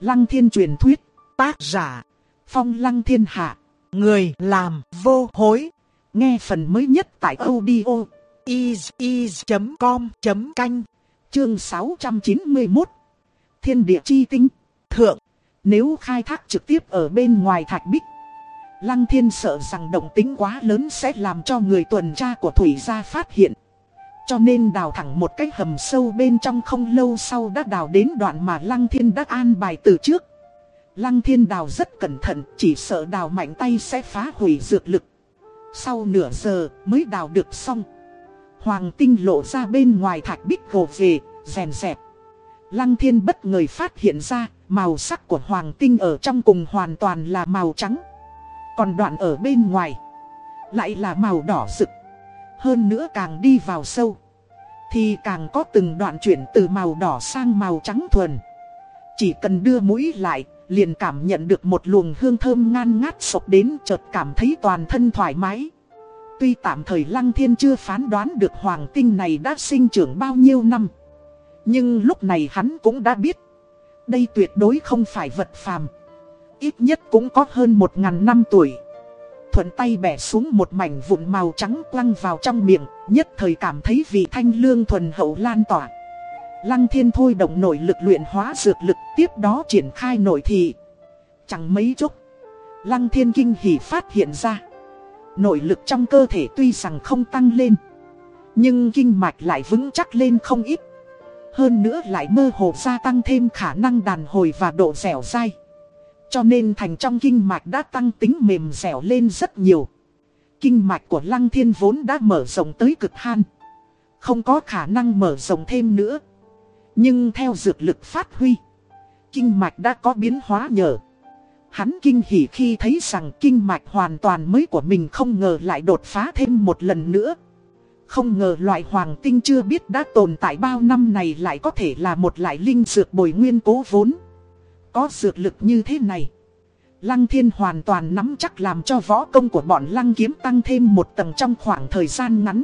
Lăng thiên truyền thuyết, tác giả, phong lăng thiên hạ, người làm vô hối. Nghe phần mới nhất tại audio is.com.canh, chương 691. Thiên địa chi tinh, thượng, nếu khai thác trực tiếp ở bên ngoài thạch bích. Lăng thiên sợ rằng động tính quá lớn sẽ làm cho người tuần tra của thủy gia phát hiện. Cho nên đào thẳng một cái hầm sâu bên trong không lâu sau đã đào đến đoạn mà Lăng Thiên đã an bài từ trước. Lăng Thiên đào rất cẩn thận, chỉ sợ đào mạnh tay sẽ phá hủy dược lực. Sau nửa giờ mới đào được xong. Hoàng tinh lộ ra bên ngoài thạch bích gồ về, rèn rẹp. Lăng Thiên bất ngờ phát hiện ra, màu sắc của hoàng tinh ở trong cùng hoàn toàn là màu trắng. Còn đoạn ở bên ngoài, lại là màu đỏ rực. Hơn nữa càng đi vào sâu, Thì càng có từng đoạn chuyển từ màu đỏ sang màu trắng thuần. Chỉ cần đưa mũi lại, Liền cảm nhận được một luồng hương thơm ngan ngát sộc đến, chợt cảm thấy toàn thân thoải mái. Tuy tạm thời Lăng Thiên chưa phán đoán được hoàng tinh này đã sinh trưởng bao nhiêu năm, Nhưng lúc này hắn cũng đã biết, Đây tuyệt đối không phải vật phàm. Ít nhất cũng có hơn một ngàn năm tuổi thuận tay bẻ xuống một mảnh vụn màu trắng quăng vào trong miệng, nhất thời cảm thấy vị thanh lương thuần hậu lan tỏa. Lăng thiên thôi động nội lực luyện hóa dược lực tiếp đó triển khai nội thị. Chẳng mấy chốc, lăng thiên kinh hỉ phát hiện ra. Nội lực trong cơ thể tuy rằng không tăng lên, nhưng kinh mạch lại vững chắc lên không ít. Hơn nữa lại mơ hồ gia tăng thêm khả năng đàn hồi và độ dẻo dai. Cho nên thành trong kinh mạch đã tăng tính mềm dẻo lên rất nhiều. Kinh mạch của lăng thiên vốn đã mở rộng tới cực han. Không có khả năng mở rộng thêm nữa. Nhưng theo dược lực phát huy. Kinh mạch đã có biến hóa nhờ. Hắn kinh hỉ khi thấy rằng kinh mạch hoàn toàn mới của mình không ngờ lại đột phá thêm một lần nữa. Không ngờ loại hoàng tinh chưa biết đã tồn tại bao năm này lại có thể là một loại linh dược bồi nguyên cố vốn. Có dược lực như thế này. Lăng thiên hoàn toàn nắm chắc làm cho võ công của bọn lăng kiếm tăng thêm một tầng trong khoảng thời gian ngắn.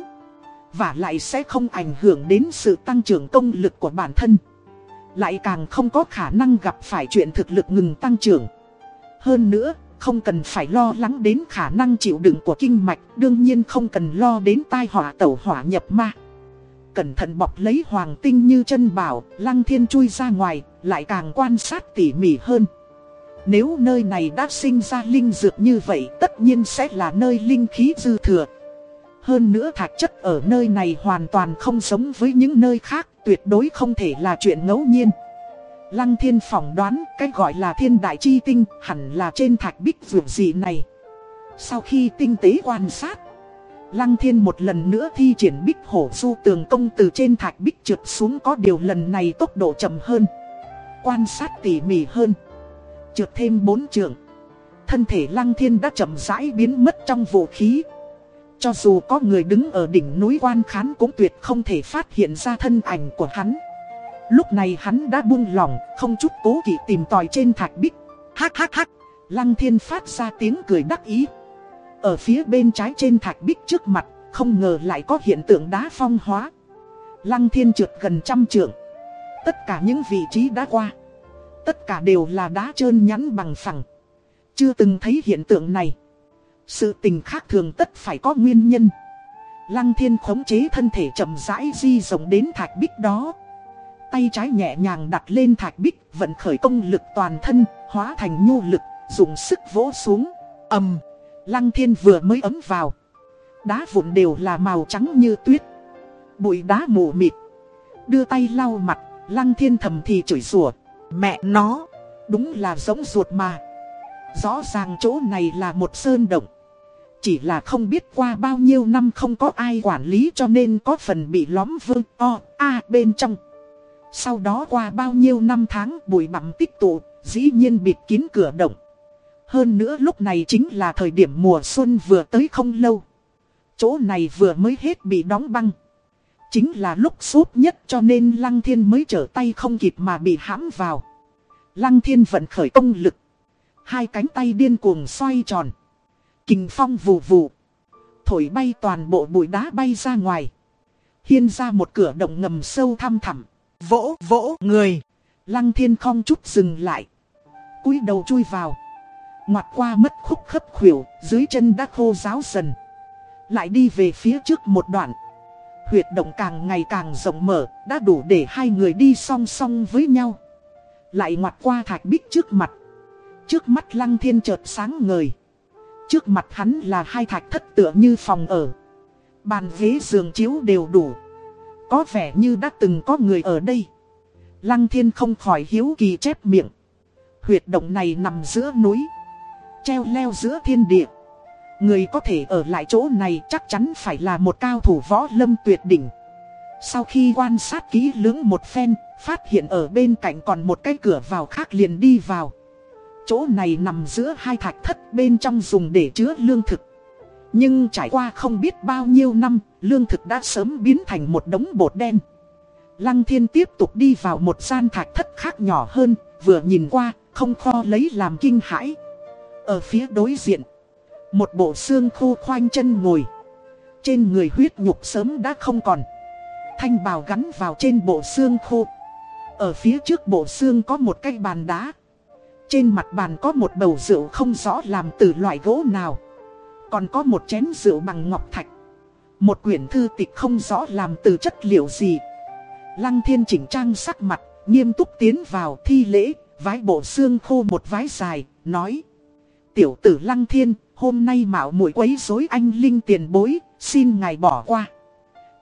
Và lại sẽ không ảnh hưởng đến sự tăng trưởng công lực của bản thân. Lại càng không có khả năng gặp phải chuyện thực lực ngừng tăng trưởng. Hơn nữa, không cần phải lo lắng đến khả năng chịu đựng của kinh mạch, đương nhiên không cần lo đến tai họa tẩu hỏa nhập ma cẩn thận bọc lấy hoàng tinh như chân bảo, lăng thiên chui ra ngoài, lại càng quan sát tỉ mỉ hơn. Nếu nơi này đã sinh ra linh dược như vậy tất nhiên sẽ là nơi linh khí dư thừa. Hơn nữa thạch chất ở nơi này hoàn toàn không giống với những nơi khác, tuyệt đối không thể là chuyện ngẫu nhiên. Lăng thiên phỏng đoán cái gọi là thiên đại chi tinh hẳn là trên thạch bích vượt gì này. Sau khi tinh tế quan sát, Lăng thiên một lần nữa thi triển bích hổ du tường công từ trên thạch bích trượt xuống có điều lần này tốc độ chậm hơn. Quan sát tỉ mỉ hơn. Trượt thêm bốn trường. Thân thể lăng thiên đã chậm rãi biến mất trong vũ khí. Cho dù có người đứng ở đỉnh núi quan khán cũng tuyệt không thể phát hiện ra thân ảnh của hắn. Lúc này hắn đã buông lỏng, không chút cố kỵ tìm tòi trên thạch bích. Hắc hắc hắc, lăng thiên phát ra tiếng cười đắc ý. Ở phía bên trái trên thạch bích trước mặt, không ngờ lại có hiện tượng đá phong hóa. Lăng thiên trượt gần trăm trượng. Tất cả những vị trí đã qua. Tất cả đều là đá trơn nhắn bằng phẳng. Chưa từng thấy hiện tượng này. Sự tình khác thường tất phải có nguyên nhân. Lăng thiên khống chế thân thể chậm rãi di rộng đến thạch bích đó. Tay trái nhẹ nhàng đặt lên thạch bích, vận khởi công lực toàn thân, hóa thành nhu lực, dùng sức vỗ xuống. ầm Lăng thiên vừa mới ấm vào. Đá vụn đều là màu trắng như tuyết. Bụi đá mù mịt. Đưa tay lau mặt, lăng thiên thầm thì chửi rủa Mẹ nó, đúng là giống ruột mà. Rõ ràng chỗ này là một sơn động. Chỉ là không biết qua bao nhiêu năm không có ai quản lý cho nên có phần bị lõm vương o, a bên trong. Sau đó qua bao nhiêu năm tháng bụi bặm tích tụ, dĩ nhiên bịt kín cửa động. Hơn nữa lúc này chính là thời điểm mùa xuân vừa tới không lâu. Chỗ này vừa mới hết bị đóng băng. Chính là lúc sốt nhất cho nên Lăng Thiên mới trở tay không kịp mà bị hãm vào. Lăng Thiên vận khởi công lực. Hai cánh tay điên cuồng xoay tròn. Kình phong vù vù. Thổi bay toàn bộ bụi đá bay ra ngoài. Hiên ra một cửa động ngầm sâu thăm thẳm. Vỗ vỗ, người. Lăng Thiên không chút dừng lại. cúi đầu chui vào. Ngoặt qua mất khúc khấp khuỷu, dưới chân đã khô ráo dần. Lại đi về phía trước một đoạn. Huyệt động càng ngày càng rộng mở, đã đủ để hai người đi song song với nhau. Lại ngoặt qua thạch bích trước mặt. Trước mắt lăng thiên chợt sáng ngời. Trước mặt hắn là hai thạch thất tựa như phòng ở. Bàn ghế giường chiếu đều đủ. Có vẻ như đã từng có người ở đây. Lăng thiên không khỏi hiếu kỳ chép miệng. Huyệt động này nằm giữa núi. Treo leo giữa thiên địa. Người có thể ở lại chỗ này chắc chắn phải là một cao thủ võ lâm tuyệt đỉnh. Sau khi quan sát kỹ lưỡng một phen, phát hiện ở bên cạnh còn một cái cửa vào khác liền đi vào. Chỗ này nằm giữa hai thạch thất bên trong dùng để chứa lương thực. Nhưng trải qua không biết bao nhiêu năm, lương thực đã sớm biến thành một đống bột đen. Lăng thiên tiếp tục đi vào một gian thạch thất khác nhỏ hơn, vừa nhìn qua, không kho lấy làm kinh hãi. Ở phía đối diện, một bộ xương khô khoanh chân ngồi. Trên người huyết nhục sớm đã không còn. Thanh bào gắn vào trên bộ xương khô. Ở phía trước bộ xương có một cái bàn đá. Trên mặt bàn có một bầu rượu không rõ làm từ loại gỗ nào. Còn có một chén rượu bằng ngọc thạch. Một quyển thư tịch không rõ làm từ chất liệu gì. Lăng thiên chỉnh trang sắc mặt, nghiêm túc tiến vào thi lễ, vái bộ xương khô một vái dài, nói. Tiểu tử Lăng thiên, hôm nay mạo muội quấy rối anh Linh tiền bối, xin ngài bỏ qua.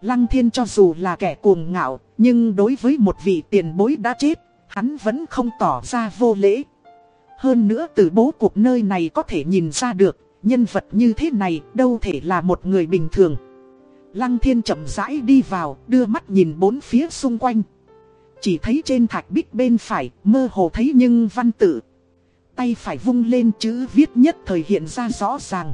Lăng thiên cho dù là kẻ cuồng ngạo, nhưng đối với một vị tiền bối đã chết, hắn vẫn không tỏ ra vô lễ. Hơn nữa từ bố cục nơi này có thể nhìn ra được, nhân vật như thế này đâu thể là một người bình thường. Lăng thiên chậm rãi đi vào, đưa mắt nhìn bốn phía xung quanh. Chỉ thấy trên thạch bích bên phải, mơ hồ thấy nhưng văn tự. Tay phải vung lên chữ viết nhất thời hiện ra rõ ràng.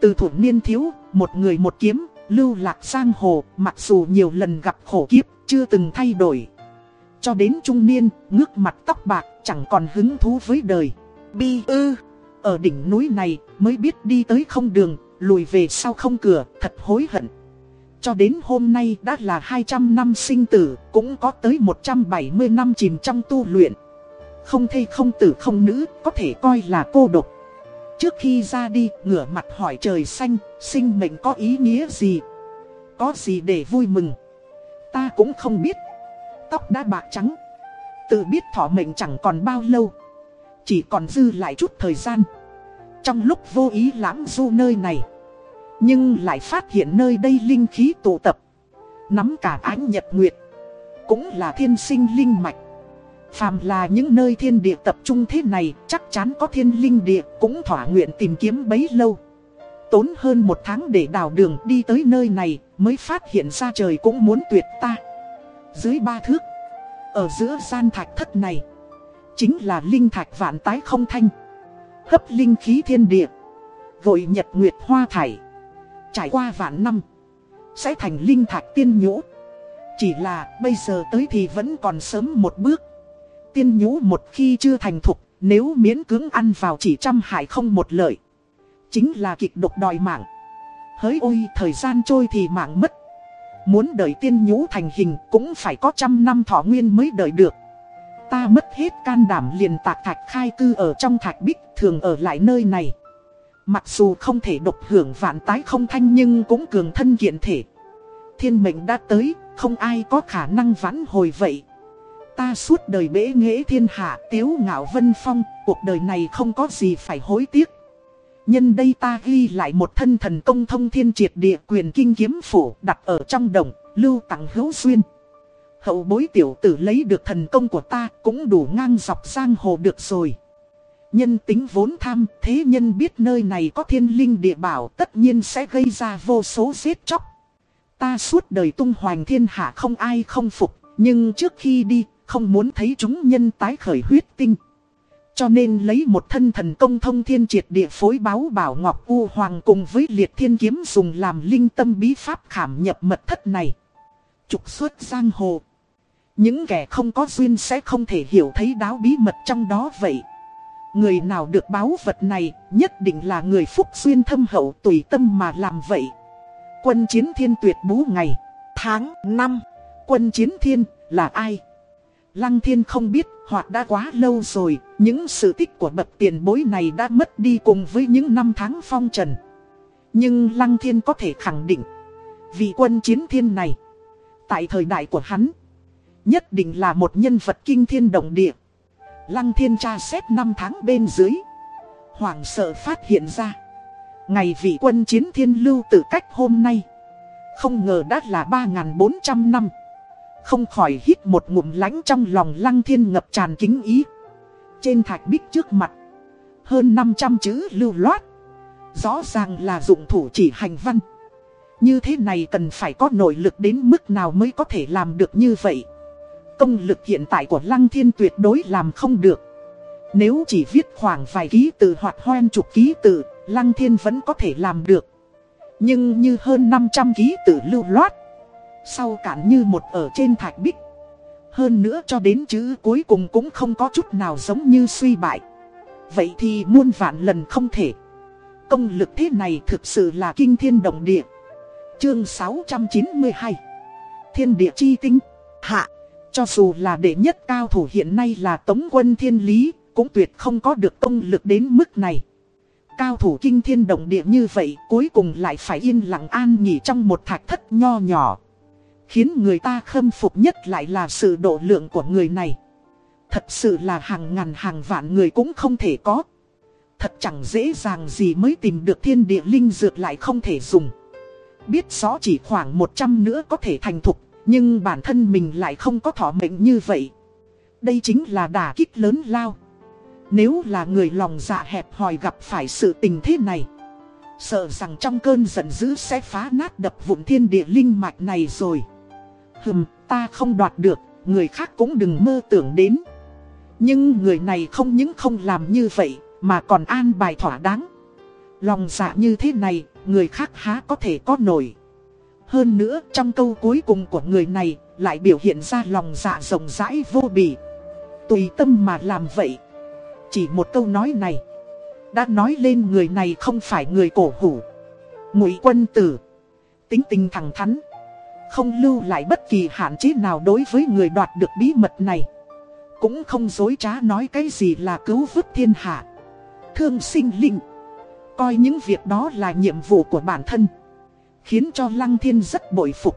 Từ thủ niên thiếu, một người một kiếm, lưu lạc sang hồ, mặc dù nhiều lần gặp khổ kiếp, chưa từng thay đổi. Cho đến trung niên, ngước mặt tóc bạc, chẳng còn hứng thú với đời. Bi ư, ở đỉnh núi này mới biết đi tới không đường, lùi về sau không cửa, thật hối hận. Cho đến hôm nay đã là 200 năm sinh tử, cũng có tới 170 năm chìm trong tu luyện. Không thê không tử không nữ, có thể coi là cô độc. Trước khi ra đi, ngửa mặt hỏi trời xanh, sinh mệnh có ý nghĩa gì? Có gì để vui mừng? Ta cũng không biết. Tóc đã bạc trắng. Tự biết thọ mệnh chẳng còn bao lâu. Chỉ còn dư lại chút thời gian. Trong lúc vô ý lãng du nơi này. Nhưng lại phát hiện nơi đây linh khí tụ tập. Nắm cả ánh nhật nguyệt. Cũng là thiên sinh linh mạch. Phàm là những nơi thiên địa tập trung thế này, chắc chắn có thiên linh địa, cũng thỏa nguyện tìm kiếm bấy lâu. Tốn hơn một tháng để đào đường đi tới nơi này, mới phát hiện ra trời cũng muốn tuyệt ta. Dưới ba thước, ở giữa gian thạch thất này, chính là linh thạch vạn tái không thanh. Hấp linh khí thiên địa, vội nhật nguyệt hoa thải. Trải qua vạn năm, sẽ thành linh thạch tiên nhũ. Chỉ là bây giờ tới thì vẫn còn sớm một bước. Tiên nhũ một khi chưa thành thục, nếu miễn cưỡng ăn vào chỉ trăm hại không một lợi. Chính là kịch độc đòi mạng. Hỡi ôi thời gian trôi thì mạng mất. Muốn đợi tiên nhũ thành hình cũng phải có trăm năm thọ nguyên mới đợi được. Ta mất hết can đảm liền tạc thạch khai cư ở trong thạch bích thường ở lại nơi này. Mặc dù không thể độc hưởng vạn tái không thanh nhưng cũng cường thân kiện thể. Thiên mệnh đã tới, không ai có khả năng vãn hồi vậy. Ta suốt đời bế nghệ thiên hạ tiếu ngạo vân phong, cuộc đời này không có gì phải hối tiếc. Nhân đây ta ghi lại một thân thần công thông thiên triệt địa quyền kinh kiếm phủ đặt ở trong đồng, lưu tặng hữu xuyên Hậu bối tiểu tử lấy được thần công của ta cũng đủ ngang dọc giang hồ được rồi. Nhân tính vốn tham, thế nhân biết nơi này có thiên linh địa bảo tất nhiên sẽ gây ra vô số giết chóc. Ta suốt đời tung hoành thiên hạ không ai không phục, nhưng trước khi đi, không muốn thấy chúng nhân tái khởi huyết tinh. Cho nên lấy một thân thần công thông thiên triệt địa phối báo bảo ngọc u hoàng cùng với liệt thiên kiếm dùng làm linh tâm bí pháp khảm nhập mật thất này. Trục xuất giang hồ. Những kẻ không có duyên sẽ không thể hiểu thấy đáo bí mật trong đó vậy. Người nào được báo vật này nhất định là người phúc duyên thâm hậu tùy tâm mà làm vậy. Quân chiến thiên tuyệt bú ngày, tháng, năm. Quân chiến thiên là ai? Lăng thiên không biết hoặc đã quá lâu rồi, những sự tích của bậc tiền bối này đã mất đi cùng với những năm tháng phong trần. Nhưng Lăng thiên có thể khẳng định, vị quân chiến thiên này, tại thời đại của hắn, nhất định là một nhân vật kinh thiên động địa. Lăng thiên tra xét năm tháng bên dưới, hoảng sợ phát hiện ra. Ngày vị quân chiến thiên lưu tự cách hôm nay, không ngờ đã là 3.400 năm. Không khỏi hít một ngụm lánh trong lòng lăng thiên ngập tràn kính ý. Trên thạch bích trước mặt, hơn 500 chữ lưu loát. Rõ ràng là dụng thủ chỉ hành văn. Như thế này cần phải có nội lực đến mức nào mới có thể làm được như vậy. Công lực hiện tại của Lăng Thiên tuyệt đối làm không được. Nếu chỉ viết khoảng vài ký tự hoặc hoen chục ký tự, Lăng Thiên vẫn có thể làm được. Nhưng như hơn 500 ký tự lưu loát sau cản như một ở trên thạch bích. Hơn nữa cho đến chữ cuối cùng cũng không có chút nào giống như suy bại. Vậy thì muôn vạn lần không thể. Công lực thế này thực sự là kinh thiên động địa. Chương 692 Thiên địa chi tinh. Hạ, Cho dù là đệ nhất cao thủ hiện nay là Tống quân thiên lý, Cũng tuyệt không có được công lực đến mức này. Cao thủ kinh thiên động địa như vậy cuối cùng lại phải yên lặng an nghỉ trong một thạch thất nho nhỏ. Khiến người ta khâm phục nhất lại là sự độ lượng của người này. Thật sự là hàng ngàn hàng vạn người cũng không thể có. Thật chẳng dễ dàng gì mới tìm được thiên địa linh dược lại không thể dùng. Biết rõ chỉ khoảng 100 nữa có thể thành thục, nhưng bản thân mình lại không có thọ mệnh như vậy. Đây chính là đả kích lớn lao. Nếu là người lòng dạ hẹp hòi gặp phải sự tình thế này Sợ rằng trong cơn giận dữ sẽ phá nát đập vụn thiên địa linh mạch này rồi Hừm, ta không đoạt được, người khác cũng đừng mơ tưởng đến. Nhưng người này không những không làm như vậy, mà còn an bài thỏa đáng. Lòng dạ như thế này, người khác há có thể có nổi. Hơn nữa, trong câu cuối cùng của người này, lại biểu hiện ra lòng dạ rộng rãi vô bì. Tùy tâm mà làm vậy. Chỉ một câu nói này, đã nói lên người này không phải người cổ hủ. Ngụy quân tử, tính tình thẳng thắn không lưu lại bất kỳ hạn chế nào đối với người đoạt được bí mật này. Cũng không dối trá nói cái gì là cứu vứt thiên hạ. Thương sinh linh. Coi những việc đó là nhiệm vụ của bản thân. Khiến cho Lăng Thiên rất bội phục.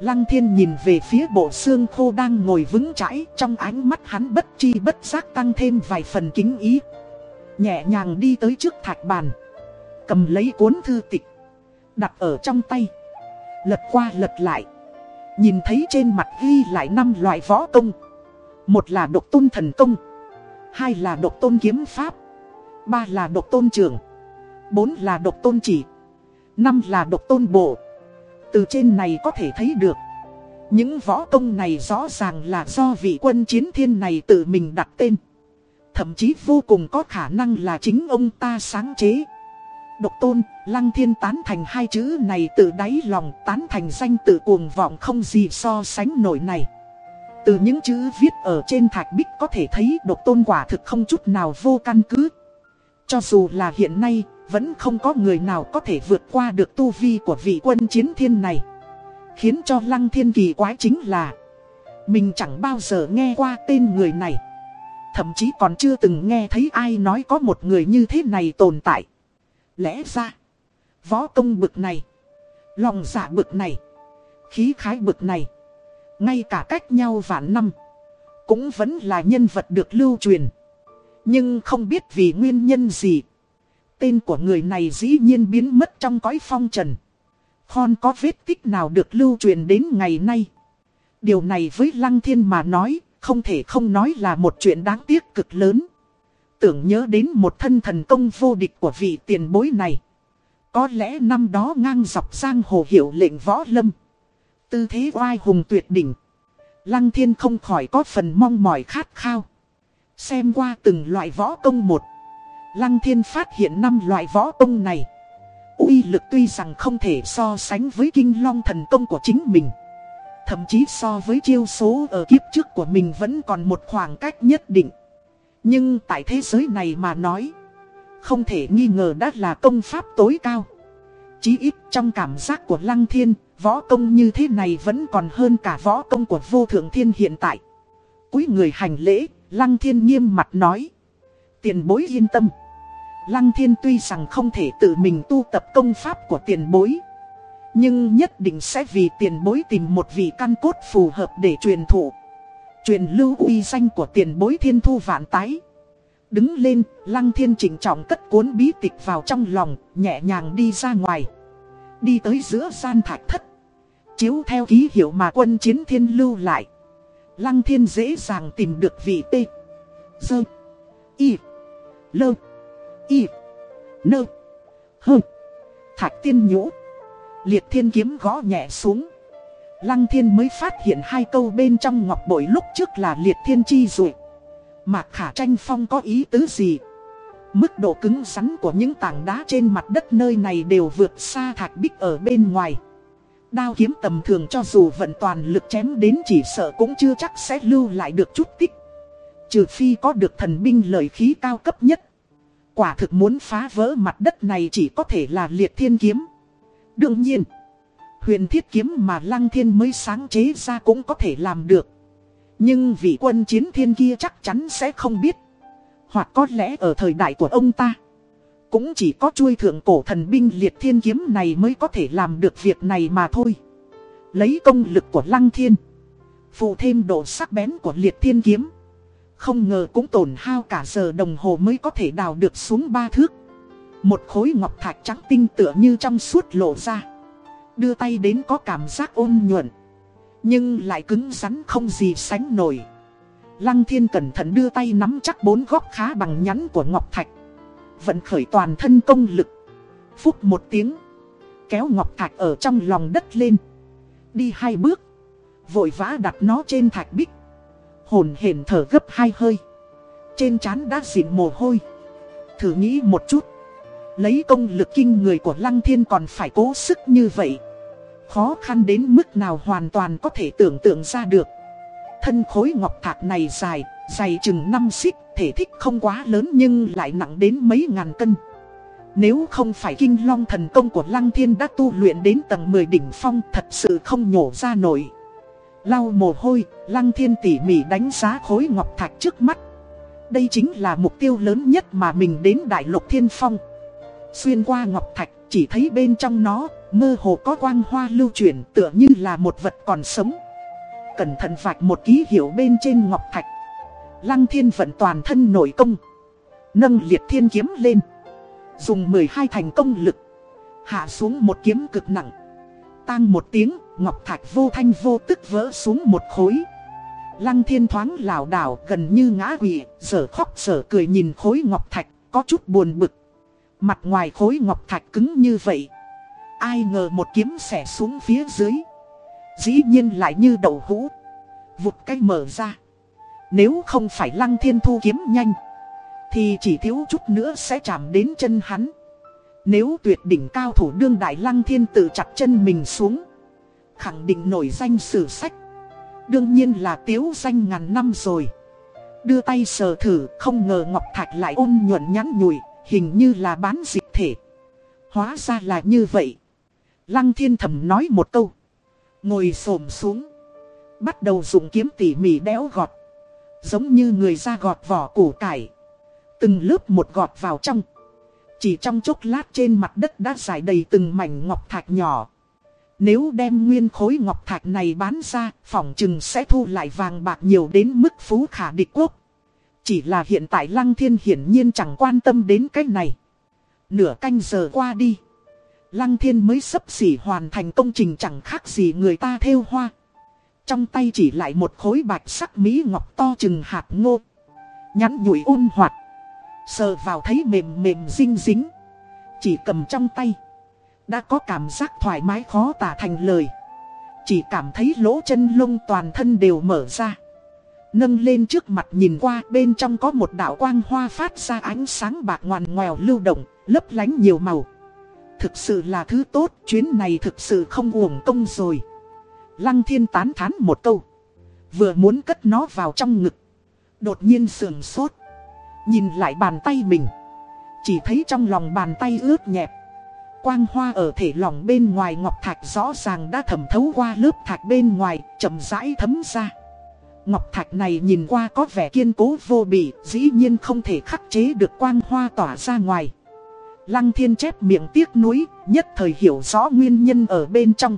Lăng Thiên nhìn về phía bộ xương khô đang ngồi vững chãi, trong ánh mắt hắn bất chi bất giác tăng thêm vài phần kính ý. Nhẹ nhàng đi tới trước thạch bàn. Cầm lấy cuốn thư tịch. Đặt ở trong tay. Lật qua lật lại. Nhìn thấy trên mặt ghi lại năm loại võ công. Một là độc tôn thần công. Hai là độc tôn kiếm pháp. Ba là độc tôn trường. Bốn là độc tôn chỉ. Năm là độc tôn bộ. Từ trên này có thể thấy được. Những võ công này rõ ràng là do vị quân chiến thiên này tự mình đặt tên. Thậm chí vô cùng có khả năng là chính ông ta sáng chế. Độc tôn, lăng thiên tán thành hai chữ này từ đáy lòng tán thành danh tự cuồng vọng không gì so sánh nổi này. Từ những chữ viết ở trên thạch bích có thể thấy độc tôn quả thực không chút nào vô căn cứ. Cho dù là hiện nay, vẫn không có người nào có thể vượt qua được tu vi của vị quân chiến thiên này. Khiến cho lăng thiên kỳ quái chính là Mình chẳng bao giờ nghe qua tên người này Thậm chí còn chưa từng nghe thấy ai nói có một người như thế này tồn tại Lẽ ra, võ công bực này, lòng dạ bực này, khí khái bực này, ngay cả cách nhau vạn năm, cũng vẫn là nhân vật được lưu truyền. Nhưng không biết vì nguyên nhân gì, tên của người này dĩ nhiên biến mất trong cõi phong trần. Khon có vết tích nào được lưu truyền đến ngày nay. Điều này với Lăng Thiên mà nói, không thể không nói là một chuyện đáng tiếc cực lớn. Tưởng nhớ đến một thân thần công vô địch của vị tiền bối này. Có lẽ năm đó ngang dọc giang hồ hiệu lệnh võ lâm. Tư thế oai hùng tuyệt đỉnh. Lăng thiên không khỏi có phần mong mỏi khát khao. Xem qua từng loại võ công một. Lăng thiên phát hiện năm loại võ công này. uy lực tuy rằng không thể so sánh với kinh long thần công của chính mình. Thậm chí so với chiêu số ở kiếp trước của mình vẫn còn một khoảng cách nhất định. Nhưng tại thế giới này mà nói, không thể nghi ngờ đã là công pháp tối cao. Chí ít trong cảm giác của Lăng Thiên, võ công như thế này vẫn còn hơn cả võ công của vô thượng thiên hiện tại. cúi người hành lễ, Lăng Thiên nghiêm mặt nói. Tiền bối yên tâm. Lăng Thiên tuy rằng không thể tự mình tu tập công pháp của tiền bối. Nhưng nhất định sẽ vì tiền bối tìm một vị căn cốt phù hợp để truyền thụ. Truyền lưu uy danh của tiền bối thiên thu vạn tái. Đứng lên, Lăng Thiên chỉnh trọng cất cuốn bí tịch vào trong lòng, nhẹ nhàng đi ra ngoài. Đi tới giữa gian thạch thất. Chiếu theo ký hiệu mà quân chiến thiên lưu lại. Lăng Thiên dễ dàng tìm được vị tê. Dơ. Y. Lơ. Y. Nơ. Hơ. Thạch tiên nhũ. Liệt thiên kiếm gõ nhẹ xuống. Lăng thiên mới phát hiện hai câu bên trong ngọc bội lúc trước là liệt thiên chi rồi. Mạc khả tranh phong có ý tứ gì? Mức độ cứng rắn của những tảng đá trên mặt đất nơi này đều vượt xa thạch bích ở bên ngoài. Đao kiếm tầm thường cho dù vận toàn lực chém đến chỉ sợ cũng chưa chắc sẽ lưu lại được chút tích. Trừ phi có được thần binh lợi khí cao cấp nhất. Quả thực muốn phá vỡ mặt đất này chỉ có thể là liệt thiên kiếm. Đương nhiên, huyền thiết kiếm mà Lăng Thiên mới sáng chế ra cũng có thể làm được. Nhưng vị quân chiến thiên kia chắc chắn sẽ không biết. Hoặc có lẽ ở thời đại của ông ta, cũng chỉ có chuôi thượng cổ thần binh liệt thiên kiếm này mới có thể làm được việc này mà thôi. Lấy công lực của Lăng Thiên, phụ thêm độ sắc bén của liệt thiên kiếm. Không ngờ cũng tổn hao cả giờ đồng hồ mới có thể đào được xuống ba thước. Một khối ngọc thạch trắng tinh tựa như trong suốt lộ ra. Đưa tay đến có cảm giác ôn nhuận. Nhưng lại cứng rắn không gì sánh nổi. Lăng thiên cẩn thận đưa tay nắm chắc bốn góc khá bằng nhắn của ngọc thạch. Vận khởi toàn thân công lực. Phút một tiếng. Kéo ngọc thạch ở trong lòng đất lên. Đi hai bước. Vội vã đặt nó trên thạch bích. Hồn hển thở gấp hai hơi. Trên trán đã dịn mồ hôi. Thử nghĩ một chút. Lấy công lực kinh người của Lăng Thiên còn phải cố sức như vậy. Khó khăn đến mức nào hoàn toàn có thể tưởng tượng ra được. Thân khối ngọc thạch này dài, dày chừng 5 xích, thể tích không quá lớn nhưng lại nặng đến mấy ngàn cân. Nếu không phải kinh long thần công của Lăng Thiên đã tu luyện đến tầng 10 đỉnh phong thật sự không nhổ ra nổi. Lau mồ hôi, Lăng Thiên tỉ mỉ đánh giá khối ngọc thạch trước mắt. Đây chính là mục tiêu lớn nhất mà mình đến Đại Lục Thiên Phong. Xuyên qua ngọc thạch, chỉ thấy bên trong nó, mơ hồ có quang hoa lưu chuyển tựa như là một vật còn sống. Cẩn thận vạch một ký hiệu bên trên ngọc thạch. Lăng thiên vận toàn thân nổi công. Nâng liệt thiên kiếm lên. Dùng 12 thành công lực. Hạ xuống một kiếm cực nặng. Tang một tiếng, ngọc thạch vô thanh vô tức vỡ xuống một khối. Lăng thiên thoáng lảo đảo gần như ngã quỵ, giờ khóc giờ cười nhìn khối ngọc thạch, có chút buồn bực. Mặt ngoài khối ngọc thạch cứng như vậy. Ai ngờ một kiếm xẻ xuống phía dưới. Dĩ nhiên lại như đậu hũ. Vụt cách mở ra. Nếu không phải lăng thiên thu kiếm nhanh. Thì chỉ thiếu chút nữa sẽ chạm đến chân hắn. Nếu tuyệt đỉnh cao thủ đương đại lăng thiên tự chặt chân mình xuống. Khẳng định nổi danh sử sách. Đương nhiên là tiếu danh ngàn năm rồi. Đưa tay sờ thử, không ngờ Ngọc Thạch lại ôn nhuận nhắn nhủi hình như là bán dịch thể. Hóa ra là như vậy. Lăng thiên thầm nói một câu. Ngồi xổm xuống. Bắt đầu dùng kiếm tỉ mỉ đẽo gọt. Giống như người ra gọt vỏ củ cải. Từng lớp một gọt vào trong. Chỉ trong chốc lát trên mặt đất đã giải đầy từng mảnh ngọc thạch nhỏ. Nếu đem nguyên khối ngọc thạch này bán ra, phỏng chừng sẽ thu lại vàng bạc nhiều đến mức phú khả địch quốc. Chỉ là hiện tại Lăng Thiên hiển nhiên chẳng quan tâm đến cái này. Nửa canh giờ qua đi. Lăng Thiên mới sấp xỉ hoàn thành công trình chẳng khác gì người ta theo hoa. Trong tay chỉ lại một khối bạch sắc mỹ ngọc to chừng hạt ngô. Nhắn nhủi ôn hoạt. Sờ vào thấy mềm mềm dinh dính. Chỉ cầm trong tay. Đã có cảm giác thoải mái khó tả thành lời. Chỉ cảm thấy lỗ chân lông toàn thân đều mở ra. Nâng lên trước mặt nhìn qua bên trong có một đạo quang hoa phát ra ánh sáng bạc ngoằn ngoèo lưu động, lấp lánh nhiều màu. Thực sự là thứ tốt, chuyến này thực sự không uổng công rồi. Lăng thiên tán thán một câu. Vừa muốn cất nó vào trong ngực. Đột nhiên sườn sốt. Nhìn lại bàn tay mình. Chỉ thấy trong lòng bàn tay ướt nhẹp. Quang hoa ở thể lòng bên ngoài ngọc thạch rõ ràng đã thẩm thấu qua lớp thạch bên ngoài, chậm rãi thấm ra. Ngọc thạch này nhìn qua có vẻ kiên cố vô bị, dĩ nhiên không thể khắc chế được quang hoa tỏa ra ngoài. Lăng thiên chép miệng tiếc nuối, nhất thời hiểu rõ nguyên nhân ở bên trong.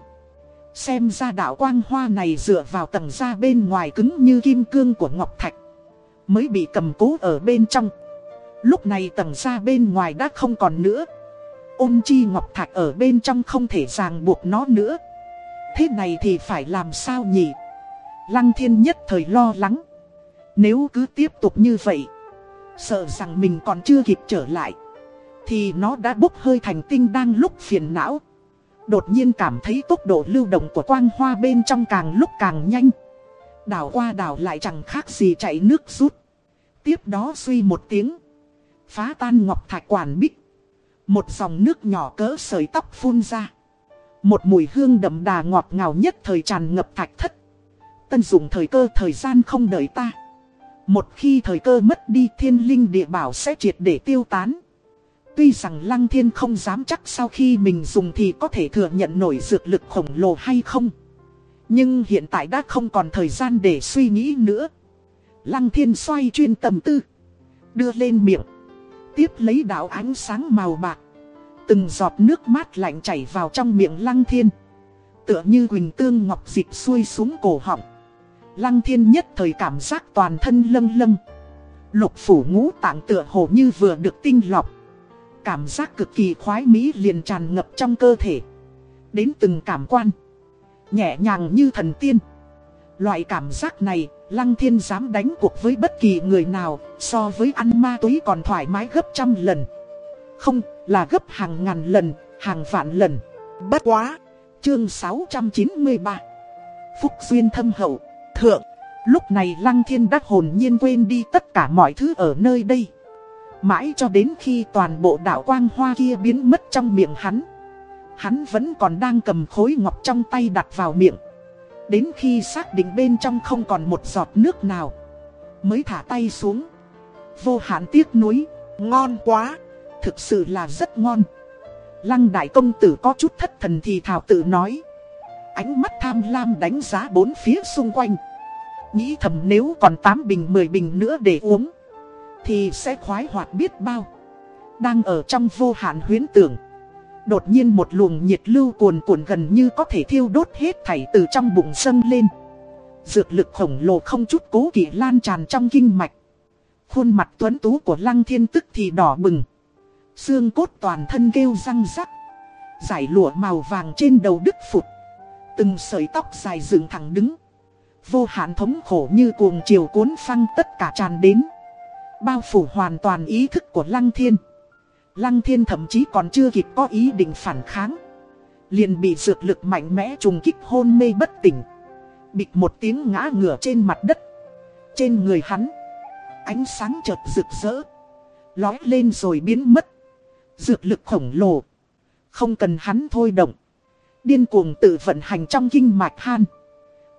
Xem ra đạo quang hoa này dựa vào tầng da bên ngoài cứng như kim cương của Ngọc Thạch. Mới bị cầm cố ở bên trong. Lúc này tầng da bên ngoài đã không còn nữa. Ôn chi Ngọc Thạch ở bên trong không thể ràng buộc nó nữa. Thế này thì phải làm sao nhỉ? Lăng thiên nhất thời lo lắng. Nếu cứ tiếp tục như vậy, sợ rằng mình còn chưa kịp trở lại. Thì nó đã bốc hơi thành tinh đang lúc phiền não. Đột nhiên cảm thấy tốc độ lưu động của quang hoa bên trong càng lúc càng nhanh. Đảo qua đảo lại chẳng khác gì chạy nước rút. Tiếp đó suy một tiếng. Phá tan ngọc thạch quản bích. Một dòng nước nhỏ cỡ sợi tóc phun ra. Một mùi hương đậm đà ngọt ngào nhất thời tràn ngập thạch thất. Tân dụng thời cơ thời gian không đợi ta. Một khi thời cơ mất đi, thiên linh địa bảo sẽ triệt để tiêu tán. Tuy rằng Lăng Thiên không dám chắc sau khi mình dùng thì có thể thừa nhận nổi dược lực khổng lồ hay không. Nhưng hiện tại đã không còn thời gian để suy nghĩ nữa. Lăng Thiên xoay chuyên tầm tư. Đưa lên miệng. Tiếp lấy đạo ánh sáng màu bạc. Từng giọt nước mát lạnh chảy vào trong miệng Lăng Thiên. Tựa như quỳnh tương ngọc dịch xuôi xuống cổ họng. Lăng Thiên nhất thời cảm giác toàn thân lâm lâm Lục phủ ngũ tạng tựa hồ như vừa được tinh lọc. Cảm giác cực kỳ khoái mỹ liền tràn ngập trong cơ thể. Đến từng cảm quan. Nhẹ nhàng như thần tiên. Loại cảm giác này, Lăng Thiên dám đánh cuộc với bất kỳ người nào, so với ăn ma túy còn thoải mái gấp trăm lần. Không, là gấp hàng ngàn lần, hàng vạn lần. Bất quá! Chương 693 Phúc Duyên thâm hậu, thượng. Lúc này Lăng Thiên đắc hồn nhiên quên đi tất cả mọi thứ ở nơi đây. Mãi cho đến khi toàn bộ đạo quang hoa kia biến mất trong miệng hắn Hắn vẫn còn đang cầm khối ngọc trong tay đặt vào miệng. Đến khi xác định bên trong không còn một giọt nước nào, Mới thả tay xuống. Vô hạn tiếc nuối, Ngon quá, Thực sự là rất ngon. Lăng đại công tử có chút thất thần thì thảo tự nói. Ánh mắt tham lam đánh giá bốn phía xung quanh. Nghĩ thầm nếu còn 8 bình 10 bình nữa để uống, thì sẽ khoái hoạt biết bao. Đang ở trong vô hạn huyến tưởng, Đột nhiên một luồng nhiệt lưu cuồn cuộn gần như có thể thiêu đốt hết thảy từ trong bụng sân lên. Dược lực khổng lồ không chút cố kỵ lan tràn trong kinh mạch. Khuôn mặt tuấn tú của lăng thiên tức thì đỏ bừng. Xương cốt toàn thân kêu răng rắc. Giải lụa màu vàng trên đầu đứt phụt. Từng sợi tóc dài dựng thẳng đứng. Vô hạn thống khổ như cuồng chiều cuốn phăng tất cả tràn đến. Bao phủ hoàn toàn ý thức của Lăng Thiên. Lăng Thiên thậm chí còn chưa kịp có ý định phản kháng. Liền bị dược lực mạnh mẽ trùng kích hôn mê bất tỉnh. Bịch một tiếng ngã ngửa trên mặt đất. Trên người hắn, Ánh sáng chợt rực rỡ. Lói lên rồi biến mất. Dược lực khổng lồ. Không cần hắn thôi động. Điên cuồng tự vận hành trong kinh mạch han.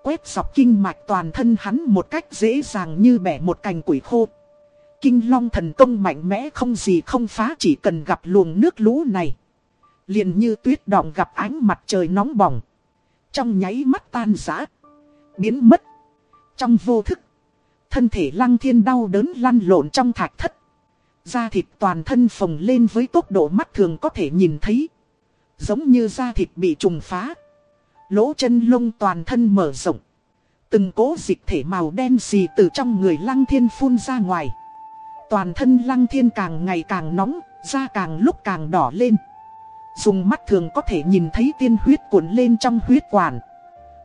Quét dọc kinh mạch toàn thân hắn một cách dễ dàng như bẻ một cành quỷ khô Kinh long thần công mạnh mẽ không gì không phá chỉ cần gặp luồng nước lũ này. liền như tuyết đọng gặp ánh mặt trời nóng bỏng. Trong nháy mắt tan rã. Biến mất. Trong vô thức. Thân thể lăng thiên đau đớn lăn lộn trong thạch thất. Da thịt toàn thân phồng lên với tốc độ mắt thường có thể nhìn thấy. Giống như da thịt bị trùng phá. Lỗ chân lông toàn thân mở rộng. Từng cố dịch thể màu đen xì từ trong người lăng thiên phun ra ngoài. Toàn thân lăng thiên càng ngày càng nóng, da càng lúc càng đỏ lên. Dùng mắt thường có thể nhìn thấy tiên huyết cuộn lên trong huyết quản.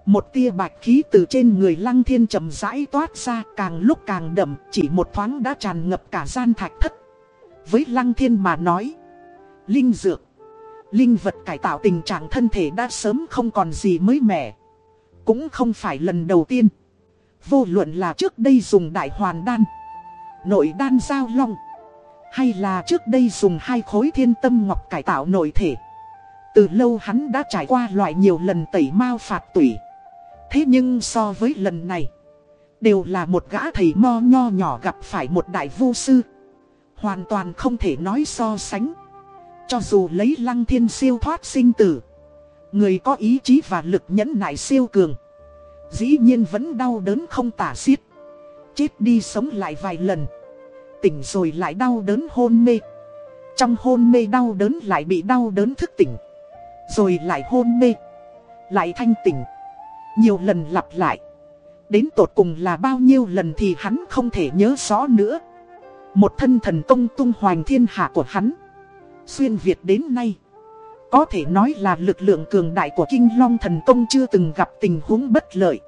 Một tia bạch khí từ trên người lăng thiên chậm rãi toát ra càng lúc càng đậm, chỉ một thoáng đã tràn ngập cả gian thạch thất. Với lăng thiên mà nói, linh dược, linh vật cải tạo tình trạng thân thể đã sớm không còn gì mới mẻ. Cũng không phải lần đầu tiên. Vô luận là trước đây dùng đại hoàn đan nội đan giao long. Hay là trước đây dùng hai khối thiên tâm ngọc cải tạo nội thể. Từ lâu hắn đã trải qua loại nhiều lần tẩy mao phạt tủy. Thế nhưng so với lần này, đều là một gã thầy mo nho nhỏ gặp phải một đại vô sư. Hoàn toàn không thể nói so sánh. Cho dù lấy lăng thiên siêu thoát sinh tử, người có ý chí và lực nhẫn nại siêu cường. Dĩ nhiên vẫn đau đớn không tả xiết Chết đi sống lại vài lần Tỉnh rồi lại đau đớn hôn mê Trong hôn mê đau đớn lại bị đau đớn thức tỉnh Rồi lại hôn mê Lại thanh tỉnh Nhiều lần lặp lại Đến tột cùng là bao nhiêu lần thì hắn không thể nhớ rõ nữa Một thân thần công tung hoành thiên hạ của hắn Xuyên Việt đến nay. Có thể nói là lực lượng cường đại của Kinh Long thần công chưa từng gặp tình huống bất lợi.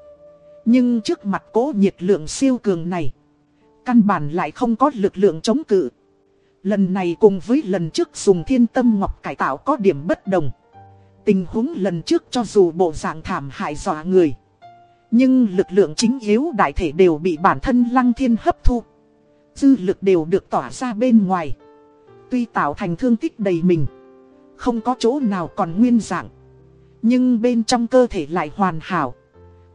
Nhưng trước mặt cố nhiệt lượng siêu cường này, Căn bản lại không có lực lượng chống cự. Lần này cùng với lần trước dùng thiên tâm ngọc cải tạo có điểm bất đồng. Tình huống lần trước cho dù bộ dạng thảm hại dọa người, Nhưng lực lượng chính yếu đại thể đều bị bản thân lăng thiên hấp thu. Dư lực đều được tỏa ra bên ngoài. Tuy tạo thành thương tích đầy mình, Không có chỗ nào còn nguyên dạng, Nhưng bên trong cơ thể lại hoàn hảo.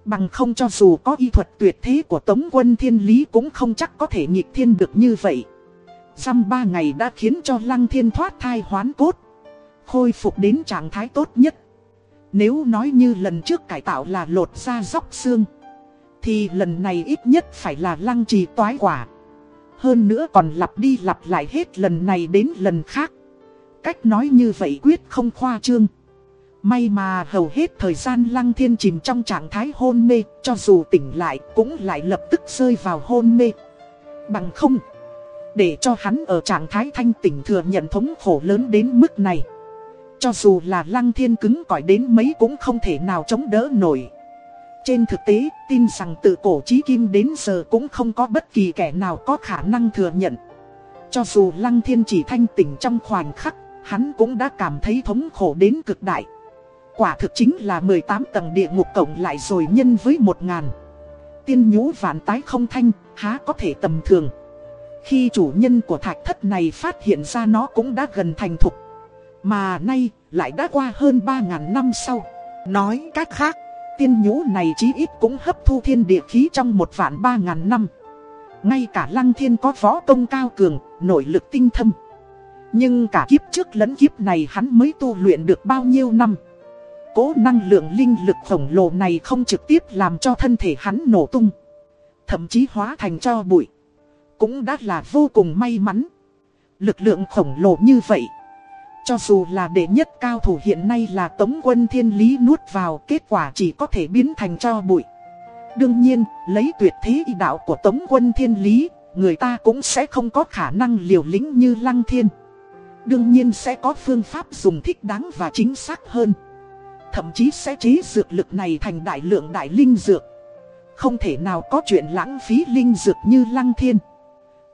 Bằng không cho dù có y thuật tuyệt thế của Tống quân thiên lý cũng không chắc có thể nghịch thiên được như vậy. Dăm ba ngày đã khiến cho lăng thiên thoát thai hoán cốt, Khôi phục đến trạng thái tốt nhất. Nếu nói như lần trước cải tạo là lột da dóc xương, Thì lần này ít nhất phải là lăng trì toái quả hơn nữa còn lặp đi lặp lại hết lần này đến lần khác. Cách nói như vậy quyết không khoa trương. May mà hầu hết thời gian lăng thiên chìm trong trạng thái hôn mê, cho dù tỉnh lại cũng lại lập tức rơi vào hôn mê. Bằng không, để cho hắn ở trạng thái thanh tỉnh thừa nhận thống khổ lớn đến mức này. Cho dù là lăng thiên cứng cỏi đến mấy cũng không thể nào chống đỡ nổi. Trên thực tế, tin rằng từ cổ chí kim đến giờ cũng không có bất kỳ kẻ nào có khả năng thừa nhận. Cho dù Lăng Thiên chỉ thanh tỉnh trong khoảnh khắc, hắn cũng đã cảm thấy thống khổ đến cực đại. Quả thực chính là 18 tầng địa ngục cộng lại rồi nhân với 1 ngàn. Tiên nhũ vạn tái không thanh, há có thể tầm thường. Khi chủ nhân của thạch thất này phát hiện ra nó cũng đã gần thành thục. Mà nay, lại đã qua hơn 3.000 năm sau. Nói cách khác, tiên nhũ này chí ít cũng hấp thu thiên địa khí trong một vạn ba ngàn năm. Ngay cả lăng thiên có võ công cao cường, nội lực tinh thâm. Nhưng cả kiếp trước lẫn kiếp này hắn mới tu luyện được bao nhiêu năm. Cố năng lượng linh lực khổng lồ này không trực tiếp làm cho thân thể hắn nổ tung. Thậm chí hóa thành cho bụi. Cũng đã là vô cùng may mắn. Lực lượng khổng lồ như vậy cho dù là đệ nhất cao thủ hiện nay là Tống quân thiên lý nuốt vào kết quả chỉ có thể biến thành cho bụi. Đương nhiên, lấy tuyệt thế y đạo của Tống quân thiên lý, người ta cũng sẽ không có khả năng liều lĩnh như lăng thiên. Đương nhiên sẽ có phương pháp dùng thích đáng và chính xác hơn. Thậm chí sẽ chế dược lực này thành đại lượng đại linh dược. Không thể nào có chuyện lãng phí linh dược như lăng thiên.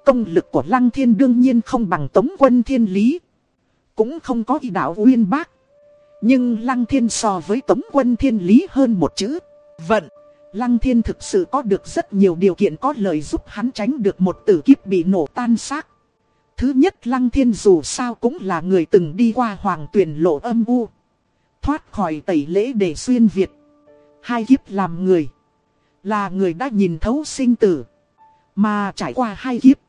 Công lực của lăng thiên đương nhiên không bằng tống quân thiên lý cũng không có ý đạo uyên bác. Nhưng Lăng Thiên so với Tống quân thiên lý hơn một chữ. Vận, Lăng Thiên thực sự có được rất nhiều điều kiện có lợi giúp hắn tránh được một tử kiếp bị nổ tan xác. Thứ nhất Lăng Thiên dù sao cũng là người từng đi qua hoàng tuyển lộ âm u. Thoát khỏi tẩy lễ để xuyên Việt. Hai kiếp làm người. Là người đã nhìn thấu sinh tử. Mà trải qua hai kiếp.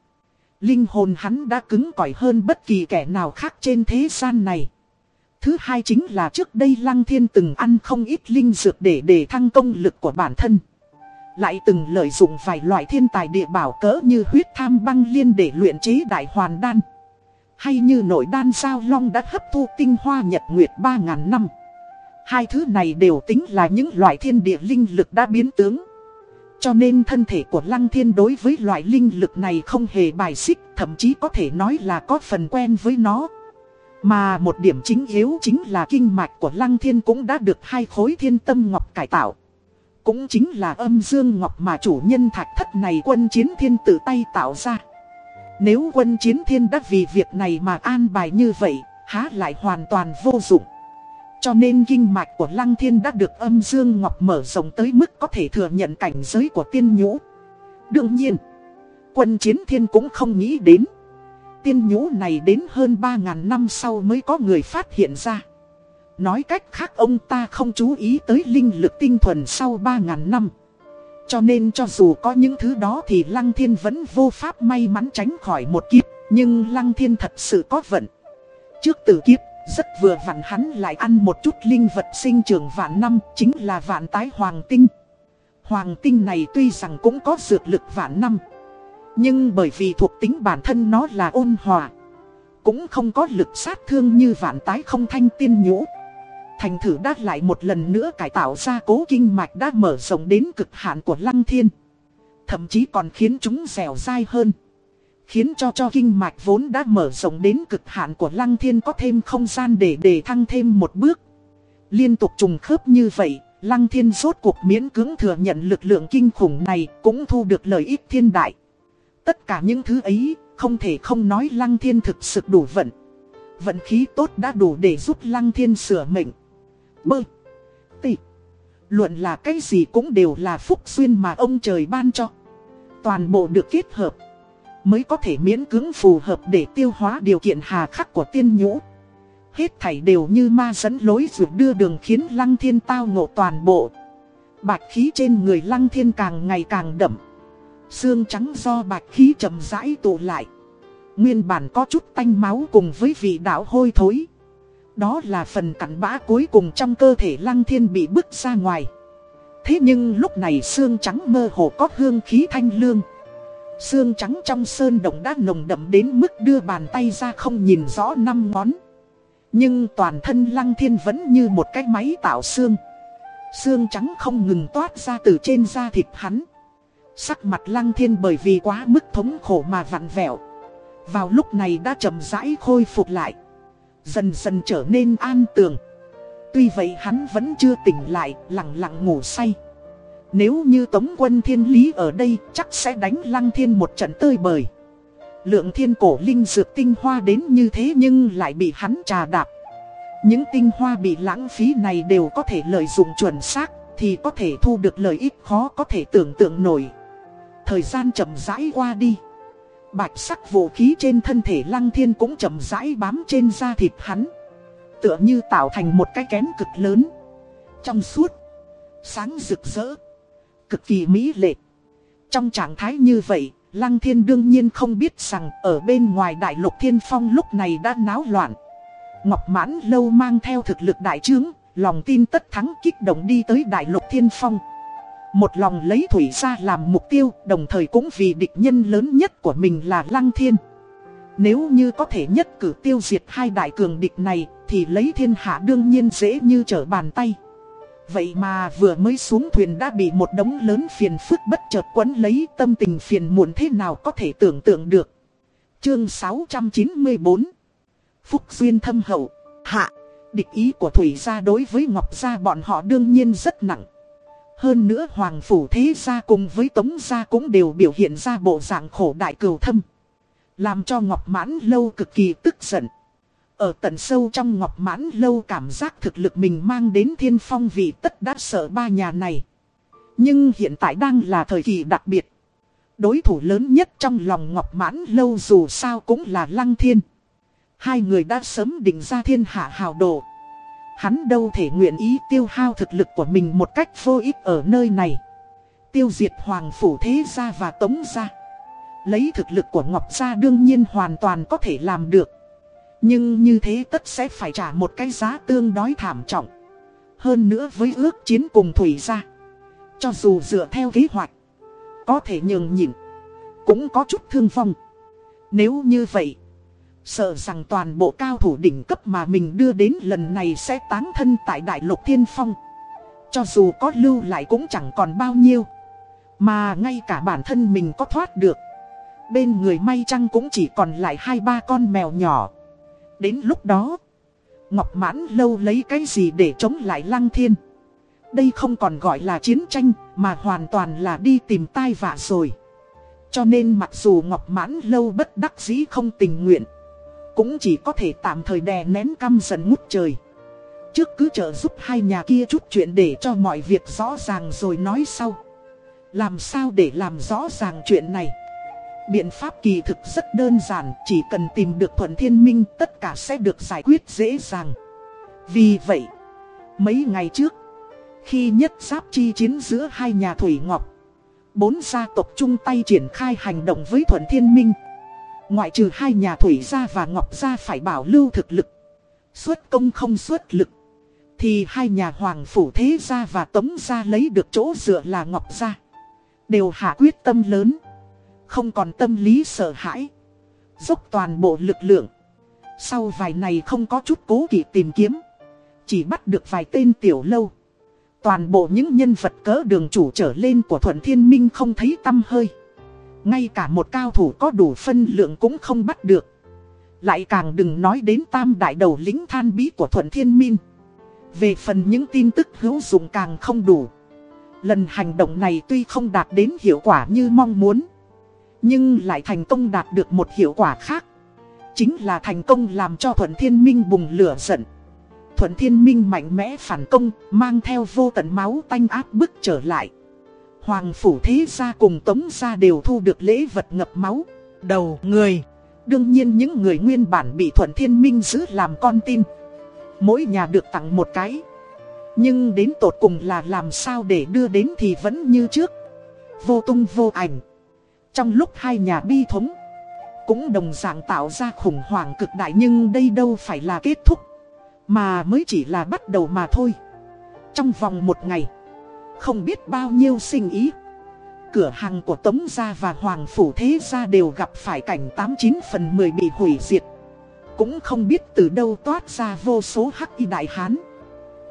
Linh hồn hắn đã cứng cỏi hơn bất kỳ kẻ nào khác trên thế gian này. Thứ hai chính là trước đây Lăng Thiên từng ăn không ít linh dược để để thăng công lực của bản thân. Lại từng lợi dụng vài loại thiên tài địa bảo cỡ như huyết tham băng liên để luyện chế đại hoàn đan. Hay như nội đan sao long đã hấp thu tinh hoa nhật nguyệt 3.000 năm. Hai thứ này đều tính là những loại thiên địa linh lực đã biến tướng. Cho nên thân thể của Lăng Thiên đối với loại linh lực này không hề bài xích, thậm chí có thể nói là có phần quen với nó. Mà một điểm chính yếu chính là kinh mạch của Lăng Thiên cũng đã được hai khối thiên tâm ngọc cải tạo. Cũng chính là âm dương ngọc mà chủ nhân thạch thất này quân chiến thiên tự tay tạo ra. Nếu quân chiến thiên đã vì việc này mà an bài như vậy, há lại hoàn toàn vô dụng. Cho nên kinh mạch của Lăng Thiên đã được âm dương ngọc mở rộng tới mức có thể thừa nhận cảnh giới của tiên nhũ. Đương nhiên, quân chiến thiên cũng không nghĩ đến. Tiên nhũ này đến hơn 3.000 năm sau mới có người phát hiện ra. Nói cách khác ông ta không chú ý tới linh lực tinh thuần sau 3.000 năm. Cho nên cho dù có những thứ đó thì Lăng Thiên vẫn vô pháp may mắn tránh khỏi một kiếp. Nhưng Lăng Thiên thật sự có vận. Trước tử kiếp rất vừa vặn hắn lại ăn một chút linh vật sinh trưởng vạn năm, chính là vạn tái hoàng tinh. Hoàng tinh này tuy rằng cũng có dược lực vạn năm, Nhưng bởi vì thuộc tính bản thân nó là ôn hòa, Cũng không có lực sát thương như vạn tái không thanh tiên nhũ Thành thử đã lại một lần nữa cải tạo ra cố kinh mạch đã mở rộng đến cực hạn của lăng thiên, Thậm chí còn khiến chúng dẻo dai hơn Khiến cho cho kinh mạch vốn đã mở rộng đến cực hạn của lăng thiên có thêm không gian để để thăng thêm một bước Liên tục trùng khớp như vậy Lăng thiên rốt cuộc miễn cưỡng thừa nhận lực lượng kinh khủng này cũng thu được lợi ích thiên đại. Tất cả những thứ ấy, không thể không nói lăng thiên thực sự đủ vận. Vận khí tốt đã đủ để giúp lăng thiên sửa mệnh. Bơ. Tị. Luận là cái gì cũng đều là phúc duyên mà ông trời ban cho. Toàn bộ được kết hợp. Mới có thể miễn cưỡng phù hợp để tiêu hóa điều kiện hà khắc của tiên nhũ. Hết thảy đều như ma dẫn lối dù đưa đường khiến lăng thiên tao ngộ toàn bộ. Bạch khí trên người lăng thiên càng ngày càng đậm. Xương trắng do bạch khí chậm rãi tụ lại. Nguyên bản có chút tanh máu cùng với vị đạo hôi thối. Đó là phần cặn bã cuối cùng trong cơ thể lăng thiên bị bức ra ngoài. Thế nhưng lúc này xương trắng mơ hồ có hương khí thanh lương. Xương trắng trong sơn động đã nồng đậm đến mức đưa bàn tay ra không nhìn rõ năm ngón. Nhưng toàn thân lăng thiên vẫn như một cái máy tạo xương. Xương trắng không ngừng toát ra từ trên da thịt hắn. Sắc mặt lăng thiên bởi vì quá mức thống khổ mà vặn vẹo. Vào lúc này đã chậm rãi khôi phục lại. Dần dần trở nên an tường. Tuy vậy hắn vẫn chưa tỉnh lại, lặng lặng ngủ say. Nếu như tống quân thiên lý ở đây chắc sẽ đánh lăng thiên một trận tơi bời. Lượng thiên cổ linh dược tinh hoa đến như thế nhưng lại bị hắn trà đạp. Những tinh hoa bị lãng phí này đều có thể lợi dụng chuẩn xác, thì có thể thu được lợi ích khó có thể tưởng tượng nổi. Thời gian chậm rãi qua đi. Bạch sắc vũ khí trên thân thể lăng thiên cũng chậm rãi bám trên da thịt hắn. Tựa như tạo thành một cái kén cực lớn. Trong suốt, sáng rực rỡ, cực kỳ mỹ lệ. Trong trạng thái như vậy, Lăng thiên đương nhiên không biết rằng ở bên ngoài đại lục thiên phong lúc này đã náo loạn. Ngọc mãn lâu mang theo thực lực đại trướng, lòng tin tất thắng kích động đi tới đại lục thiên phong. Một lòng lấy thủy ra làm mục tiêu, đồng thời cũng vì địch nhân lớn nhất của mình là lăng thiên. Nếu như có thể nhất cử tiêu diệt hai đại cường địch này, thì lấy thiên hạ đương nhiên dễ như trở bàn tay. Vậy mà vừa mới xuống thuyền đã bị một đống lớn phiền phức bất chợt quấn lấy tâm tình phiền muộn thế nào có thể tưởng tượng được. Chương 694 Phúc Duyên thâm hậu, hạ, địch ý của Thủy gia đối với Ngọc gia bọn họ đương nhiên rất nặng. Hơn nữa Hoàng Phủ Thế gia cùng với Tống gia cũng đều biểu hiện ra bộ dạng khổ đại cừu thâm. Làm cho Ngọc Mãn Lâu cực kỳ tức giận. Ở tận sâu trong ngọc mãn lâu cảm giác thực lực mình mang đến thiên phong vì tất đã sợ ba nhà này. Nhưng hiện tại đang là thời kỳ đặc biệt. Đối thủ lớn nhất trong lòng ngọc mãn lâu dù sao cũng là lăng thiên. Hai người đã sớm định ra thiên hạ hào đồ. Hắn đâu thể nguyện ý tiêu hao thực lực của mình một cách vô ích ở nơi này. Tiêu diệt hoàng phủ thế gia và tống gia. Lấy thực lực của Ngọc Gia đương nhiên hoàn toàn có thể làm được. Nhưng như thế tất sẽ phải trả một cái giá tương đối thảm trọng. Hơn nữa với ước chiến cùng Thủy ra. Cho dù dựa theo kế hoạch, có thể nhường nhịn, cũng có chút thương vong. Nếu như vậy, sợ rằng toàn bộ cao thủ đỉnh cấp mà mình đưa đến lần này sẽ tán thân tại Đại lục Thiên Phong. Cho dù có lưu lại cũng chẳng còn bao nhiêu. Mà ngay cả bản thân mình có thoát được. Bên người may chăng cũng chỉ còn lại hai ba con mèo nhỏ. Đến lúc đó, Ngọc Mãn Lâu lấy cái gì để chống lại Lăng Thiên? Đây không còn gọi là chiến tranh, mà hoàn toàn là đi tìm tai vạ rồi. Cho nên mặc dù Ngọc Mãn Lâu bất đắc dĩ không tình nguyện, cũng chỉ có thể tạm thời đè nén căm giận ngút trời. Trước cứ trợ giúp hai nhà kia chút chuyện để cho mọi việc rõ ràng rồi nói sau. Làm sao để làm rõ ràng chuyện này? Biện pháp kỳ thực rất đơn giản, chỉ cần tìm được thuận thiên minh tất cả sẽ được giải quyết dễ dàng. Vì vậy, mấy ngày trước, khi nhất giáp chi chiến giữa hai nhà Thủy Ngọc, bốn gia tộc chung tay triển khai hành động với thuận thiên minh. Ngoại trừ hai nhà Thủy gia và Ngọc gia phải bảo lưu thực lực, xuất công không xuất lực, Thì hai nhà hoàng phủ thế gia và tống gia lấy được chỗ dựa là ngọc gia Đều hạ quyết tâm lớn không còn tâm lý sợ hãi, Dốc toàn bộ lực lượng. Sau vài này không có chút cố kỵ tìm kiếm, Chỉ bắt được vài tên tiểu lâu. Toàn bộ những nhân vật cỡ đường chủ trở lên của Thuận Thiên Minh không thấy tâm hơi. Ngay cả một cao thủ có đủ phân lượng cũng không bắt được. Lại càng đừng nói đến tam đại đầu lính than bí của Thuận Thiên Minh. Về phần những tin tức hữu dụng càng không đủ. Lần hành động này tuy không đạt đến hiệu quả như mong muốn nhưng lại thành công đạt được một hiệu quả khác. Chính là thành công làm cho Thuận Thiên Minh bùng lửa giận. Thuận Thiên Minh mạnh mẽ phản công, Mang theo vô tận máu tanh áp bức trở lại. Hoàng Phủ Thế Gia cùng Tống Gia đều thu được lễ vật ngập máu. Đầu, người. Đương nhiên những người nguyên bản bị Thuận Thiên Minh giữ làm con tin. Mỗi nhà được tặng một cái. Nhưng đến tột cùng là làm sao để đưa đến thì vẫn như trước. Vô tung vô ảnh. Trong lúc hai nhà bi thống, Cũng đồng dạng tạo ra khủng hoảng cực đại Nhưng đây đâu phải là kết thúc, Mà mới chỉ là bắt đầu mà thôi Trong vòng một ngày, Không biết bao nhiêu sinh ý, Cửa hàng của Tống Gia và Hoàng Phủ Thế Gia đều gặp phải cảnh 89 phần 10 bị hủy diệt Cũng không biết từ đâu toát ra vô số hắc y đại hán,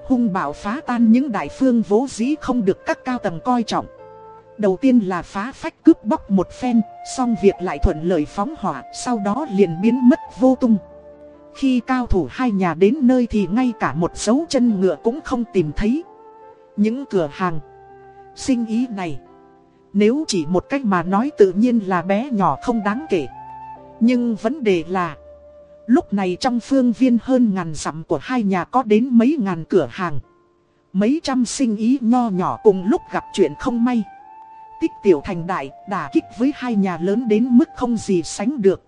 hung bạo phá tan những đại phương vố dĩ không được các cao tầng coi trọng. Đầu tiên là phá phách cướp bóc một phen, xong việc lại thuận lợi phóng hỏa, sau đó liền biến mất vô tung. Khi cao thủ hai nhà đến nơi thì ngay cả một dấu chân ngựa cũng không tìm thấy. Những cửa hàng, sinh ý này, nếu chỉ một cách mà nói tự nhiên là bé nhỏ không đáng kể. Nhưng vấn đề là Lúc này trong phương viên hơn ngàn dặm của hai nhà có đến mấy ngàn cửa hàng. Mấy trăm sinh ý nho nhỏ cùng lúc gặp chuyện không may. Tích tiểu thành đại, đả kích với hai nhà lớn đến mức không gì sánh được.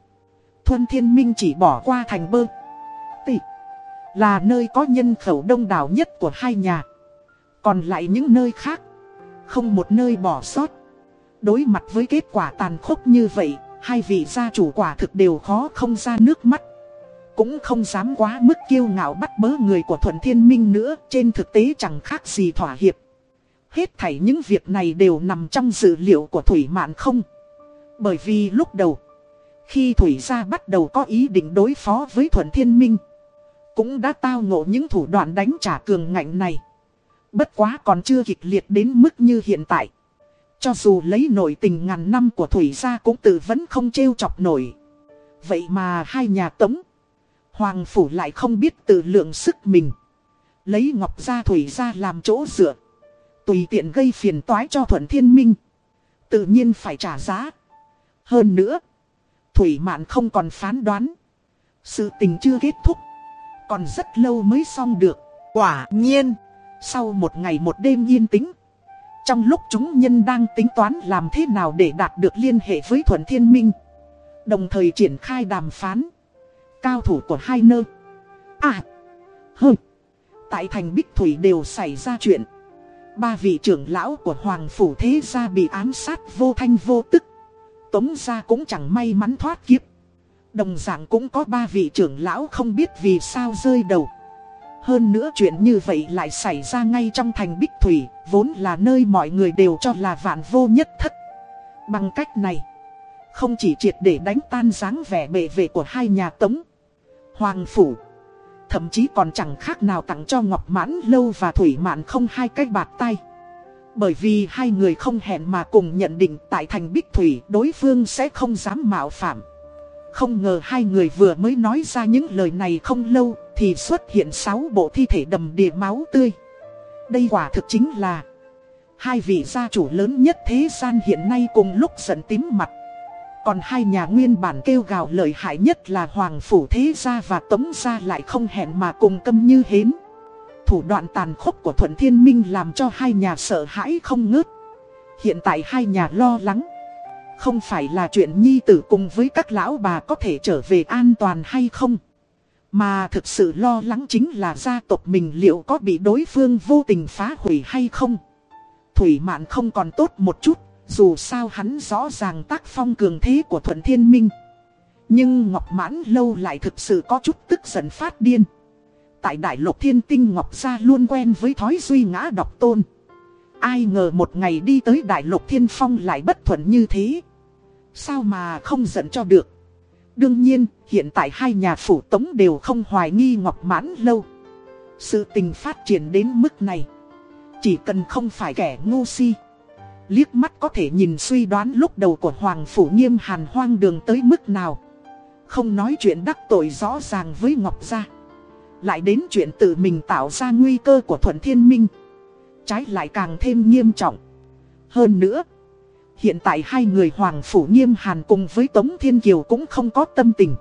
Thuân Thiên Minh chỉ bỏ qua thành bơ. Tị, là nơi có nhân khẩu đông đảo nhất của hai nhà. Còn lại những nơi khác, không một nơi bỏ sót. Đối mặt với kết quả tàn khốc như vậy, hai vị gia chủ quả thực đều khó không ra nước mắt. Cũng không dám quá mức kiêu ngạo bắt bớ người của Thuận Thiên Minh nữa, trên thực tế chẳng khác gì thỏa hiệp. Hết thảy những việc này đều nằm trong dữ liệu của Thủy Mạn không. Bởi vì lúc đầu, khi Thủy gia bắt đầu có ý định đối phó với Thuận Thiên Minh, cũng đã tao ngộ những thủ đoạn đánh trả cường ngạnh này. Bất quá còn chưa kịch liệt đến mức như hiện tại. Cho dù lấy nổi tình ngàn năm của Thủy gia cũng tự vẫn không trêu chọc nổi. Vậy mà hai nhà tống Hoàng Phủ lại không biết tự lượng sức mình. Lấy Ngọc Gia Thủy gia làm chỗ dựa. Tùy tiện gây phiền toái cho Thuận Thiên Minh. Tự nhiên phải trả giá. Hơn nữa. Thủy Mạn không còn phán đoán. Sự tình chưa kết thúc. Còn rất lâu mới xong được. Quả nhiên. Sau một ngày một đêm yên tĩnh. Trong lúc chúng nhân đang tính toán làm thế nào để đạt được liên hệ với Thuận Thiên Minh. Đồng thời triển khai đàm phán. Cao thủ của hai nơi. À. hơn. Tại thành Bích Thủy đều xảy ra chuyện. Ba vị trưởng lão của Hoàng Phủ Thế Gia bị ám sát vô thanh vô tức. Tống Gia cũng chẳng may mắn thoát kiếp. Đồng dạng cũng có ba vị trưởng lão không biết vì sao rơi đầu. Hơn nữa chuyện như vậy lại xảy ra ngay trong thành Bích Thủy, vốn là nơi mọi người đều cho là vạn vô nhất thất. Bằng cách này, không chỉ triệt để đánh tan dáng vẻ bề vệ của hai nhà Tống, Hoàng Phủ Thậm chí còn chẳng khác nào tặng cho Ngọc Mãn Lâu và Thủy Mạn không hai cái bạc tay. Bởi vì hai người không hẹn mà cùng nhận định tại thành Bích Thủy, đối phương sẽ không dám mạo phạm. Không ngờ hai người vừa mới nói ra những lời này không lâu, Thì xuất hiện sáu bộ thi thể đầm đìa máu tươi. Đây quả thực chính là Hai vị gia chủ lớn nhất thế gian hiện nay cùng lúc giận tím mặt còn hai nhà nguyên bản kêu gào lợi hại nhất là Hoàng Phủ Thế Gia và Tống Gia lại không hẹn mà cùng câm như hến. Thủ đoạn tàn khốc của Thuận Thiên Minh làm cho hai nhà sợ hãi không ngớt. Hiện tại hai nhà lo lắng. Không phải là chuyện nhi tử cùng với các lão bà có thể trở về an toàn hay không. Mà thực sự lo lắng chính là gia tộc mình liệu có bị đối phương vô tình phá hủy hay không. Thủy mạn không còn tốt một chút dù sao hắn rõ ràng tác phong cường thế của Thuận Thiên Minh. Nhưng Ngọc Mãn Lâu lại thực sự có chút tức giận phát điên. Tại đại lục thiên tinh Ngọc Gia luôn quen với thói duy ngã độc tôn. Ai ngờ một ngày đi tới đại lục thiên phong lại bất thuận như thế. Sao mà không giận cho được. Đương nhiên, hiện tại hai nhà phủ tống đều không hoài nghi Ngọc Mãn lâu. Sự tình phát triển đến mức này. Chỉ cần không phải kẻ ngu si. Liếc mắt có thể nhìn suy đoán lúc đầu của Hoàng Phủ Nghiêm hàn hoang đường tới mức nào. Không nói chuyện đắc tội rõ ràng với Ngọc Gia. Lại đến chuyện tự mình tạo ra nguy cơ của Thuận Thiên Minh. Trái lại càng thêm nghiêm trọng. Hơn nữa. Hiện tại hai người Hoàng Phủ Nghiêm Hàn cùng với Tống Thiên Kiều cũng không có tâm tình.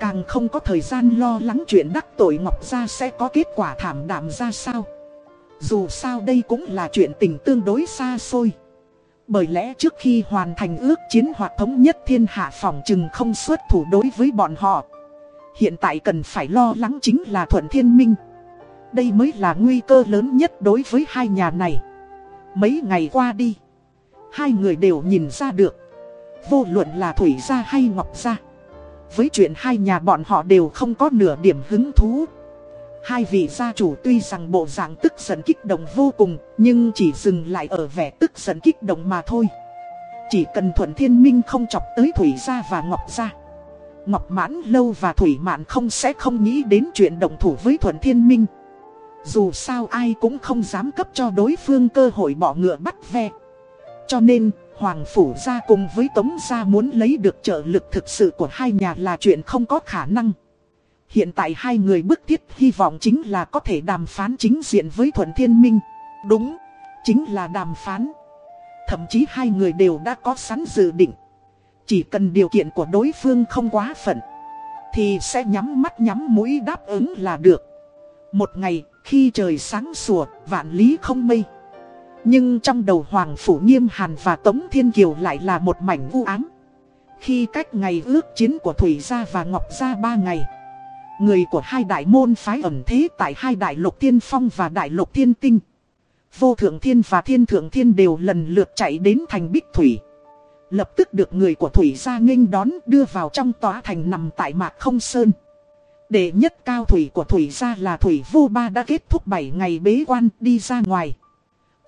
Càng không có thời gian lo lắng chuyện đắc tội Ngọc Gia sẽ có kết quả thảm đạm ra sao. Dù sao đây cũng là chuyện tình tương đối xa xôi. Bởi lẽ trước khi hoàn thành ước chiến hoạt thống nhất thiên hạ phòng chừng không xuất thủ đối với bọn họ. Hiện tại cần phải lo lắng chính là Thuận Thiên Minh. Đây mới là nguy cơ lớn nhất đối với hai nhà này. Mấy ngày qua đi, hai người đều nhìn ra được. Vô luận là Thủy Gia hay Ngọc Gia. Với chuyện hai nhà bọn họ đều không có nửa điểm hứng thú. Hai vị gia chủ tuy rằng bộ dạng tức giận kích động vô cùng, nhưng chỉ dừng lại ở vẻ tức giận kích động mà thôi. Chỉ cần Thuận Thiên Minh không chọc tới Thủy Gia và Ngọc Gia. Ngọc Mãn Lâu và Thủy Mạn không sẽ không nghĩ đến chuyện động thủ với Thuận Thiên Minh. Dù sao ai cũng không dám cấp cho đối phương cơ hội bỏ ngựa bắt ve. Cho nên, Hoàng Phủ Gia cùng với Tống Gia muốn lấy được trợ lực thực sự của hai nhà là chuyện không có khả năng. Hiện tại hai người bức thiết hy vọng chính là có thể đàm phán chính diện với Thuận Thiên Minh. Đúng, chính là đàm phán. Thậm chí hai người đều đã có sẵn dự định. Chỉ cần điều kiện của đối phương không quá phận. Thì sẽ nhắm mắt nhắm mũi đáp ứng là được. Một ngày, khi trời sáng sủa, vạn lý không mây. Nhưng trong đầu Hoàng Phủ Nghiêm Hàn và Tống Thiên Kiều lại là một mảnh u ám. Khi cách ngày ước chiến của Thủy Gia và Ngọc Gia ba ngày. Người của hai đại môn phái ẩn thế tại hai đại lục tiên phong và đại lục tiên tinh. Vô thượng thiên và thiên thượng thiên đều lần lượt chạy đến thành Bích Thủy. Lập tức được người của Thủy gia nghênh đón đưa vào trong tòa thành nằm tại Mạc Không Sơn. Đệ nhất cao thủy của Thủy gia là Thủy Vô Ba đã kết thúc 7 ngày bế quan đi ra ngoài.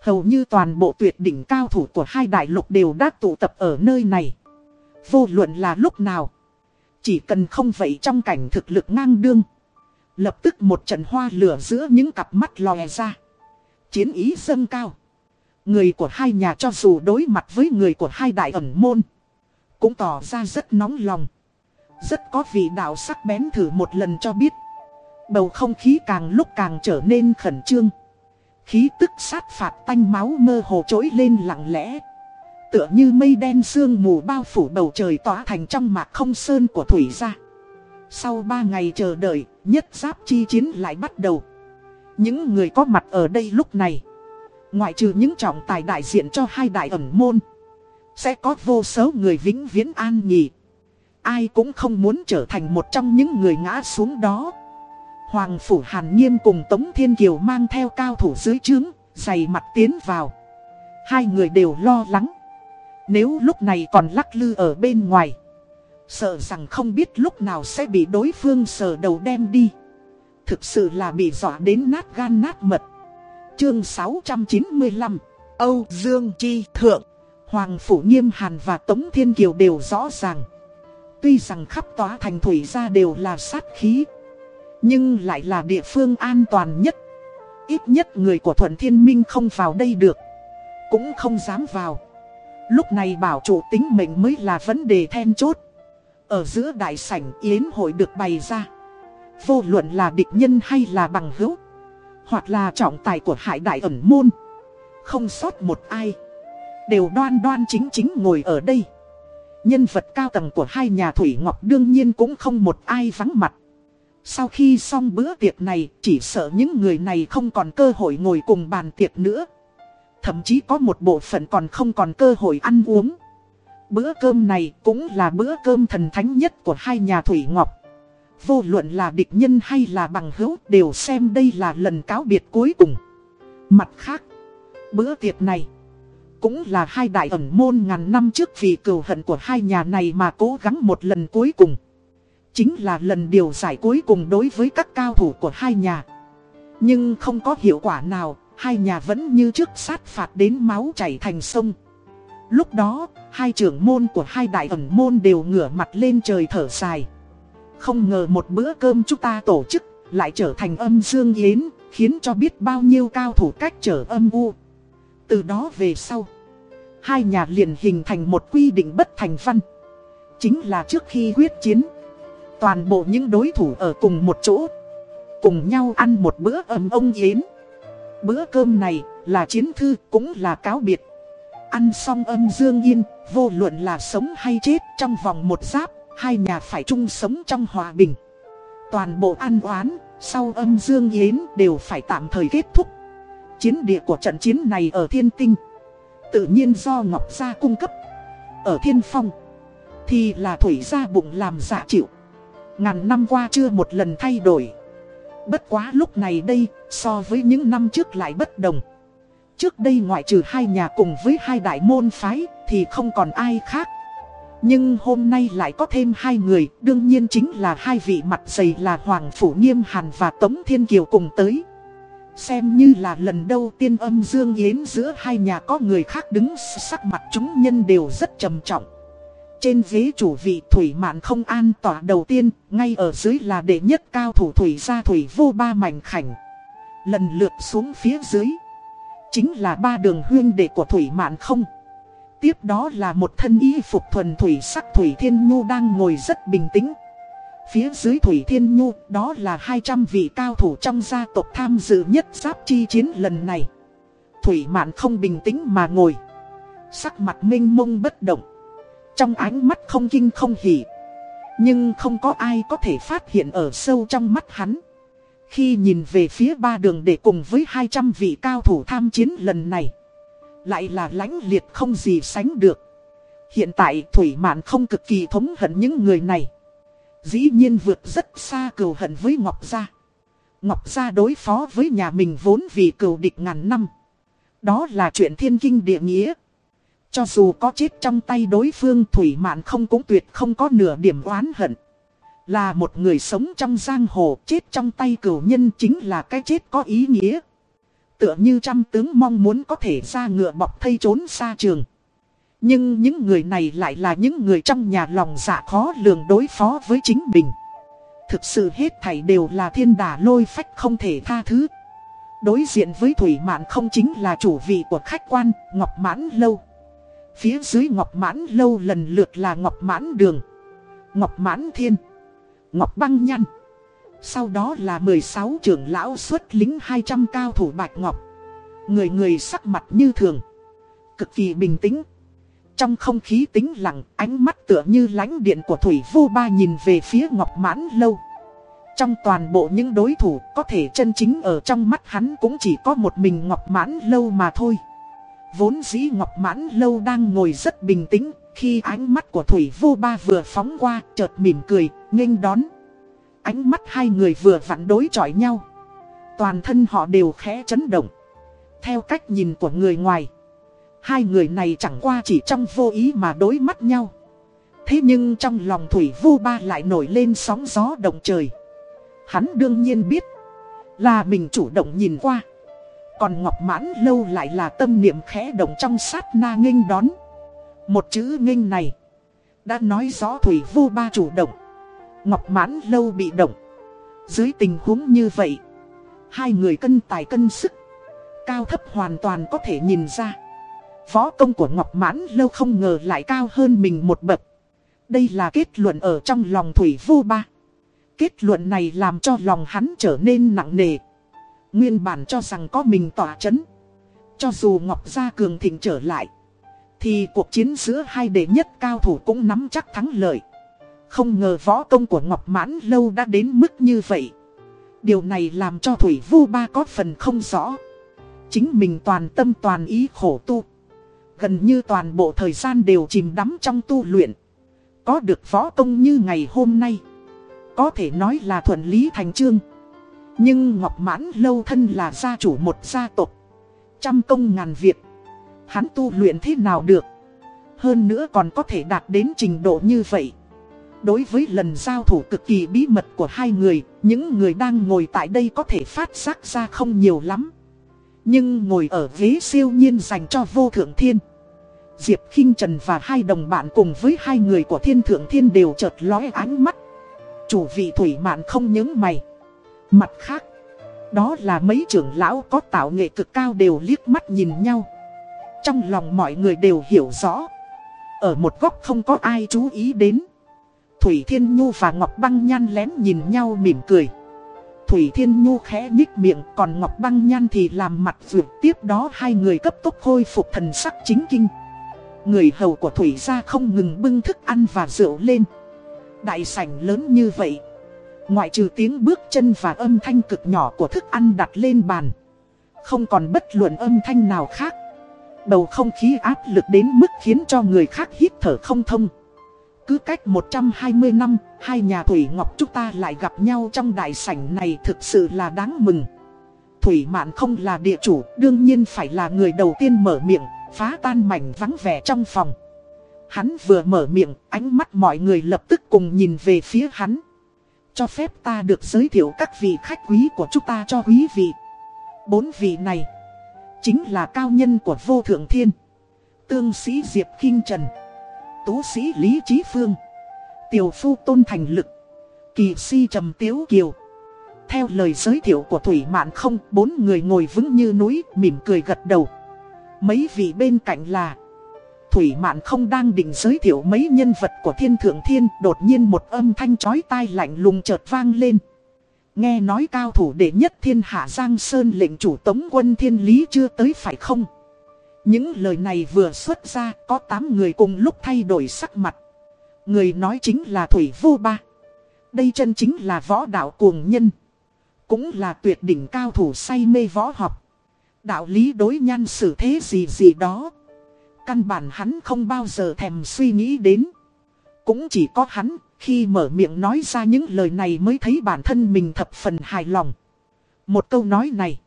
Hầu như toàn bộ tuyệt đỉnh cao thủ của hai đại lục đều đã tụ tập ở nơi này. Vô luận là lúc nào. Chỉ cần không vậy trong cảnh thực lực ngang đương. Lập tức một trận hoa lửa giữa những cặp mắt lòe ra. Chiến ý dâng cao. Người của hai nhà cho dù đối mặt với người của hai đại ẩn môn. Cũng tỏ ra rất nóng lòng. Rất có vị đạo sắc bén thử một lần cho biết. Bầu không khí càng lúc càng trở nên khẩn trương. Khí tức sát phạt tanh máu mơ hồ trỗi lên lặng lẽ. Tựa như mây đen sương mù bao phủ bầu trời tỏa thành trong mạc không sơn của thủy gia. Sau ba ngày chờ đợi, nhất giáp chi chiến lại bắt đầu. Những người có mặt ở đây lúc này, ngoại trừ những trọng tài đại diện cho hai đại ẩn môn, sẽ có vô số người vĩnh viễn an nhỉ. Ai cũng không muốn trở thành một trong những người ngã xuống đó. Hoàng Phủ Hàn Nghiêm cùng Tống Thiên Kiều mang theo cao thủ dưới trướng, dày mặt tiến vào. Hai người đều lo lắng. Nếu lúc này còn lắc lư ở bên ngoài, Sợ rằng không biết lúc nào sẽ bị đối phương sờ đầu đem đi. Thực sự là bị dọa đến nát gan nát mật. Chương 695 Âu Dương Chi Thượng. Hoàng Phủ Nghiêm Hàn và Tống Thiên Kiều đều rõ ràng. Tuy rằng khắp tòa thành thủy ra đều là sát khí, Nhưng lại là địa phương an toàn nhất. Ít nhất người của Thuận Thiên Minh không vào đây được, Cũng không dám vào. Lúc này bảo chủ tính mệnh mới là vấn đề then chốt. Ở giữa đại sảnh yến hội được bày ra. Vô luận là địch nhân hay là bằng hữu. Hoặc là trọng tài của hải đại ẩn môn. Không sót một ai. Đều đoan đoan chính chính ngồi ở đây. Nhân vật cao tầng của hai nhà Thủy Ngọc đương nhiên cũng không một ai vắng mặt. Sau khi xong bữa tiệc này, chỉ sợ những người này không còn cơ hội ngồi cùng bàn tiệc nữa. Thậm chí có một bộ phận còn không còn cơ hội ăn uống. Bữa cơm này cũng là bữa cơm thần thánh nhất của hai nhà Thủy Ngọc. Vô luận là địch nhân hay là bằng hữu đều xem đây là lần cáo biệt cuối cùng. Mặt khác, bữa tiệc này cũng là hai đại ẩn môn ngàn năm trước vì cừu hận của hai nhà này mà cố gắng một lần cuối cùng. Chính là lần điều giải cuối cùng đối với các cao thủ của hai nhà Nhưng không có hiệu quả nào Hai nhà vẫn như trước sát phạt đến máu chảy thành sông. Lúc đó, hai trưởng môn của hai đại ẩn môn đều ngửa mặt lên trời thở dài. Không ngờ một bữa cơm chúng ta tổ chức lại trở thành âm dương yến Khiến cho biết bao nhiêu cao thủ cách trở âm u. Từ đó về sau Hai nhà liền hình thành một quy định bất thành văn. Chính là trước khi quyết chiến Toàn bộ những đối thủ ở cùng một chỗ Cùng nhau ăn một bữa âm ông yến. Bữa cơm này là chiến thư, cũng là cáo biệt. Ăn xong âm dương yên, Vô luận là sống hay chết, trong vòng một giáp, Hai nhà phải chung sống trong hòa bình. Toàn bộ ăn oán, Sau âm dương yến đều phải tạm thời kết thúc. Chiến địa của trận chiến này ở thiên tinh, Tự nhiên do Ngọc Gia cung cấp. Ở thiên phong, Thì là thủy gia bụng làm dạ chịu. Ngàn năm qua chưa một lần thay đổi. Bất quá lúc này đây, so với những năm trước lại bất đồng. Trước đây ngoại trừ hai nhà cùng với hai đại môn phái thì không còn ai khác. Nhưng hôm nay lại có thêm hai người, Đương nhiên chính là hai vị mặt dày là Hoàng Phủ Nghiêm Hàn và Tống Thiên Kiều cùng tới. Xem như là lần đầu tiên âm dương yến giữa hai nhà có người khác đứng sắc mặt chúng nhân đều rất trầm trọng. Trên ghế chủ vị Thủy Mạn không an tỏa đầu tiên, ngay ở dưới là đệ nhất cao thủ Thủy gia Thủy vô ba mảnh khảnh. Lần lượt xuống phía dưới, chính là ba đường huyên đệ của Thủy Mạn không. Tiếp đó là một thân y phục thuần Thủy sắc Thủy Thiên Nhu đang ngồi rất bình tĩnh. Phía dưới Thủy Thiên Nhu đó là 200 vị cao thủ trong gia tộc tham dự nhất giáp chi chiến lần này. Thủy Mạn không bình tĩnh mà ngồi. Sắc mặt minh mông bất động. Trong ánh mắt không kinh không hỉ. Nhưng không có ai có thể phát hiện ở sâu trong mắt hắn. Khi nhìn về phía ba đường để cùng với 200 vị cao thủ tham chiến lần này. Lại là lãnh liệt không gì sánh được. Hiện tại Thủy Mạn không cực kỳ thống hận những người này. Dĩ nhiên vượt rất xa cừu hận với Ngọc Gia. Ngọc Gia đối phó với nhà mình vốn vì cừu địch ngàn năm. Đó là chuyện thiên kinh địa nghĩa. Cho dù có chết trong tay đối phương Thủy Mạn không cũng tuyệt không có nửa điểm oán hận. Là một người sống trong giang hồ chết trong tay cửu nhân chính là cái chết có ý nghĩa. Tựa như trăm tướng mong muốn có thể ra ngựa bọc thây trốn xa trường. Nhưng những người này lại là những người trong nhà lòng dạ khó lường đối phó với chính mình. Thực sự hết thảy đều là thiên đà lôi phách không thể tha thứ. Đối diện với Thủy Mạn không chính là chủ vị của khách quan, Ngọc Mãn Lâu. Phía dưới Ngọc Mãn Lâu lần lượt là Ngọc Mãn Đường, Ngọc Mãn Thiên, Ngọc Băng Nhăn. Sau đó là 16 trưởng lão xuất lính 200 cao thủ Bạch Ngọc. Người người sắc mặt như thường. Cực kỳ bình tĩnh. Trong không khí tĩnh lặng, ánh mắt tựa như lánh điện của Thủy Vô Ba nhìn về phía Ngọc Mãn Lâu. Trong toàn bộ những đối thủ, có thể chân chính ở trong mắt hắn cũng chỉ có một mình Ngọc Mãn Lâu mà thôi. Vốn dĩ Ngọc Mãn Lâu đang ngồi rất bình tĩnh, khi ánh mắt của Thủy Vô Ba vừa phóng qua, chợt mỉm cười, nghênh đón. Ánh mắt hai người vừa vặn đối chọi nhau. Toàn thân họ đều khẽ chấn động. Theo cách nhìn của người ngoài. Hai người này chẳng qua chỉ trong vô ý mà đối mắt nhau. Thế nhưng trong lòng Thủy Vô Ba lại nổi lên sóng gió động trời. Hắn đương nhiên biết là mình chủ động nhìn qua. Còn Ngọc Mãn Lâu lại là tâm niệm khẽ động trong sát na nghênh đón. Một chữ nghênh này đã nói rõ Thủy Vô Ba chủ động. Ngọc Mãn Lâu bị động. Dưới tình huống như vậy, hai người cân tài cân sức, cao thấp hoàn toàn có thể nhìn ra. Võ công của Ngọc Mãn lâu không ngờ lại cao hơn mình một bậc. Đây là kết luận ở trong lòng Thủy Vô Ba. Kết luận này làm cho lòng hắn trở nên nặng nề. Nguyên bản cho rằng có mình tỏa chấn. Cho dù Ngọc Gia Cường thịnh trở lại. Thì cuộc chiến giữa hai đệ nhất cao thủ cũng nắm chắc thắng lợi. Không ngờ võ công của Ngọc Mãn lâu đã đến mức như vậy. Điều này làm cho Thủy Vu Ba có phần không rõ. Chính mình toàn tâm toàn ý khổ tu. Gần như toàn bộ thời gian đều chìm đắm trong tu luyện Có được võ công như ngày hôm nay, Có thể nói là thuận lý thành trương nhưng Ngọc Mãn lâu thân là gia chủ một gia tộc Trăm công ngàn việc Hắn tu luyện thế nào được Hơn nữa còn có thể đạt đến trình độ như vậy Đối với lần giao thủ cực kỳ bí mật của hai người, những người đang ngồi tại đây có thể phát giác ra không nhiều lắm. Nhưng ngồi ở ghế siêu nhiên dành cho vô thượng thiên. Diệp khinh Trần và hai đồng bạn cùng với hai người của thiên thượng thiên đều chợt lóe ánh mắt. Chủ vị thủy mạn không những mày. Mặt khác, đó là mấy trưởng lão có tạo nghệ cực cao đều liếc mắt nhìn nhau. Trong lòng mọi người đều hiểu rõ. Ở một góc không có ai chú ý đến. Thủy Thiên Nhu và Ngọc Băng Nhan lén nhìn nhau mỉm cười. Thủy Thiên Nhu khẽ nhích miệng còn Ngọc Băng Nhan thì làm mặt vượt tiếp đó hai người cấp tốc khôi phục thần sắc chính kinh. Người hầu của Thủy gia không ngừng bưng thức ăn và rượu lên. Đại sảnh lớn như vậy. Ngoại trừ tiếng bước chân và âm thanh cực nhỏ của thức ăn đặt lên bàn. Không còn bất luận âm thanh nào khác. Bầu không khí áp lực đến mức khiến cho người khác hít thở không thông. Cứ cách 120 năm, hai nhà Thủy Ngọc chúng ta lại gặp nhau trong đại sảnh này thực sự là đáng mừng. Thủy Mạn không là địa chủ, đương nhiên phải là người đầu tiên mở miệng, phá tan mảnh vắng vẻ trong phòng. Hắn vừa mở miệng, ánh mắt mọi người lập tức cùng nhìn về phía hắn. Cho phép ta được giới thiệu các vị khách quý của chúng ta cho quý vị. Bốn vị này, chính là cao nhân của vô thượng thiên. Tương sĩ Diệp kinh Trần tú sĩ Lý Trí Phương, tiểu phu Tôn Thành Lực, kỳ si Trầm Tiếu Kiều. Theo lời giới thiệu của Thủy Mạn không, bốn người ngồi vững như núi, mỉm cười gật đầu. Mấy vị bên cạnh là Thủy Mạn không đang định giới thiệu mấy nhân vật của thiên thượng thiên, đột nhiên một âm thanh chói tai lạnh lùng chợt vang lên. Nghe nói cao thủ đệ nhất thiên hạ Giang Sơn lệnh chủ tống quân thiên lý chưa tới phải không? Những lời này vừa xuất ra có 8 người cùng lúc thay đổi sắc mặt. Người nói chính là Thủy Vô Ba. Đây chân chính là võ đạo cuồng nhân. Cũng là tuyệt đỉnh cao thủ say mê võ học. Đạo lý đối nhan xử thế gì gì đó. Căn bản hắn không bao giờ thèm suy nghĩ đến. Cũng chỉ có hắn khi mở miệng nói ra những lời này mới thấy bản thân mình thập phần hài lòng. Một câu nói này.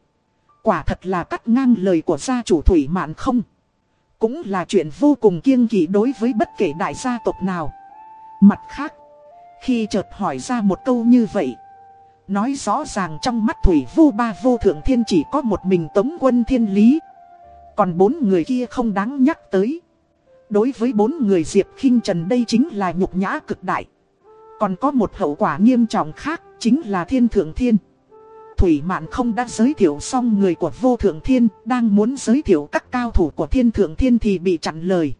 Quả thật là cắt ngang lời của gia chủ Thủy Mạn không. Cũng là chuyện vô cùng kiêng kỵ đối với bất kể đại gia tộc nào. Mặt khác, khi chợt hỏi ra một câu như vậy, nói rõ ràng trong mắt Thủy vô ba vô thượng thiên chỉ có một mình tống quân thiên lý. Còn bốn người kia không đáng nhắc tới. Đối với bốn người Diệp khinh Trần đây chính là nhục nhã cực đại. Còn có một hậu quả nghiêm trọng khác chính là thiên thượng thiên. Thủy Mạn không đã giới thiệu xong người của vô thượng thiên, đang muốn giới thiệu các cao thủ của thiên thượng thiên thì bị chặn lời.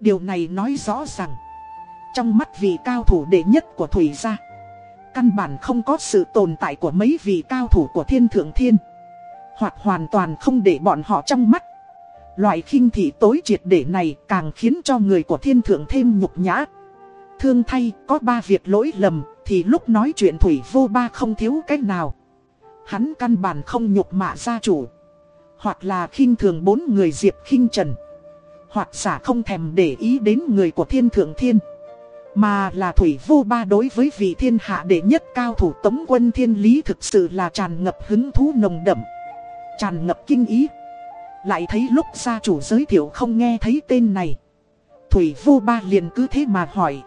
Điều này nói rõ rằng, trong mắt vị cao thủ đệ nhất của Thủy gia, căn bản không có sự tồn tại của mấy vị cao thủ của thiên thượng thiên. Hoặc hoàn toàn không để bọn họ trong mắt. Loại khinh thị tối triệt để này càng khiến cho người của thiên thượng thêm nhục nhã. Thương thay, có ba việc lỗi lầm, thì lúc nói chuyện Thủy vô ba không thiếu cách nào. Hắn căn bản không nhục mạ gia chủ. Hoặc là khinh thường bốn người Diệp khinh Trần. Hoặc giả không thèm để ý đến người của thiên thượng thiên. Mà là thủy vô ba đối với vị thiên hạ đệ nhất cao thủ tống quân thiên lý thực sự là tràn ngập hứng thú nồng đậm. Tràn ngập kinh ý. Lại thấy lúc gia chủ giới thiệu không nghe thấy tên này Thủy vô ba liền cứ thế mà hỏi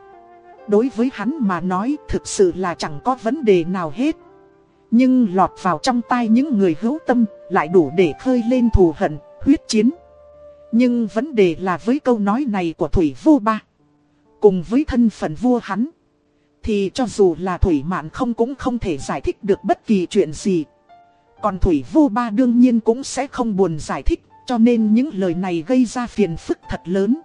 Đối với hắn mà nói thực sự là chẳng có vấn đề nào hết nhưng lọt vào trong tay những người hữu tâm lại đủ để khơi lên thù hận, huyết chiến. Nhưng vấn đề là với câu nói này của Thủy Vô Ba. Cùng với thân phận vua hắn. Thì cho dù là Thủy Mạn không cũng không thể giải thích được bất kỳ chuyện gì. Còn Thủy Vô Ba đương nhiên cũng sẽ không buồn giải thích. Cho nên những lời này gây ra phiền phức thật lớn.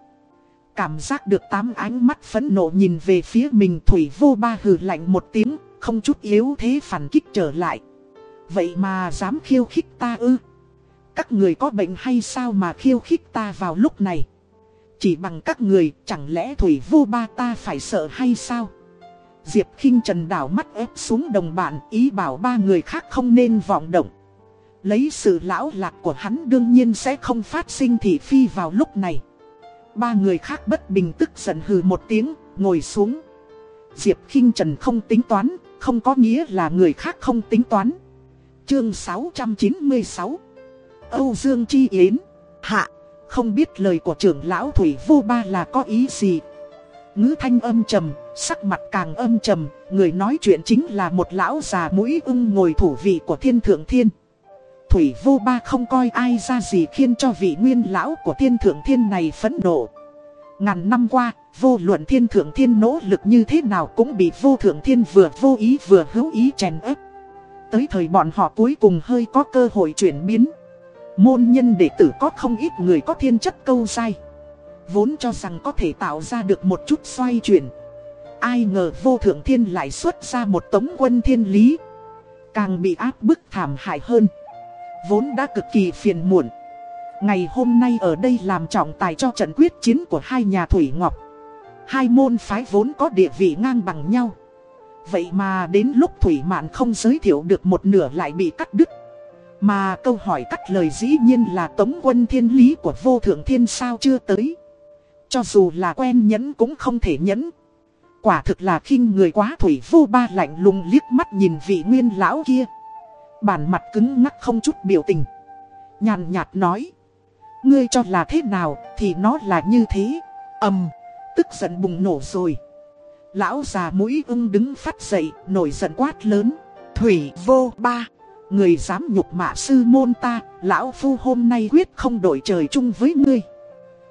Cảm giác được tám ánh mắt phẫn nộ nhìn về phía mình Thủy Vô Ba hừ lạnh một tiếng, không chút yếu thế phản kích trở lại. Vậy mà dám khiêu khích ta ư? Các người có bệnh hay sao mà khiêu khích ta vào lúc này? Chỉ bằng các người, chẳng lẽ thủy vô ba ta phải sợ hay sao? Diệp khinh Trần đảo mắt ép xuống đồng bạn, ý bảo ba người khác không nên vọng động. Lấy sự lão lạc của hắn đương nhiên sẽ không phát sinh thị phi vào lúc này. Ba người khác bất bình tức giận hừ một tiếng, ngồi xuống. Diệp khinh Trần không tính toán, không có nghĩa là người khác không tính toán. Chương 696 Âu Dương Chi Yến Hạ Không biết lời của trưởng lão Thủy Vô Ba là có ý gì Ngữ thanh âm trầm Sắc mặt càng âm trầm, người nói chuyện chính là một lão già mũi ưng ngồi thủ vị của thiên thượng thiên. Thủy vô ba không coi ai ra gì khiến cho vị nguyên lão của thiên thượng thiên này phẫn nộ. Ngàn năm qua, vô luận thiên thượng thiên nỗ lực như thế nào cũng bị vô thượng thiên vừa vô ý vừa hữu ý chèn ép. Tới thời bọn họ cuối cùng hơi có cơ hội chuyển biến. Môn nhân đệ tử có không ít người có thiên chất câu sai. Vốn cho rằng có thể tạo ra được một chút xoay chuyển. Ai ngờ vô thượng thiên lại xuất ra một tống quân thiên lý. Càng bị áp bức thảm hại hơn. Vốn đã cực kỳ phiền muộn. Ngày hôm nay ở đây làm trọng tài cho trận quyết chiến của hai nhà Thủy Ngọc. Hai môn phái vốn có địa vị ngang bằng nhau. Vậy mà đến lúc Thủy Mạn không giới thiệu được một nửa lại bị cắt đứt. Mà câu hỏi cắt lời dĩ nhiên là tống quân thiên lý của vô thượng thiên sao chưa tới. Cho dù là quen nhẫn cũng không thể nhẫn. Quả thực là khinh người quá thủy vô ba lạnh lùng liếc mắt nhìn vị nguyên lão kia. Bản mặt cứng ngắc không chút biểu tình. Nhàn nhạt nói. Ngươi cho là thế nào thì nó là như thế. ầm tức giận bùng nổ rồi. Lão già mũi ưng đứng phát dậy, nổi giận quát lớn. Thủy vô ba. Người dám nhục mạ sư môn ta, lão phu hôm nay quyết không đổi trời chung với ngươi.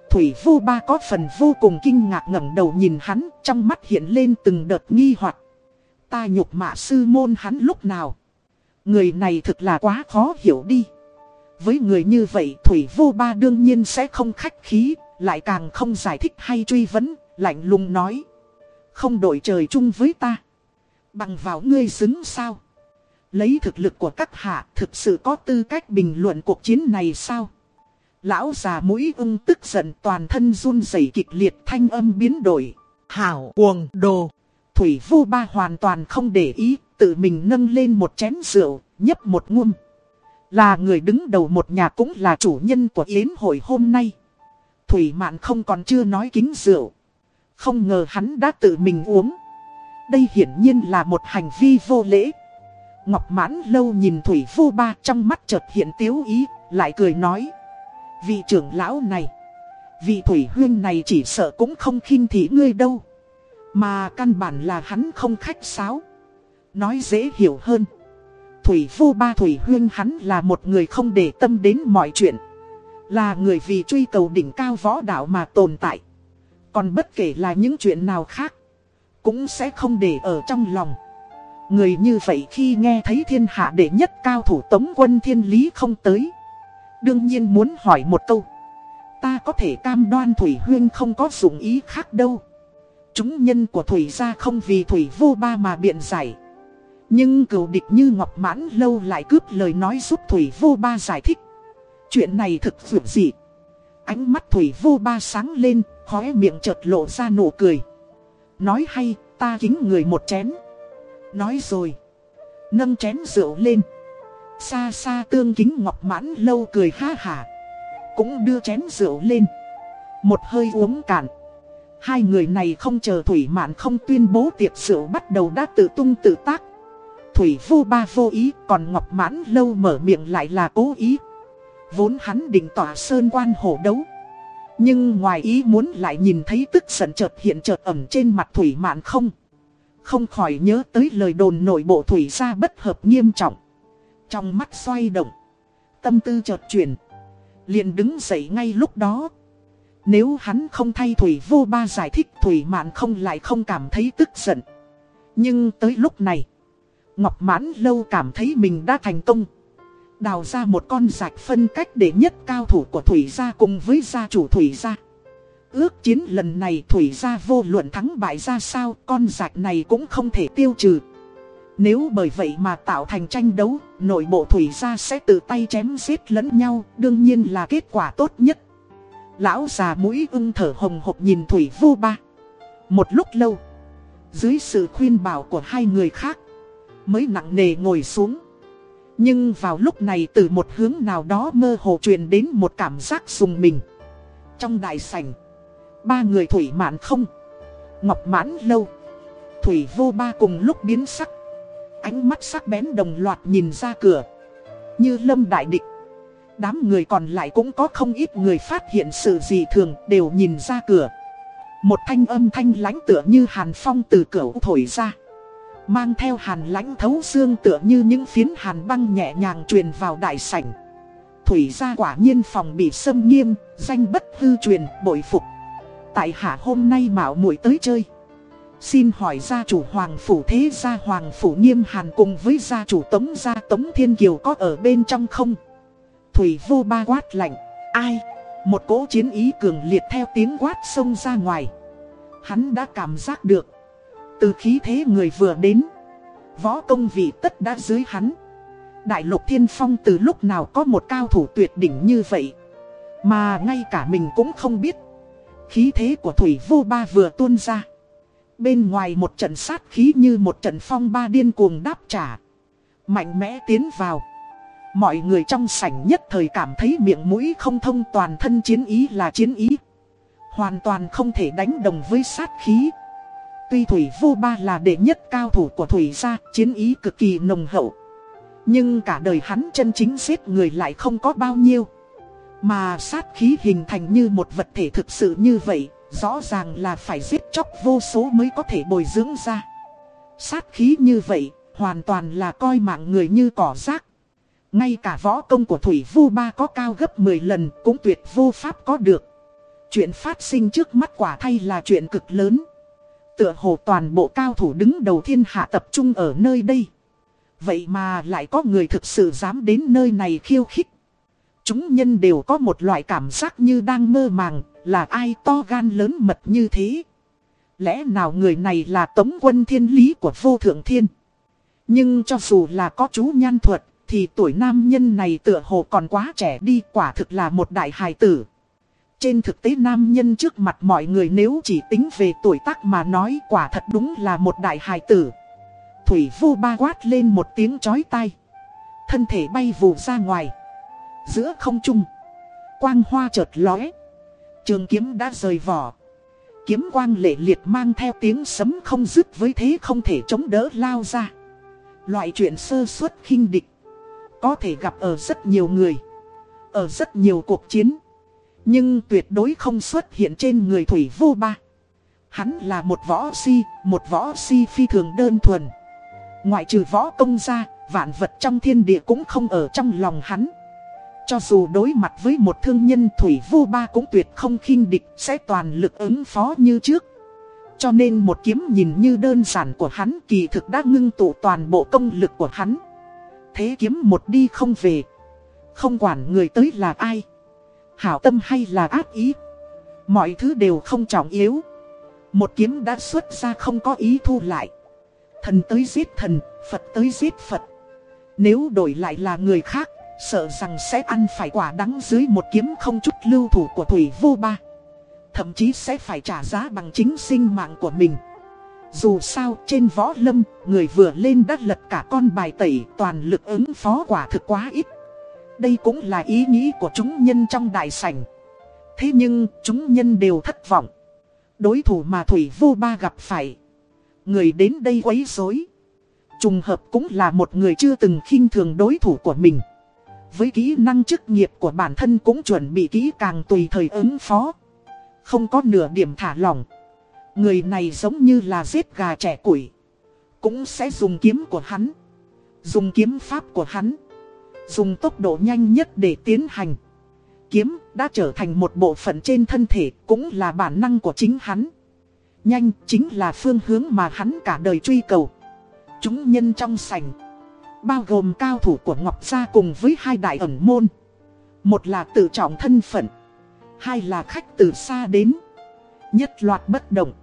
Thủy vô ba có phần vô cùng kinh ngạc ngẩng đầu nhìn hắn, trong mắt hiện lên từng đợt nghi hoặc. Ta nhục mạ sư môn hắn lúc nào? Người này thực là quá khó hiểu đi. Với người như vậy Thủy vô ba đương nhiên sẽ không khách khí, lại càng không giải thích hay truy vấn, lạnh lùng nói. Không đổi trời chung với ta. Bằng vào ngươi xứng sao? Lấy thực lực của các hạ thực sự có tư cách bình luận cuộc chiến này sao? Lão già mũi ưng tức giận toàn thân run rẩy kịch liệt thanh âm biến đổi. Hảo cuồng đồ. Thủy vô ba hoàn toàn không để ý, tự mình nâng lên một chén rượu, nhấp một ngum. Là người đứng đầu một nhà cũng là chủ nhân của yến hội hôm nay. Thủy mạn không còn chưa nói kính rượu. Không ngờ hắn đã tự mình uống. Đây hiển nhiên là một hành vi vô lễ. Ngọc mãn lâu nhìn Thủy vô ba trong mắt chợt hiện tiếu ý, lại cười nói. Vị trưởng lão này, vị Thủy huyên này chỉ sợ cũng không khinh thị ngươi đâu. Mà căn bản là hắn không khách sáo. Nói dễ hiểu hơn. Thủy vô ba Thủy huyên hắn là một người không để tâm đến mọi chuyện. Là người vì truy cầu đỉnh cao võ đạo mà tồn tại. Còn bất kể là những chuyện nào khác, cũng sẽ không để ở trong lòng. Người như vậy khi nghe thấy thiên hạ đệ nhất cao thủ tống quân thiên lý không tới. Đương nhiên muốn hỏi một câu. Ta có thể cam đoan Thủy Huyên không có dụng ý khác đâu. Chúng nhân của Thủy gia không vì Thủy vô ba mà biện giải. Nhưng cựu địch như Ngọc Mãn lâu lại cướp lời nói giúp Thủy vô ba giải thích. Chuyện này thực sự gì? Ánh mắt Thủy vô ba sáng lên, khóe miệng chợt lộ ra nụ cười. Nói hay, ta kính người một chén. Nói rồi. Nâng chén rượu lên. Xa xa tương kính ngọc mãn lâu cười ha hả. Cũng đưa chén rượu lên. Một hơi uống cạn. Hai người này không chờ Thủy Mạn không tuyên bố tiệc rượu bắt đầu đã tự tung tự tác. Thủy vô ba vô ý, còn Ngọc Mãn lâu mở miệng lại là cố ý. Vốn hắn định tỏa sơn quan hổ đấu. Nhưng ngoài ý muốn lại nhìn thấy tức giận chợt hiện chợt ẩm trên mặt Thủy Mạn không. Không khỏi nhớ tới lời đồn nội bộ Thủy ra bất hợp nghiêm trọng. Trong mắt xoay động. Tâm tư chợt chuyển. liền đứng dậy ngay lúc đó. Nếu hắn không thay Thủy vô ba giải thích Thủy Mạn không lại không cảm thấy tức giận. Nhưng tới lúc này. Ngọc Mãn Lâu cảm thấy mình đã thành công. Đào ra một con rạch phân cách để nhất cao thủ của Thủy gia cùng với gia chủ Thủy gia. Ước chiến lần này Thủy gia vô luận thắng bại ra sao con rạch này cũng không thể tiêu trừ. Nếu bởi vậy mà tạo thành tranh đấu, nội bộ Thủy gia sẽ tự tay chém giết lẫn nhau, đương nhiên là kết quả tốt nhất. Lão già mũi ưng thở hồng hộc nhìn Thủy vô ba. Một lúc lâu, dưới sự khuyên bảo của hai người khác, mới nặng nề ngồi xuống. Nhưng vào lúc này từ một hướng nào đó mơ hồ truyền đến một cảm giác dùng mình. Trong đại sảnh, ba người Thủy Mạn không, Ngọc Mãn Lâu, Thủy Vô Ba cùng lúc biến sắc. Ánh mắt sắc bén đồng loạt nhìn ra cửa. Như lâm đại địch. Đám người còn lại cũng có không ít người phát hiện sự gì thường đều nhìn ra cửa. Một thanh âm thanh lãnh tựa như hàn phong từ cửa thổi ra. Mang theo hàn lãnh thấu xương tựa như những phiến hàn băng nhẹ nhàng truyền vào đại sảnh. Thủy gia quả nhiên phòng bị xâm nghiêm, danh bất hư truyền, bội phục. Tại hạ hôm nay mạo muội tới chơi. Xin hỏi gia chủ Hoàng Phủ Thế gia Hoàng Phủ Nghiêm Hàn cùng với gia chủ Tống gia Tống Thiên Kiều có ở bên trong không? Thủy vô ba quát lạnh. Ai? Một cỗ chiến ý cường liệt theo tiếng quát xông ra ngoài. Hắn đã cảm giác được. Từ khí thế người vừa đến. Võ công vị tất đã dưới hắn. Đại lục thiên phong từ lúc nào có một cao thủ tuyệt đỉnh như vậy. Mà ngay cả mình cũng không biết. Khí thế của Thủy vô ba vừa tuôn ra. Bên ngoài một trận sát khí như một trận phong ba điên cuồng đáp trả. Mạnh mẽ tiến vào. Mọi người trong sảnh nhất thời cảm thấy miệng mũi không thông toàn thân chiến ý là chiến ý. Hoàn toàn không thể đánh đồng với sát khí. Tuy Thủy Vô Ba là đệ nhất cao thủ của Thủy gia, chiến ý cực kỳ nồng hậu. Nhưng cả đời hắn chân chính giết người lại không có bao nhiêu. Mà sát khí hình thành như một vật thể thực sự như vậy, rõ ràng là phải giết chóc vô số mới có thể bồi dưỡng ra. Sát khí như vậy, hoàn toàn là coi mạng người như cỏ rác. Ngay cả võ công của Thủy Vu Ba có cao gấp 10 lần cũng tuyệt vô pháp có được. Chuyện phát sinh trước mắt quả thay là chuyện cực lớn. Tựa hồ toàn bộ cao thủ đứng đầu thiên hạ tập trung ở nơi đây. Vậy mà lại có người thực sự dám đến nơi này khiêu khích. Chúng nhân đều có một loại cảm giác như đang mơ màng, là ai to gan lớn mật như thế. Lẽ nào người này là tống quân thiên lý của vô thượng thiên? Nhưng cho dù là có chú nhan thuật, thì tuổi nam nhân này tựa hồ còn quá trẻ đi quả thực là một đại hài tử. Trên thực tế nam nhân trước mặt mọi người nếu chỉ tính về tuổi tác mà nói quả thật đúng là một đại hài tử. Thủy vô ba quát lên một tiếng chói tai. Thân thể bay vù ra ngoài. Giữa không trung. Quang hoa chợt lóe. Trường kiếm đã rời vỏ. Kiếm quang lệ liệt mang theo tiếng sấm không dứt với thế không thể chống đỡ lao ra. Loại chuyện sơ suất khinh địch. Có thể gặp ở rất nhiều người. Ở rất nhiều cuộc chiến. Nhưng tuyệt đối không xuất hiện trên người Thủy Vô Ba. Hắn là một võ si, một võ si phi thường đơn thuần. Ngoại trừ võ công ra, vạn vật trong thiên địa cũng không ở trong lòng hắn. Cho dù đối mặt với một thương nhân Thủy Vô Ba cũng tuyệt không khinh địch sẽ toàn lực ứng phó như trước. Cho nên một kiếm nhìn như đơn giản của hắn kỳ thực đã ngưng tụ toàn bộ công lực của hắn. Thế kiếm một đi không về. Không quản người tới là ai. Hảo tâm hay là ác ý. Mọi thứ đều không trọng yếu. Một kiếm đã xuất ra không có ý thu lại. Thần tới giết thần, Phật tới giết Phật. Nếu đổi lại là người khác, sợ rằng sẽ ăn phải quả đắng dưới một kiếm không chút lưu thủ của Thủy Vô Ba. Thậm chí sẽ phải trả giá bằng chính sinh mạng của mình. Dù sao trên võ lâm, người vừa lên đã lật cả con bài tẩy toàn lực ứng phó quả thực quá ít. Đây cũng là ý nghĩ của chúng nhân trong đại sảnh. Thế nhưng, chúng nhân đều thất vọng. Đối thủ mà Thủy Vô Ba gặp phải. Người đến đây quấy rối. Trùng hợp cũng là một người chưa từng khinh thường đối thủ của mình. Với kỹ năng chức nghiệp của bản thân cũng chuẩn bị kỹ càng tùy thời ứng phó. Không có nửa điểm thả lỏng. Người này giống như là giết gà trẻ củi. Cũng sẽ dùng kiếm của hắn. Dùng kiếm pháp của hắn. Dùng tốc độ nhanh nhất để tiến hành. Kiếm đã trở thành một bộ phận trên thân thể, cũng là bản năng của chính hắn. Nhanh chính là phương hướng mà hắn cả đời truy cầu. Chúng nhân trong sảnh. Bao gồm cao thủ của Ngọc Gia cùng với hai đại ẩn môn. Một là tự trọng thân phận. Hai là khách từ xa đến. Nhất loạt bất động.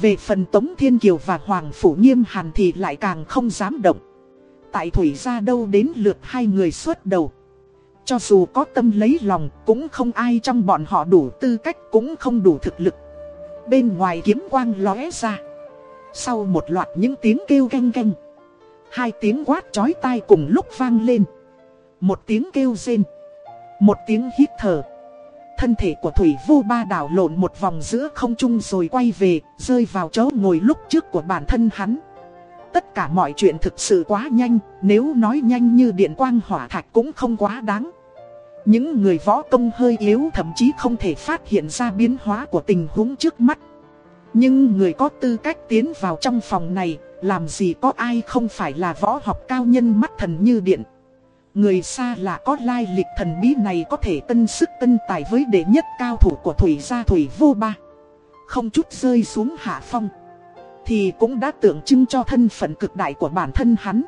Về phần Tống Thiên Kiều và Hoàng Phủ Nghiêm Hàn thì lại càng không dám động. Tại Thủy ra đâu đến lượt hai người xuất đầu. Cho dù có tâm lấy lòng cũng không ai trong bọn họ đủ tư cách cũng không đủ thực lực. Bên ngoài kiếm quang lóe ra. Sau một loạt những tiếng kêu canh canh. Hai tiếng quát chói tai cùng lúc vang lên. Một tiếng kêu rên. Một tiếng hít thở. Thân thể của Thủy Vô Ba đảo lộn một vòng giữa không trung rồi quay về, rơi vào chỗ ngồi lúc trước của bản thân hắn. Tất cả mọi chuyện thực sự quá nhanh, nếu nói nhanh như điện quang hỏa thạch cũng không quá đáng. Những người võ công hơi yếu thậm chí không thể phát hiện ra biến hóa của tình huống trước mắt. Nhưng người có tư cách tiến vào trong phòng này, làm gì có ai không phải là võ học cao nhân mắt thần như điện. Người xa lạ có lai lịch thần bí này có thể tân sức tân tài với đệ nhất cao thủ của Thủy gia Thủy vô ba. Không chút rơi xuống hạ phong. Thì cũng đã tượng trưng cho thân phận cực đại của bản thân hắn.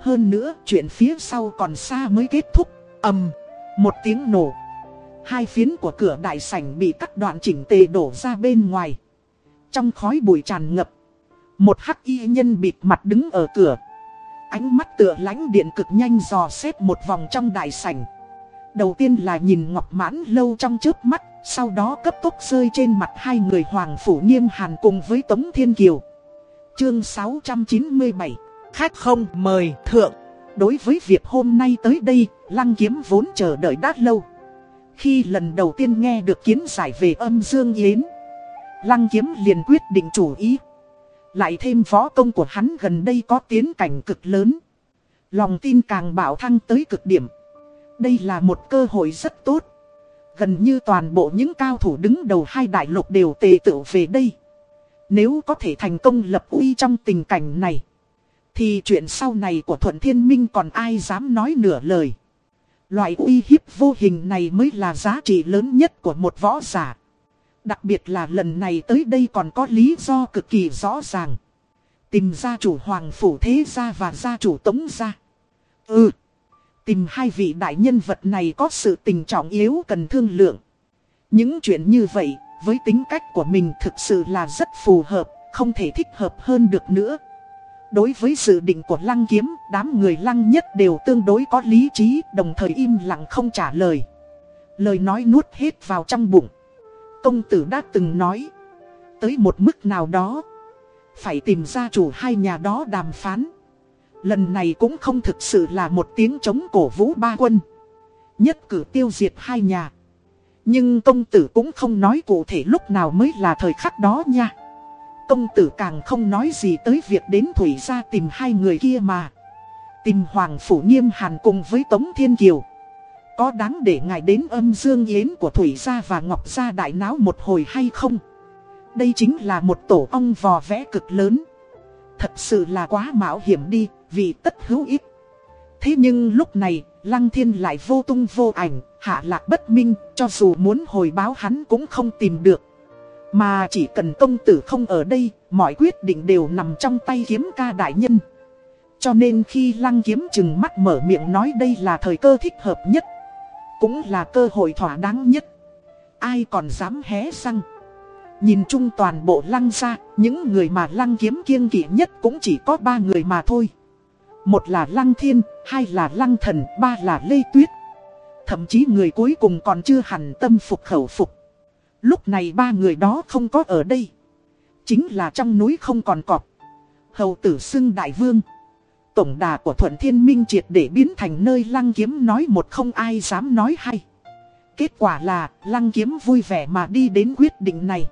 Hơn nữa, chuyện phía sau còn xa mới kết thúc. ầm, một tiếng nổ. Hai phiến của cửa đại sảnh bị cắt đoạn chỉnh tề đổ ra bên ngoài. Trong khói bụi tràn ngập. Một hắc y nhân bịt mặt đứng ở cửa. Ánh mắt tựa lánh điện cực nhanh dò xét một vòng trong đại sảnh. Đầu tiên là nhìn Ngọc Mãn lâu trong trước mắt, sau đó cấp tốc rơi trên mặt hai người Hoàng Phủ Nghiêm Hàn cùng với Tống Thiên Kiều. Chương 697 Khách không mời thượng Đối với việc hôm nay tới đây, Lăng Kiếm vốn chờ đợi đã lâu. Khi lần đầu tiên nghe được kiến giải về âm Dương Yến, Lăng Kiếm liền quyết định chủ ý. Lại thêm võ công của hắn gần đây có tiến cảnh cực lớn. Lòng tin càng bảo thăng tới cực điểm. Đây là một cơ hội rất tốt. Gần như toàn bộ những cao thủ đứng đầu hai đại lục đều tề tự về đây. Nếu có thể thành công lập uy trong tình cảnh này. Thì chuyện sau này của Thuận Thiên Minh còn ai dám nói nửa lời. Loại uy hiếp vô hình này mới là giá trị lớn nhất của một võ giả. Đặc biệt là lần này tới đây còn có lý do cực kỳ rõ ràng. Tìm gia chủ Hoàng Phủ Thế Gia và gia chủ Tống Gia. Ừ. Tìm hai vị đại nhân vật này có sự tình trọng yếu cần thương lượng. Những chuyện như vậy, với tính cách của mình thực sự là rất phù hợp, không thể thích hợp hơn được nữa. Đối với dự định của lăng kiếm, đám người lăng nhất đều tương đối có lý trí, đồng thời im lặng không trả lời. Lời nói nuốt hết vào trong bụng. Công tử đã từng nói, tới một mức nào đó, phải tìm ra chủ hai nhà đó đàm phán. Lần này cũng không thực sự là một tiếng chống cổ vũ ba quân. Nhất cử tiêu diệt hai nhà. Nhưng công tử cũng không nói cụ thể lúc nào mới là thời khắc đó nha. Công tử càng không nói gì tới việc đến Thủy gia tìm hai người kia mà. Tìm Hoàng Phủ Nghiêm Hàn cùng với Tống Thiên Kiều. Có đáng để ngài đến âm dương yến của Thủy gia và Ngọc gia đại náo một hồi hay không? Đây chính là một tổ ong vò vẽ cực lớn. Thật sự là quá mạo hiểm đi, vì tất hữu ích. Thế nhưng lúc này, Lăng Thiên lại vô tung vô ảnh, hạ lạc bất minh, cho dù muốn hồi báo hắn cũng không tìm được. Mà chỉ cần công tử không ở đây, mọi quyết định đều nằm trong tay kiếm ca đại nhân. Cho nên khi lăng kiếm chừng mắt mở miệng nói đây là thời cơ thích hợp nhất. Cũng là cơ hội thỏa đáng nhất. Ai còn dám hé răng. Nhìn chung toàn bộ lăng ra, những người mà lăng kiếm kiêng kỵ nhất cũng chỉ có ba người mà thôi. Một là lăng thiên, hai là lăng thần, ba là lê tuyết. Thậm chí người cuối cùng còn chưa hẳn tâm phục khẩu phục. Lúc này ba người đó không có ở đây. Chính là trong núi không còn cọp. Hầu tử xưng đại vương. Tổng đà của Thuận Thiên Minh triệt để biến thành nơi lăng kiếm nói một không ai dám nói hay. Kết quả là lăng kiếm vui vẻ mà đi đến quyết định này.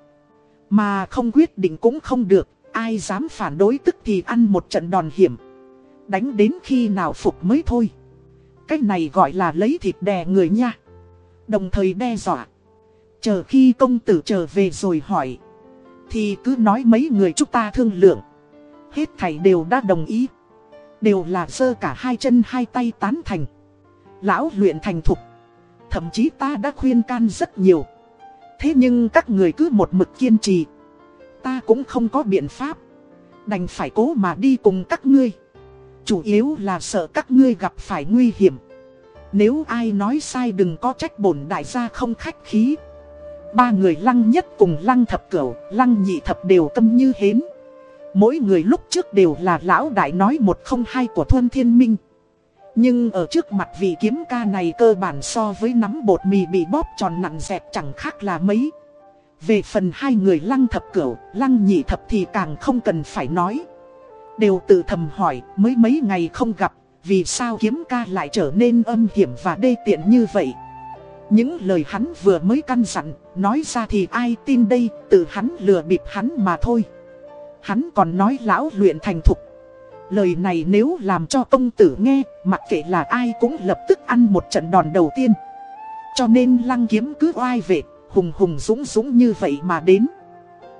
Mà không quyết định cũng không được, ai dám phản đối tức thì ăn một trận đòn hiểm. Đánh đến khi nào phục mới thôi. Cách này gọi là lấy thịt đè người nha. Đồng thời đe dọa. Chờ khi công tử trở về rồi hỏi. Thì cứ nói mấy người chúng ta thương lượng. Hết thảy đều đã đồng ý. Đều là sơ cả hai chân hai tay tán thành. Lão luyện thành thục. Thậm chí ta đã khuyên can rất nhiều. Thế nhưng các người cứ một mực kiên trì. Ta cũng không có biện pháp. Đành phải cố mà đi cùng các ngươi. Chủ yếu là sợ các ngươi gặp phải nguy hiểm Nếu ai nói sai đừng có trách bổn đại gia không khách khí Ba người lăng nhất cùng lăng thập cửu, lăng nhị thập đều tâm như hến. Mỗi người lúc trước đều là lão đại nói một không hai của Thuân Thiên Minh. Nhưng ở trước mặt vị kiếm ca này cơ bản so với nắm bột mì bị bóp tròn nặng dẹp chẳng khác là mấy. Về phần hai người lăng thập cửu, lăng nhị thập thì càng không cần phải nói. Đều tự thầm hỏi mới mấy ngày không gặp, vì sao kiếm ca lại trở nên âm hiểm và đê tiện như vậy. Những lời hắn vừa mới căn dặn, nói ra thì ai tin đây, tự hắn lừa bịp hắn mà thôi. Hắn còn nói lão luyện thành thục. Lời này nếu làm cho công tử nghe, mặc kệ là ai cũng lập tức ăn một trận đòn đầu tiên. Cho nên lăng kiếm cứ oai vệ, hùng hùng dũng dũng như vậy mà đến.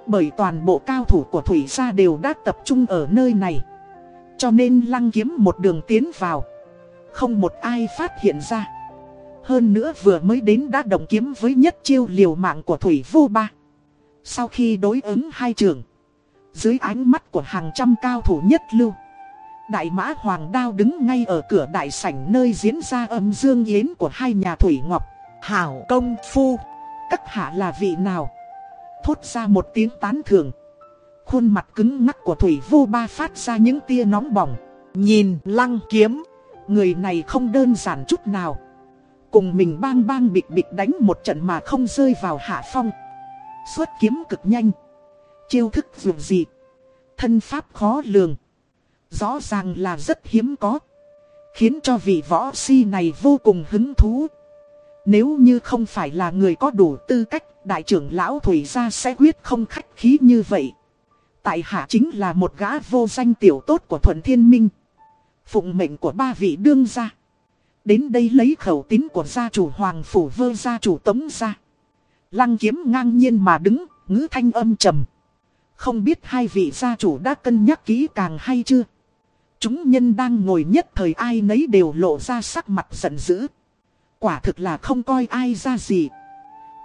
Bởi toàn bộ cao thủ của Thủy gia đều đã tập trung ở nơi này. Cho nên lăng kiếm một đường tiến vào. Không một ai phát hiện ra. Hơn nữa vừa mới đến đã đồng kiếm với nhất chiêu liều mạng của Thủy vô ba. Sau khi đối ứng hai trường Dưới ánh mắt của hàng trăm cao thủ nhất lưu Đại mã Hoàng Đao đứng ngay ở cửa đại sảnh nơi diễn ra âm dương yến của hai nhà Thủy Ngọc. Hảo công phu Các hạ là vị nào Thốt ra một tiếng tán thường Khuôn mặt cứng ngắc của Thủy Vô Ba phát ra những tia nóng bỏng. Nhìn lăng kiếm, Người này không đơn giản chút nào. Cùng mình bang bang bịch bịch đánh một trận mà không rơi vào hạ phong. Xuất kiếm cực nhanh. Chiêu thức dù gì. Thân pháp khó lường. Rõ ràng là rất hiếm có. Khiến cho vị võ si này vô cùng hứng thú. Nếu như không phải là người có đủ tư cách Đại trưởng lão Thủy gia sẽ quyết không khách khí như vậy. Tại hạ chính là một gã vô danh tiểu tốt của Thuận Thiên Minh. Phụng mệnh của ba vị đương gia. Đến đây lấy khẩu tín của gia chủ Hoàng Phủ vơ gia chủ Tống gia. Lăng kiếm ngang nhiên mà đứng, ngữ thanh âm trầm. Không biết hai vị gia chủ đã cân nhắc kỹ càng hay chưa? Chúng nhân đang ngồi nhất thời ai nấy đều lộ ra sắc mặt giận dữ. Quả thực là không coi ai ra gì.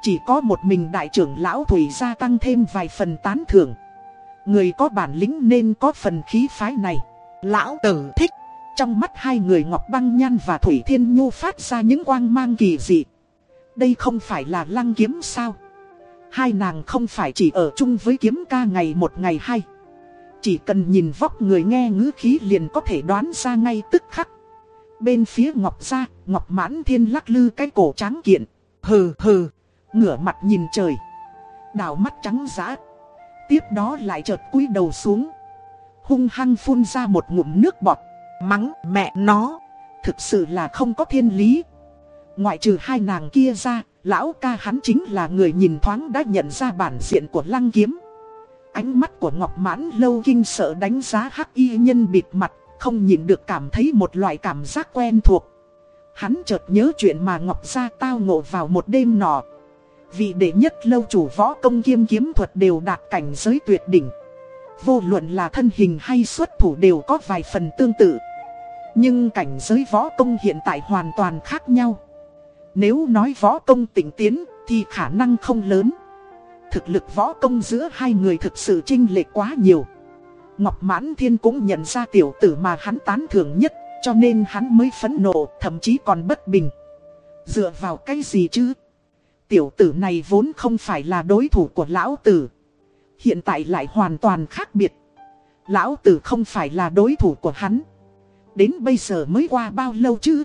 Chỉ có một mình đại trưởng lão Thủy gia tăng thêm vài phần tán thưởng. Người có bản lĩnh nên có phần khí phái này. Lão tử thích. Trong mắt hai người Ngọc Băng Nhan và Thủy Thiên Nhu phát ra những quang mang kỳ dị. Đây không phải là lăng kiếm sao? Hai nàng không phải chỉ ở chung với kiếm ca ngày một ngày hai. Chỉ cần nhìn vóc người nghe ngữ khí liền có thể đoán ra ngay tức khắc. Bên phía Ngọc Gia, Ngọc Mãn Thiên lắc lư cái cổ trắng kiện. Hừ hừ, ngửa mặt nhìn trời. Đào mắt trắng giã. Tiếp đó lại chợt cúi đầu xuống. Hung hăng phun ra một ngụm nước bọt. Mắng mẹ nó. Thực sự là không có thiên lý. Ngoại trừ hai nàng kia ra, lão ca hắn chính là người nhìn thoáng đã nhận ra bản diện của lăng kiếm. Ánh mắt của Ngọc Mãn lâu kinh sợ đánh giá hắc y nhân bịt mặt, không nhìn được cảm thấy một loại cảm giác quen thuộc. Hắn chợt nhớ chuyện mà Ngọc Gia tao ngộ vào một đêm nọ. Vị đệ nhất lâu chủ võ công kiêm kiếm thuật đều đạt cảnh giới tuyệt đỉnh. Vô luận là thân hình hay xuất thủ đều có vài phần tương tự. Nhưng cảnh giới võ công hiện tại hoàn toàn khác nhau. Nếu nói võ công tỉnh tiến thì khả năng không lớn. Thực lực võ công giữa hai người thực sự chênh lệch quá nhiều. Ngọc Mãn Thiên cũng nhận ra tiểu tử mà hắn tán thưởng nhất, cho nên hắn mới phẫn nộ, thậm chí còn bất bình. Dựa vào cái gì chứ? Tiểu tử này vốn không phải là đối thủ của lão tử. Hiện tại lại hoàn toàn khác biệt. Lão tử không phải là đối thủ của hắn. Đến bây giờ mới qua bao lâu chứ?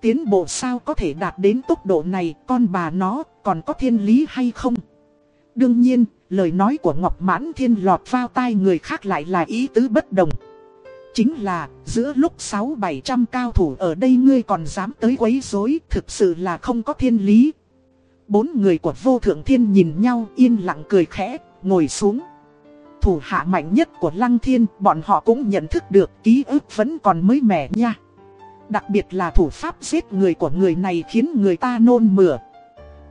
Tiến bộ sao có thể đạt đến tốc độ này, con bà nó còn có thiên lý hay không? Đương nhiên, lời nói của Ngọc Mãn Thiên lọt vào tai người khác lại là ý tứ bất đồng. Chính là, giữa lúc 6-700 cao thủ ở đây ngươi còn dám tới quấy rối thực sự là không có thiên lý. Bốn người của vô thượng thiên nhìn nhau yên lặng cười khẽ, ngồi xuống. Thủ hạ mạnh nhất của Lăng Thiên, bọn họ cũng nhận thức được ký ức vẫn còn mới mẻ nha. Đặc biệt là thủ pháp giết người của người này khiến người ta nôn mửa.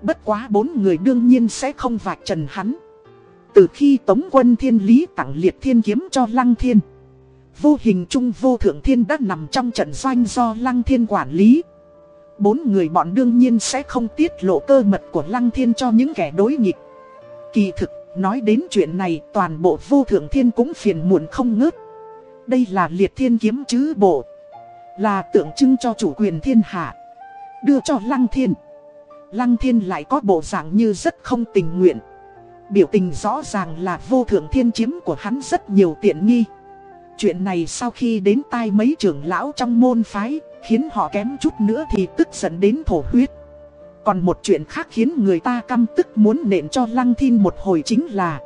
Bất quá bốn người đương nhiên sẽ không vạch trần hắn. Từ khi Tống quân thiên lý tặng liệt thiên kiếm cho Lăng Thiên. Vô hình trung vô thượng thiên đã nằm trong trận doanh do Lăng Thiên quản lý. Bốn người bọn đương nhiên sẽ không tiết lộ cơ mật của Lăng Thiên cho những kẻ đối nghịch. Kỳ thực, nói đến chuyện này toàn bộ vô thượng thiên cũng phiền muộn không ngớt. Đây là liệt thiên kiếm chứ bộ. Là tượng trưng cho chủ quyền thiên hạ. Đưa cho Lăng Thiên. Lăng thiên lại có bộ dạng như rất không tình nguyện Biểu tình rõ ràng là vô thượng thiên chiếm của hắn rất nhiều tiện nghi Chuyện này sau khi đến tai mấy trưởng lão trong môn phái Khiến họ kém chút nữa thì tức giận đến thổ huyết Còn một chuyện khác khiến người ta căm tức muốn nện cho Lăng Thiên một hồi chính là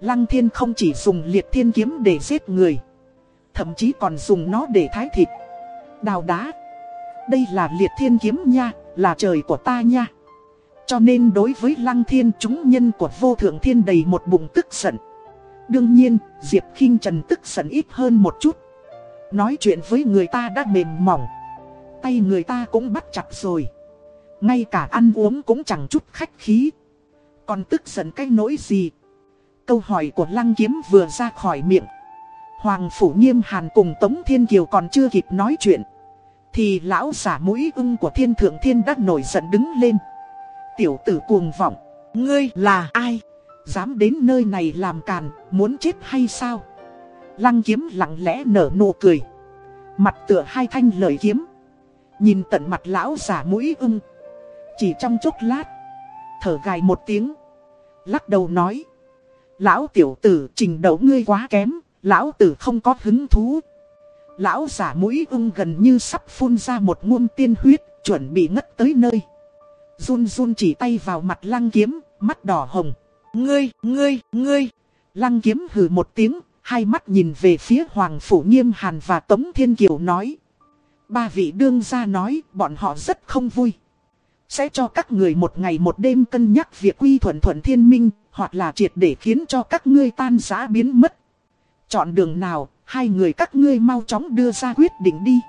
Lăng Thiên không chỉ dùng liệt thiên kiếm để giết người Thậm chí còn dùng nó để thái thịt Đào đá Đây là liệt thiên kiếm nha là trời của ta nha. Cho nên đối với lăng thiên chúng nhân của vô thượng thiên đầy một bụng tức giận. Đương nhiên, Diệp khinh Trần tức giận ít hơn một chút. Nói chuyện với người ta đã mềm mỏng. Tay người ta cũng bắt chặt rồi. Ngay cả ăn uống cũng chẳng chút khách khí. Còn tức giận cái nỗi gì. câu hỏi của Lăng Kiếm vừa ra khỏi miệng. Hoàng Phủ Nghiêm Hàn cùng Tống Thiên Kiều còn chưa kịp nói chuyện. Thì lão giả mũi ưng của Thiên Thượng Thiên đã nổi giận đứng lên. Tiểu tử cuồng vọng, ngươi là ai? Dám đến nơi này làm càn, muốn chết hay sao? Lăng kiếm lặng lẽ nở nụ cười. Mặt tựa hai thanh lời kiếm. Nhìn tận mặt lão giả mũi ưng. Chỉ trong chốc lát. Thở gài một tiếng. Lắc đầu nói. Lão tiểu tử trình đấu ngươi quá kém. Lão tử không có hứng thú. Lão giả mũi ưng gần như sắp phun ra một muôn tiên huyết. Chuẩn bị ngất tới nơi. Run run chỉ tay vào mặt lăng kiếm. Mắt đỏ hồng. Ngươi, ngươi, ngươi. Lăng kiếm hừ một tiếng, hai mắt nhìn về phía Hoàng Phủ Nghiêm Hàn và Tống Thiên Kiều nói. Ba vị đương gia nói bọn họ rất không vui. Sẽ cho các người một ngày một đêm cân nhắc việc quy thuận thuận thiên minh, hoặc là triệt để khiến cho các ngươi tan giá biến mất. Chọn đường nào, hai người các ngươi mau chóng đưa ra quyết định đi.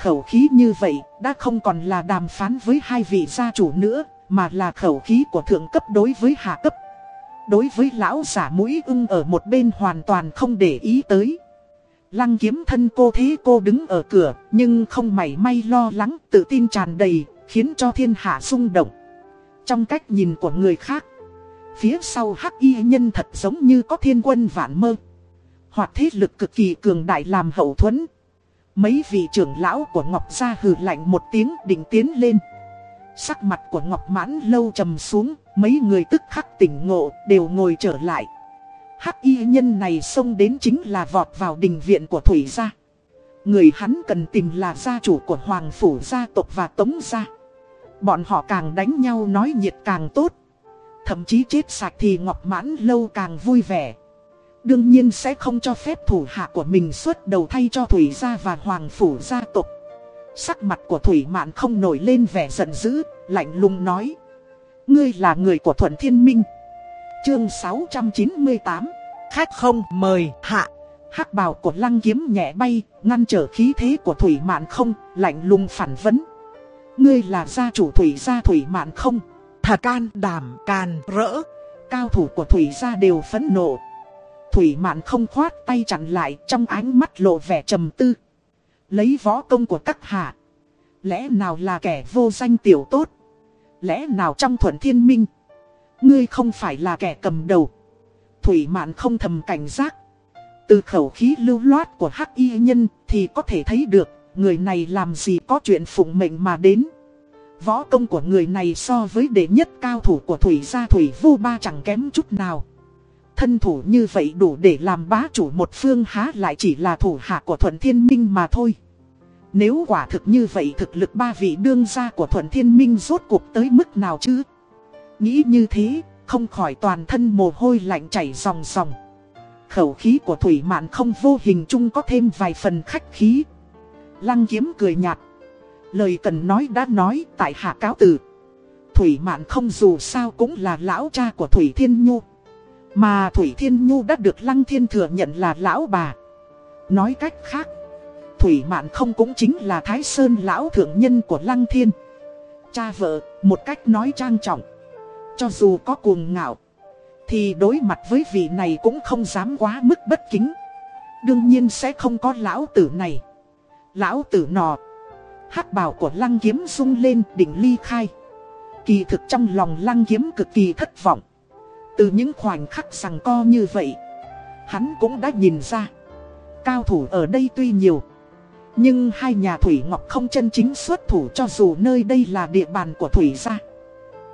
Khẩu khí như vậy đã không còn là đàm phán với hai vị gia chủ nữa, mà là khẩu khí của thượng cấp đối với hạ cấp. Đối với lão giả mũi ưng ở một bên hoàn toàn không để ý tới. Lăng kiếm thân cô thế cô đứng ở cửa, nhưng không mảy may lo lắng, tự tin tràn đầy, khiến cho thiên hạ rung động. Trong cách nhìn của người khác, phía sau hắc y nhân thật giống như có thiên quân vạn mơ. Hoặc thế lực cực kỳ cường đại làm hậu thuẫn. Mấy vị trưởng lão của Ngọc Gia hừ lạnh một tiếng định tiến lên. Sắc mặt của Ngọc Mãn lâu trầm xuống, mấy người tức khắc tỉnh ngộ, đều ngồi trở lại. Hắc y nhân này xông đến chính là vọt vào đình viện của Thủy gia. Người hắn cần tìm là gia chủ của Hoàng Phủ gia tộc và Tống gia. Bọn họ càng đánh nhau nói nhiệt càng tốt. Thậm chí chết sạch thì Ngọc Mãn lâu càng vui vẻ. Đương nhiên sẽ không cho phép thủ hạ của mình xuất đầu thay cho Thủy gia và Hoàng Phủ gia tộc. Sắc mặt của Thủy Mạn không nổi lên vẻ giận dữ, lạnh lùng nói. Ngươi là người của Thuận Thiên Minh. Chương 698 Khách không, mời, hạ. Hắc bào của lăng kiếm nhẹ bay, Ngăn trở khí thế của Thủy Mạn không, Lạnh lùng phản vấn. Ngươi là gia chủ Thủy gia Thủy Mạn không? Thả can, đảm, can, rỡ. Cao thủ của Thủy gia đều phẫn nộ. Thủy Mạn không khoát tay chặn lại, Trong ánh mắt lộ vẻ trầm tư. Lấy võ công của các hạ. Lẽ nào là kẻ vô danh tiểu tốt? Lẽ nào trong thuận thiên minh Ngươi không phải là kẻ cầm đầu. Thủy mạn không thầm cảnh giác. Từ khẩu khí lưu loát của hắc y nhân Thì có thể thấy được, Người này làm gì có chuyện phụng mệnh mà đến. Võ công của người này so với đệ nhất cao thủ của Thủy gia Thủy vô ba chẳng kém chút nào. Thân thủ như vậy đủ để làm bá chủ một phương há lại chỉ là thủ hạ của Thuận Thiên Minh mà thôi. Nếu quả thực như vậy thực lực ba vị đương gia của Thuận Thiên Minh rốt cuộc tới mức nào chứ? Nghĩ như thế, không khỏi toàn thân mồ hôi lạnh chảy ròng ròng. Khẩu khí của Thủy Mạn không vô hình chung có thêm vài phần khách khí. Lăng kiếm cười nhạt. Lời cần nói đã nói tại hạ cáo từ. Thủy Mạn không dù sao cũng là lão cha của Thủy Thiên Nhu. Mà Thủy Thiên Nhu đã được Lăng Thiên thừa nhận là lão bà. Nói cách khác, Thủy Mạn không cũng chính là Thái Sơn lão thượng nhân của Lăng Thiên. Cha vợ, một cách nói trang trọng. Cho dù có cuồng ngạo, Thì đối mặt với vị này cũng không dám quá mức bất kính. Đương nhiên sẽ không có lão tử này. Lão tử nọ, hắc bào của lăng kiếm rung lên đỉnh ly khai. Kỳ thực trong lòng lăng kiếm cực kỳ thất vọng. Từ những khoảnh khắc rằng co như vậy, Hắn cũng đã nhìn ra, Cao thủ ở đây tuy nhiều, Nhưng hai nhà Thủy Ngọc không chân chính xuất thủ cho dù nơi đây là địa bàn của Thủy gia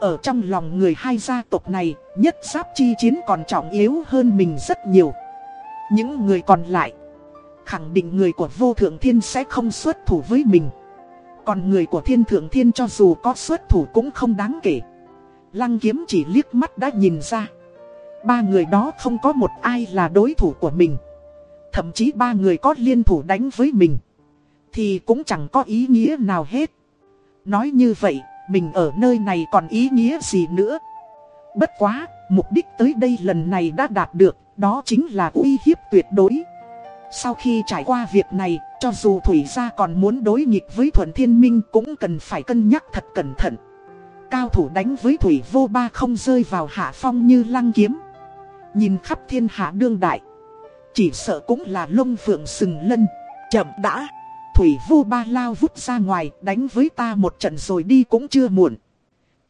ở trong lòng người hai gia tộc này, nhất giáp chi chiến còn trọng yếu hơn mình rất nhiều. Những người còn lại, khẳng định người của vô thượng thiên sẽ không xuất thủ với mình. Còn người của thiên thượng thiên cho dù có xuất thủ cũng không đáng kể. Lăng kiếm chỉ liếc mắt đã nhìn ra. Ba người đó không có một ai là đối thủ của mình. Thậm chí ba người có liên thủ đánh với mình. Thì cũng chẳng có ý nghĩa nào hết. Nói như vậy, mình ở nơi này còn ý nghĩa gì nữa. Bất quá, mục đích tới đây lần này đã đạt được, đó chính là uy hiếp tuyệt đối. Sau khi trải qua việc này, cho dù Thủy gia còn muốn đối nghịch với Thuận Thiên Minh cũng cần phải cân nhắc thật cẩn thận. Cao thủ đánh với Thủy vô ba không rơi vào hạ phong như lăng kiếm. Nhìn khắp thiên hạ đương đại Chỉ sợ cũng là lông phượng sừng lân Chậm đã Thủy vu ba lao vút ra ngoài, đánh với ta một trận rồi đi cũng chưa muộn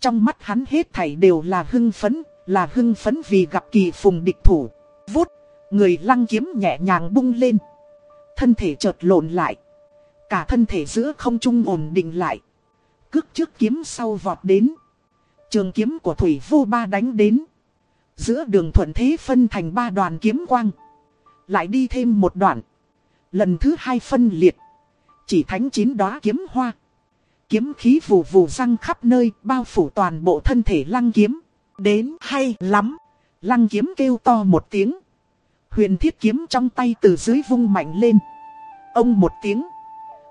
Trong mắt hắn hết thảy đều là hưng phấn, Là hưng phấn vì gặp kỳ phùng địch thủ Vút, Người lăng kiếm nhẹ nhàng bung lên Thân thể chợt lộn lại Cả thân thể giữa không trung ổn định lại Cước trước kiếm sau vọt đến Trường kiếm của Thủy Vô Ba đánh đến. Giữa đường thuận thế phân thành ba đoàn kiếm quang. Lại đi thêm một đoạn. Lần thứ hai phân liệt. Chỉ thánh chín đóa kiếm hoa. Kiếm khí vù vù răng khắp nơi, bao phủ toàn bộ thân thể lăng kiếm. Đến hay lắm. Lăng kiếm kêu to một tiếng. Huyền thiết kiếm trong tay từ dưới vung mạnh lên. Ông một tiếng.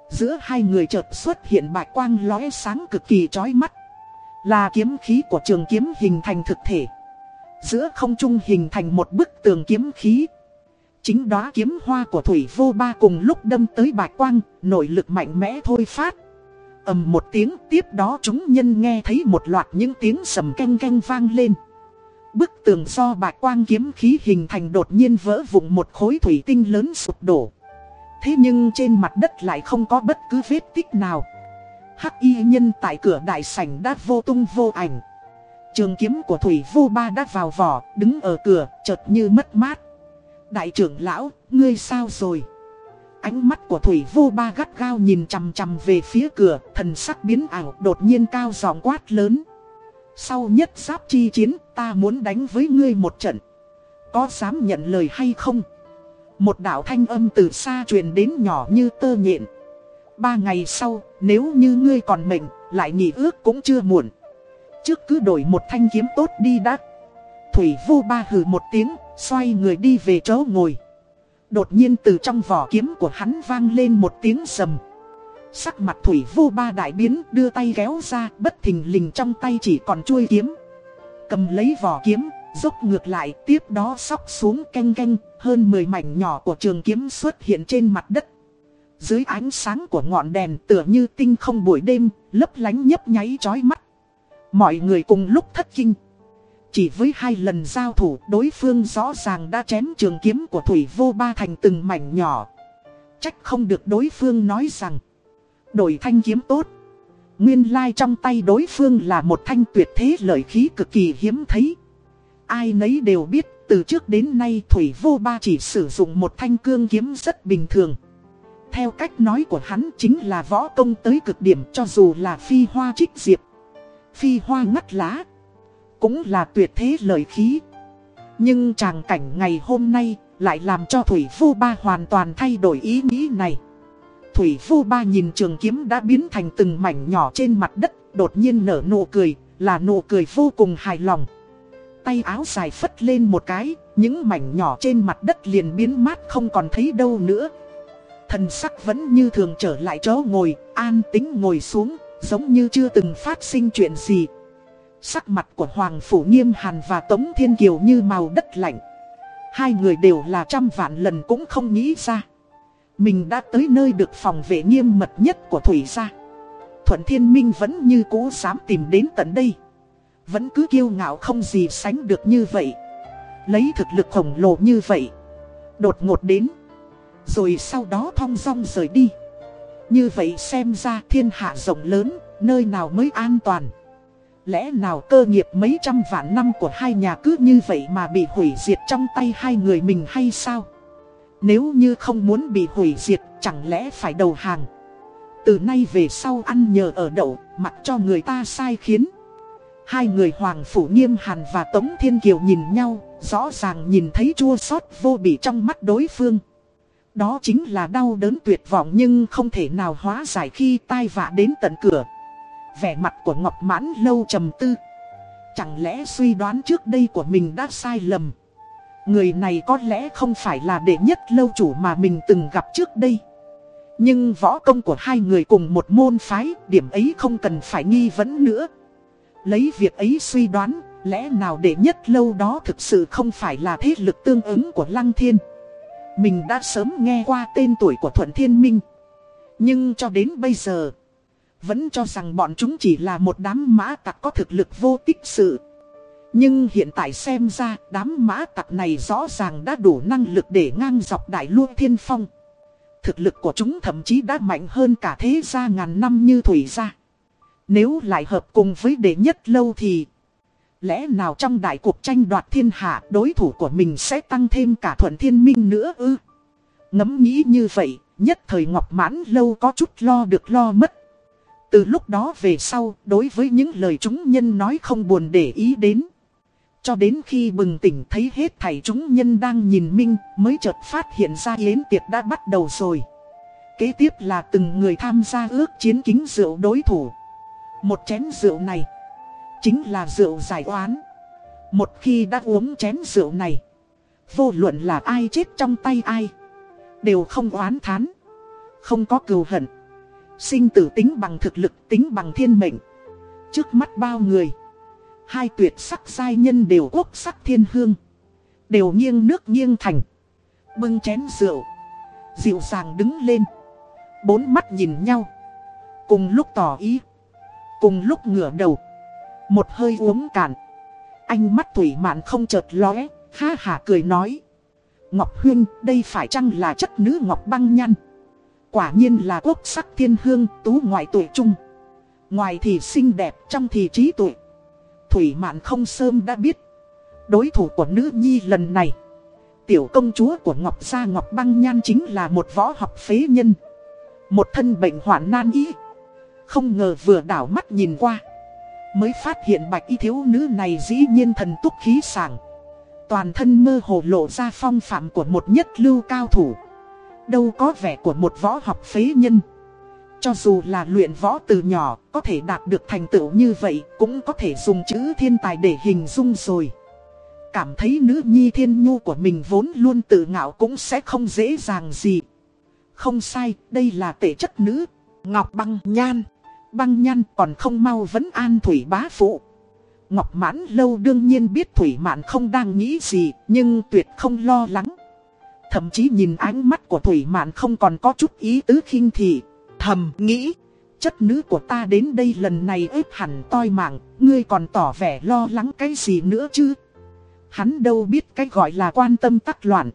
Giữa hai người chợt xuất hiện bạch quang lóe sáng cực kỳ chói mắt. Là kiếm khí của trường kiếm hình thành thực thể. Giữa không trung hình thành một bức tường kiếm khí. Chính đó kiếm hoa của Thủy Vô Ba cùng lúc đâm tới bạch quang, nội lực mạnh mẽ thôi phát. ầm một tiếng tiếp đó chúng nhân nghe thấy một loạt những tiếng sầm canh canh vang lên. Bức tường do bạch quang kiếm khí hình thành đột nhiên vỡ vụn một khối thủy tinh lớn sụp đổ. Thế nhưng trên mặt đất lại không có bất cứ vết tích nào. Hắc y nhân tại cửa đại sảnh đã vô tung vô ảnh. Trường kiếm của Thủy Vô Ba đã vào vỏ, đứng ở cửa, chợt như mất mát. Đại trưởng lão, ngươi sao rồi? Ánh mắt của Thủy Vô Ba gắt gao nhìn chằm chằm về phía cửa, thần sắc biến ảo, đột nhiên cao giọng quát lớn. Sau nhất giáp chi chiến, ta muốn đánh với ngươi một trận. Có dám nhận lời hay không? Một đạo thanh âm từ xa truyền đến nhỏ như tơ nhện. Ba ngày sau, nếu như ngươi còn mệnh, lại nghỉ ước cũng chưa muộn. Trước cứ đổi một thanh kiếm tốt đi đã. Thủy vô ba hừ một tiếng, xoay người đi về chỗ ngồi. Đột nhiên từ trong vỏ kiếm của hắn vang lên một tiếng sầm. Sắc mặt thủy vô ba đại biến đưa tay kéo ra bất thình lình trong tay chỉ còn chuôi kiếm. Cầm lấy vỏ kiếm, dốc ngược lại tiếp đó sóc xuống canh canh hơn 10 mảnh nhỏ của trường kiếm xuất hiện trên mặt đất. Dưới ánh sáng của ngọn đèn tựa như tinh không buổi đêm, lấp lánh nhấp nháy chói mắt. Mọi người cùng lúc thất kinh. Chỉ với hai lần giao thủ, đối phương rõ ràng đã chém trường kiếm của Thủy Vô Ba thành từng mảnh nhỏ. Trách không được đối phương nói rằng, đổi thanh kiếm tốt. Nguyên lai trong tay đối phương là một thanh tuyệt thế lợi khí cực kỳ hiếm thấy. Ai nấy đều biết, từ trước đến nay Thủy Vô Ba chỉ sử dụng một thanh cương kiếm rất bình thường. Theo cách nói của hắn chính là võ công tới cực điểm cho dù là phi hoa trích diệp. Phi hoa ngắt lá. Cũng là tuyệt thế lợi khí. Nhưng tràng cảnh ngày hôm nay lại làm cho Thủy phu Ba hoàn toàn thay đổi ý nghĩ này. Thủy phu Ba nhìn trường kiếm đã biến thành từng mảnh nhỏ trên mặt đất, đột nhiên nở nụ cười, là nụ cười vô cùng hài lòng. Tay áo dài phất lên một cái, những mảnh nhỏ trên mặt đất liền biến mát không còn thấy đâu nữa. Thần sắc vẫn như thường trở lại chỗ ngồi, an tính ngồi xuống, giống như chưa từng phát sinh chuyện gì. Sắc mặt của Hoàng Phủ Nghiêm Hàn và Tống Thiên Kiều như màu đất lạnh. Hai người đều là trăm vạn lần cũng không nghĩ ra. Mình đã tới nơi được phòng vệ nghiêm mật nhất của Thủy gia. Thuận Thiên Minh vẫn như cũ dám tìm đến tận đây. Vẫn cứ kiêu ngạo không gì sánh được như vậy. Lấy thực lực khổng lồ như vậy. Đột ngột đến. Rồi sau đó thong dong rời đi Như vậy xem ra thiên hạ rộng lớn, Nơi nào mới an toàn Lẽ nào cơ nghiệp mấy trăm vạn năm của hai nhà cứ như vậy mà bị hủy diệt trong tay hai người mình hay sao? Nếu như không muốn bị hủy diệt chẳng lẽ phải đầu hàng? Từ nay về sau ăn nhờ ở đậu, mặc cho người ta sai khiến. Hai người Hoàng Phủ Nghiêm Hàn và Tống Thiên Kiều nhìn nhau, rõ ràng nhìn thấy chua xót vô bị trong mắt đối phương. Đó chính là đau đớn tuyệt vọng nhưng không thể nào hóa giải khi tai vạ đến tận cửa. Vẻ mặt của Ngọc Mãn lâu trầm tư. Chẳng lẽ suy đoán trước đây của mình đã sai lầm. Người này có lẽ không phải là đệ nhất lâu chủ mà mình từng gặp trước đây. Nhưng võ công của hai người cùng một môn phái, điểm ấy không cần phải nghi vấn nữa. Lấy việc ấy suy đoán, lẽ nào đệ nhất lâu đó thực sự không phải là thế lực tương ứng của Lăng Thiên. Mình đã sớm nghe qua tên tuổi của Thuận Thiên Minh. Nhưng cho đến bây giờ, vẫn cho rằng bọn chúng chỉ là một đám mã tặc có thực lực vô tích sự. Nhưng hiện tại xem ra đám mã tặc này rõ ràng đã đủ năng lực để ngang dọc đại lua thiên phong. Thực lực của chúng thậm chí đã mạnh hơn cả thế gia ngàn năm như thủy gia. Nếu lại hợp cùng với đệ nhất lâu thì Lẽ nào trong đại cuộc tranh đoạt thiên hạ đối thủ của mình sẽ tăng thêm cả thuận thiên minh nữa ư? Ngẫm nghĩ như vậy, nhất thời Ngọc Mãn lâu có chút lo được lo mất. Từ lúc đó về sau, đối với những lời chúng nhân nói không buồn để ý đến. Cho đến khi bừng tỉnh thấy hết thảy chúng nhân đang nhìn Minh, mới chợt phát hiện ra yến tiệc đã bắt đầu rồi. Kế tiếp là từng người tham gia ước chiến kính rượu đối thủ. Một chén rượu này, chính là rượu giải oán. Một khi đã uống chén rượu này, vô luận là ai chết trong tay ai, đều không oán thán, không có cừu hận. Sinh tử tính bằng thực lực tính bằng thiên mệnh. Trước mắt bao người, hai tuyệt sắc giai nhân đều quốc sắc thiên hương, đều nghiêng nước nghiêng thành, bưng chén rượu, dịu dàng đứng lên, bốn mắt nhìn nhau, cùng lúc tỏ ý, cùng lúc ngửa đầu. Một hơi uống cạn. Anh mắt Thủy Mạn không chợt lóe, ha hà cười nói. Ngọc Huyên, đây phải chăng là chất nữ Ngọc Băng Nhăn? Quả nhiên là quốc sắc thiên hương, tú ngoại tuổi trung. Ngoài thì xinh đẹp, trong thì trí tuệ. Thủy Mạn không sớm đã biết. Đối thủ của nữ nhi lần này. Tiểu công chúa của Ngọc Gia Ngọc Băng Nhan chính là một võ học phế nhân. Một thân bệnh hoạn nan ý. Không ngờ vừa đảo mắt nhìn qua. Mới phát hiện bạch y thiếu nữ này dĩ nhiên thần túc khí sảng Toàn thân mơ hồ lộ ra phong phạm của một nhất lưu cao thủ Đâu có vẻ của một võ học phế nhân Cho dù là luyện võ từ nhỏ Có thể đạt được thành tựu như vậy Cũng có thể dùng chữ thiên tài để hình dung rồi Cảm thấy nữ nhi thiên nhu của mình vốn luôn tự ngạo cũng sẽ không dễ dàng gì Không sai, đây là tể chất nữ Ngọc băng nhan Băng nhan còn không mau vấn an Thủy bá phụ. Ngọc mãn lâu đương nhiên biết Thủy mạn không đang nghĩ gì, nhưng tuyệt không lo lắng. Thậm chí nhìn ánh mắt của Thủy mạn không còn có chút ý tứ khinh thị. Thầm nghĩ, chất nữ của ta đến đây lần này ếp hẳn toi mạng, ngươi còn tỏ vẻ lo lắng cái gì nữa chứ? Hắn đâu biết cái gọi là quan tâm tắc loạn.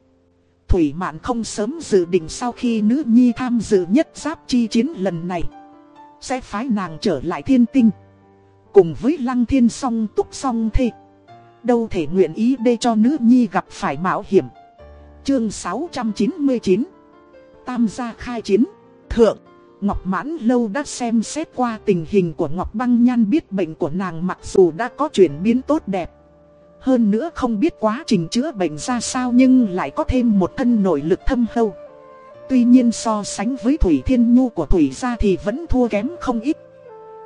Thủy mạn không sớm dự định sau khi nữ nhi tham dự nhất giáp chi chiến lần này. Sẽ phái nàng trở lại thiên tinh Cùng với lăng thiên song túc song thê Đâu thể nguyện ý để cho nữ nhi gặp phải mạo hiểm Chương 699 Tam gia khai chiến Thượng, Ngọc Mãn Lâu đã xem xét qua tình hình của Ngọc Băng Nhan biết bệnh của nàng mặc dù đã có chuyển biến tốt đẹp. Hơn nữa không biết quá trình chữa bệnh ra sao nhưng lại có thêm một thân nội lực thâm hâu. Tuy nhiên so sánh với Thủy Thiên Nhu của Thủy gia thì vẫn thua kém không ít.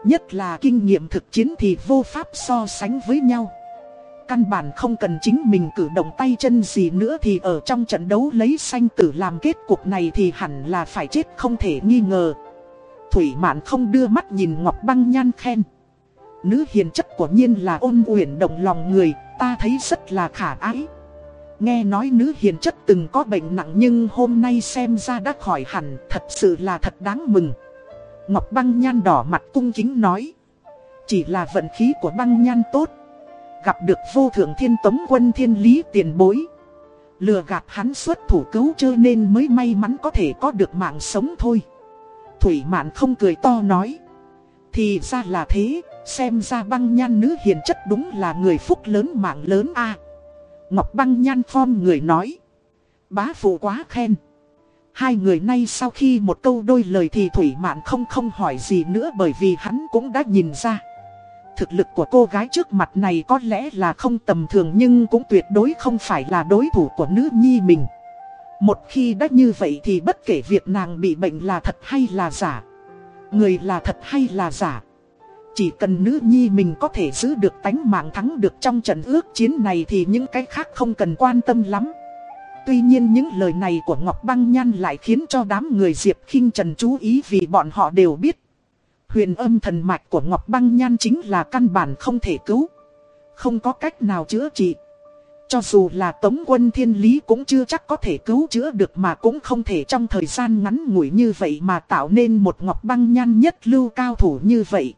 Nhất là kinh nghiệm thực chiến thì vô pháp so sánh với nhau. Căn bản không cần chính mình cử động tay chân gì nữa thì ở trong trận đấu lấy sanh tử làm kết cục này thì hẳn là phải chết không thể nghi ngờ. Thủy Mạn không đưa mắt nhìn Ngọc Băng Nhan khen. Nữ hiền chất của nhiên là ôn uyển động lòng người, ta thấy rất là khả ái. Nghe nói nữ hiền chất từng có bệnh nặng nhưng hôm nay xem ra đã khỏi hẳn, thật sự là thật đáng mừng. Ngọc băng nhan đỏ mặt cung kính nói. Chỉ là vận khí của băng nhan tốt. Gặp được vô thượng thiên tống quân thiên lý tiền bối. Lừa gạt hắn xuất thủ cứu chơ nên mới may mắn có thể có được mạng sống thôi. Thủy mạn không cười to nói. Thì ra là thế, xem ra băng nhan nữ hiền chất đúng là người phúc lớn mạng lớn a Ngọc Băng nhan phong người nói. Bá phụ quá khen. Hai người nay sau khi một câu đôi lời thì Thủy Mạn không không hỏi gì nữa bởi vì hắn cũng đã nhìn ra. Thực lực của cô gái trước mặt này có lẽ là không tầm thường nhưng cũng tuyệt đối không phải là đối thủ của nữ nhi mình. Một khi đã như vậy thì bất kể việc nàng bị bệnh là thật hay là giả. Người là thật hay là giả. Chỉ cần nữ nhi mình có thể giữ được tánh mạng thắng được trong trận ước chiến này thì những cái khác không cần quan tâm lắm. Tuy nhiên những lời này của Ngọc Băng Nhan lại khiến cho đám người Diệp khinh Trần chú ý vì bọn họ đều biết. Huyền âm thần mạch của Ngọc Băng Nhan chính là căn bản không thể cứu. Không có cách nào chữa trị. Cho dù là tống quân thiên lý cũng chưa chắc có thể cứu chữa được mà cũng không thể trong thời gian ngắn ngủi như vậy mà tạo nên một Ngọc Băng Nhan nhất lưu cao thủ như vậy.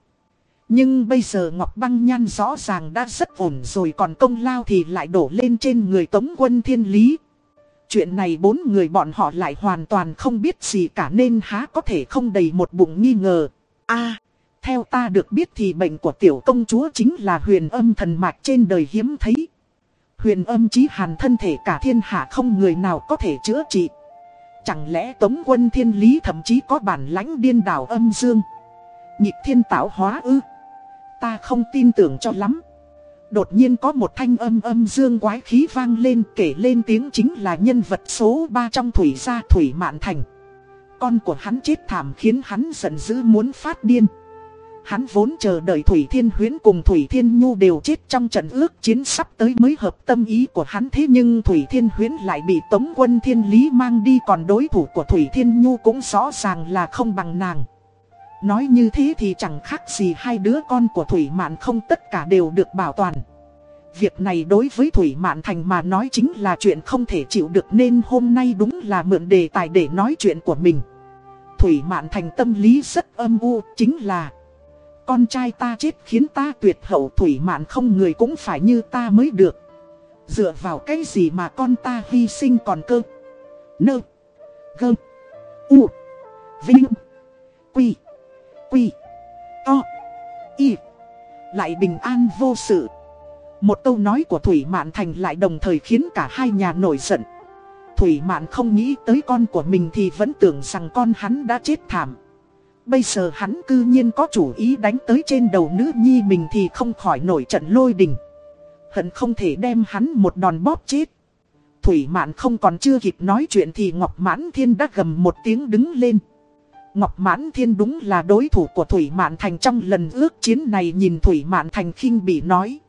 Nhưng bây giờ Ngọc Băng Nhan rõ ràng đã rất ổn rồi còn công lao thì lại đổ lên trên người Tống quân thiên lý. Chuyện này bốn người bọn họ lại hoàn toàn không biết gì cả nên há có thể không đầy một bụng nghi ngờ a theo ta được biết thì bệnh của tiểu công chúa chính là huyền âm thần mạch trên đời hiếm thấy. Huyền âm chí hàn thân thể cả thiên hạ không người nào có thể chữa trị. Chẳng lẽ tống quân thiên lý thậm chí có bản lãnh điên đảo âm dương. Nhịp thiên tạo hóa ư. Ta không tin tưởng cho lắm. Đột nhiên có một thanh âm âm dương quái khí vang lên kể lên tiếng chính là nhân vật số 3 trong thủy gia thủy mạn thành. Con của hắn chết thảm khiến hắn giận dữ muốn phát điên. Hắn vốn chờ đợi Thủy Thiên Huyến cùng Thủy Thiên Nhu đều chết trong trận ước chiến sắp tới mới hợp tâm ý của hắn thế nhưng Thủy Thiên Huyến lại bị Tống quân Thiên Lý mang đi, còn đối thủ của Thủy Thiên Nhu cũng rõ ràng là không bằng nàng. Nói như thế thì chẳng khác gì hai đứa con của Thủy Mạn không tất cả đều được bảo toàn. Việc này đối với Thủy Mạn Thành mà nói chính là chuyện không thể chịu được, nên hôm nay đúng là mượn đề tài để nói chuyện của mình. Thủy Mạn Thành tâm lý rất âm u, chính là, con trai ta chết khiến ta tuyệt hậu thủy mạn không người cũng phải như ta mới được. Dựa vào cái gì mà con ta hy sinh còn cơ. Nơ. Gơ. U. Vinh. Quy. Quy. To. Y. Lại bình an vô sự. Một câu nói của Thủy Mạn Thành lại đồng thời khiến cả hai nhà nổi giận. Thủy Mạn không nghĩ tới con của mình thì vẫn tưởng rằng con hắn đã chết thảm. Bây giờ hắn cư nhiên có chủ ý đánh tới trên đầu nữ nhi mình thì không khỏi nổi trận lôi đình. Hận không thể đem hắn một đòn bóp chết. Thủy mạn không còn chưa kịp nói chuyện thì Ngọc Mãn Thiên đã gầm một tiếng đứng lên. Ngọc Mãn Thiên đúng là đối thủ của Thủy Mạn Thành trong lần ước chiến này nhìn Thủy Mạn Thành khinh bị nói.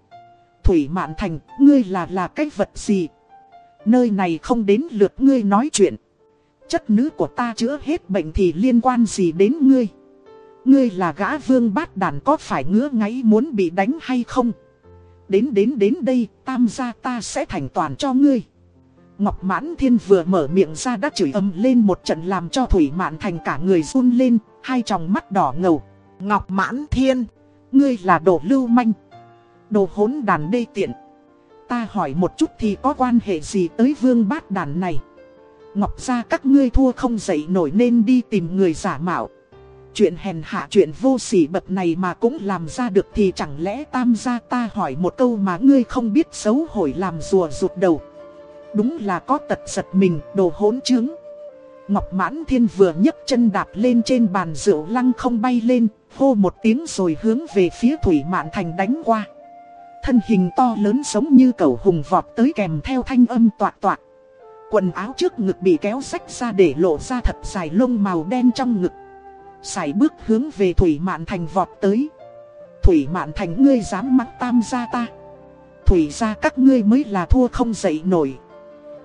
Thủy Mạn Thành, ngươi là là cái vật gì? Nơi này không đến lượt ngươi nói chuyện chất nữ của ta chữa hết bệnh thì liên quan gì đến ngươi? Ngươi là gã vương bát đàn có phải ngứa ngáy muốn bị đánh hay không? Đến đến đến đây, tam gia ta sẽ thành toàn cho ngươi. Ngọc Mãn Thiên vừa mở miệng ra đã chửi âm lên một trận làm cho Thủy Mạn Thành cả người run lên, hai tròng mắt đỏ ngầu. Ngọc Mãn Thiên, ngươi là đồ lưu manh, đồ hỗn đàn đê tiện. Ta hỏi một chút thì có quan hệ gì tới vương bát đàn này? Ngọc ra các ngươi thua không dậy nổi nên đi tìm người giả mạo. Chuyện hèn hạ chuyện vô sỉ bậc này mà cũng làm ra được thì chẳng lẽ tam gia ta hỏi một câu mà ngươi không biết xấu hổi làm rùa rụt đầu. Đúng là có tật giật mình, đồ hỗn chứng Ngọc mãn thiên vừa nhấc chân đạp lên trên bàn rượu lăng không bay lên, hô một tiếng rồi hướng về phía Thủy Mạn Thành đánh qua. Thân hình to lớn giống như cầu hùng vọt tới kèm theo thanh âm toạc toạc. Quần áo trước ngực bị kéo rách ra để lộ ra thật dài lông màu đen trong ngực. Sải bước hướng về Thủy Mạn Thành vọt tới. Thủy Mạn Thành, ngươi dám mắng tam gia ta. Thủy gia, các ngươi mới là thua không dậy nổi.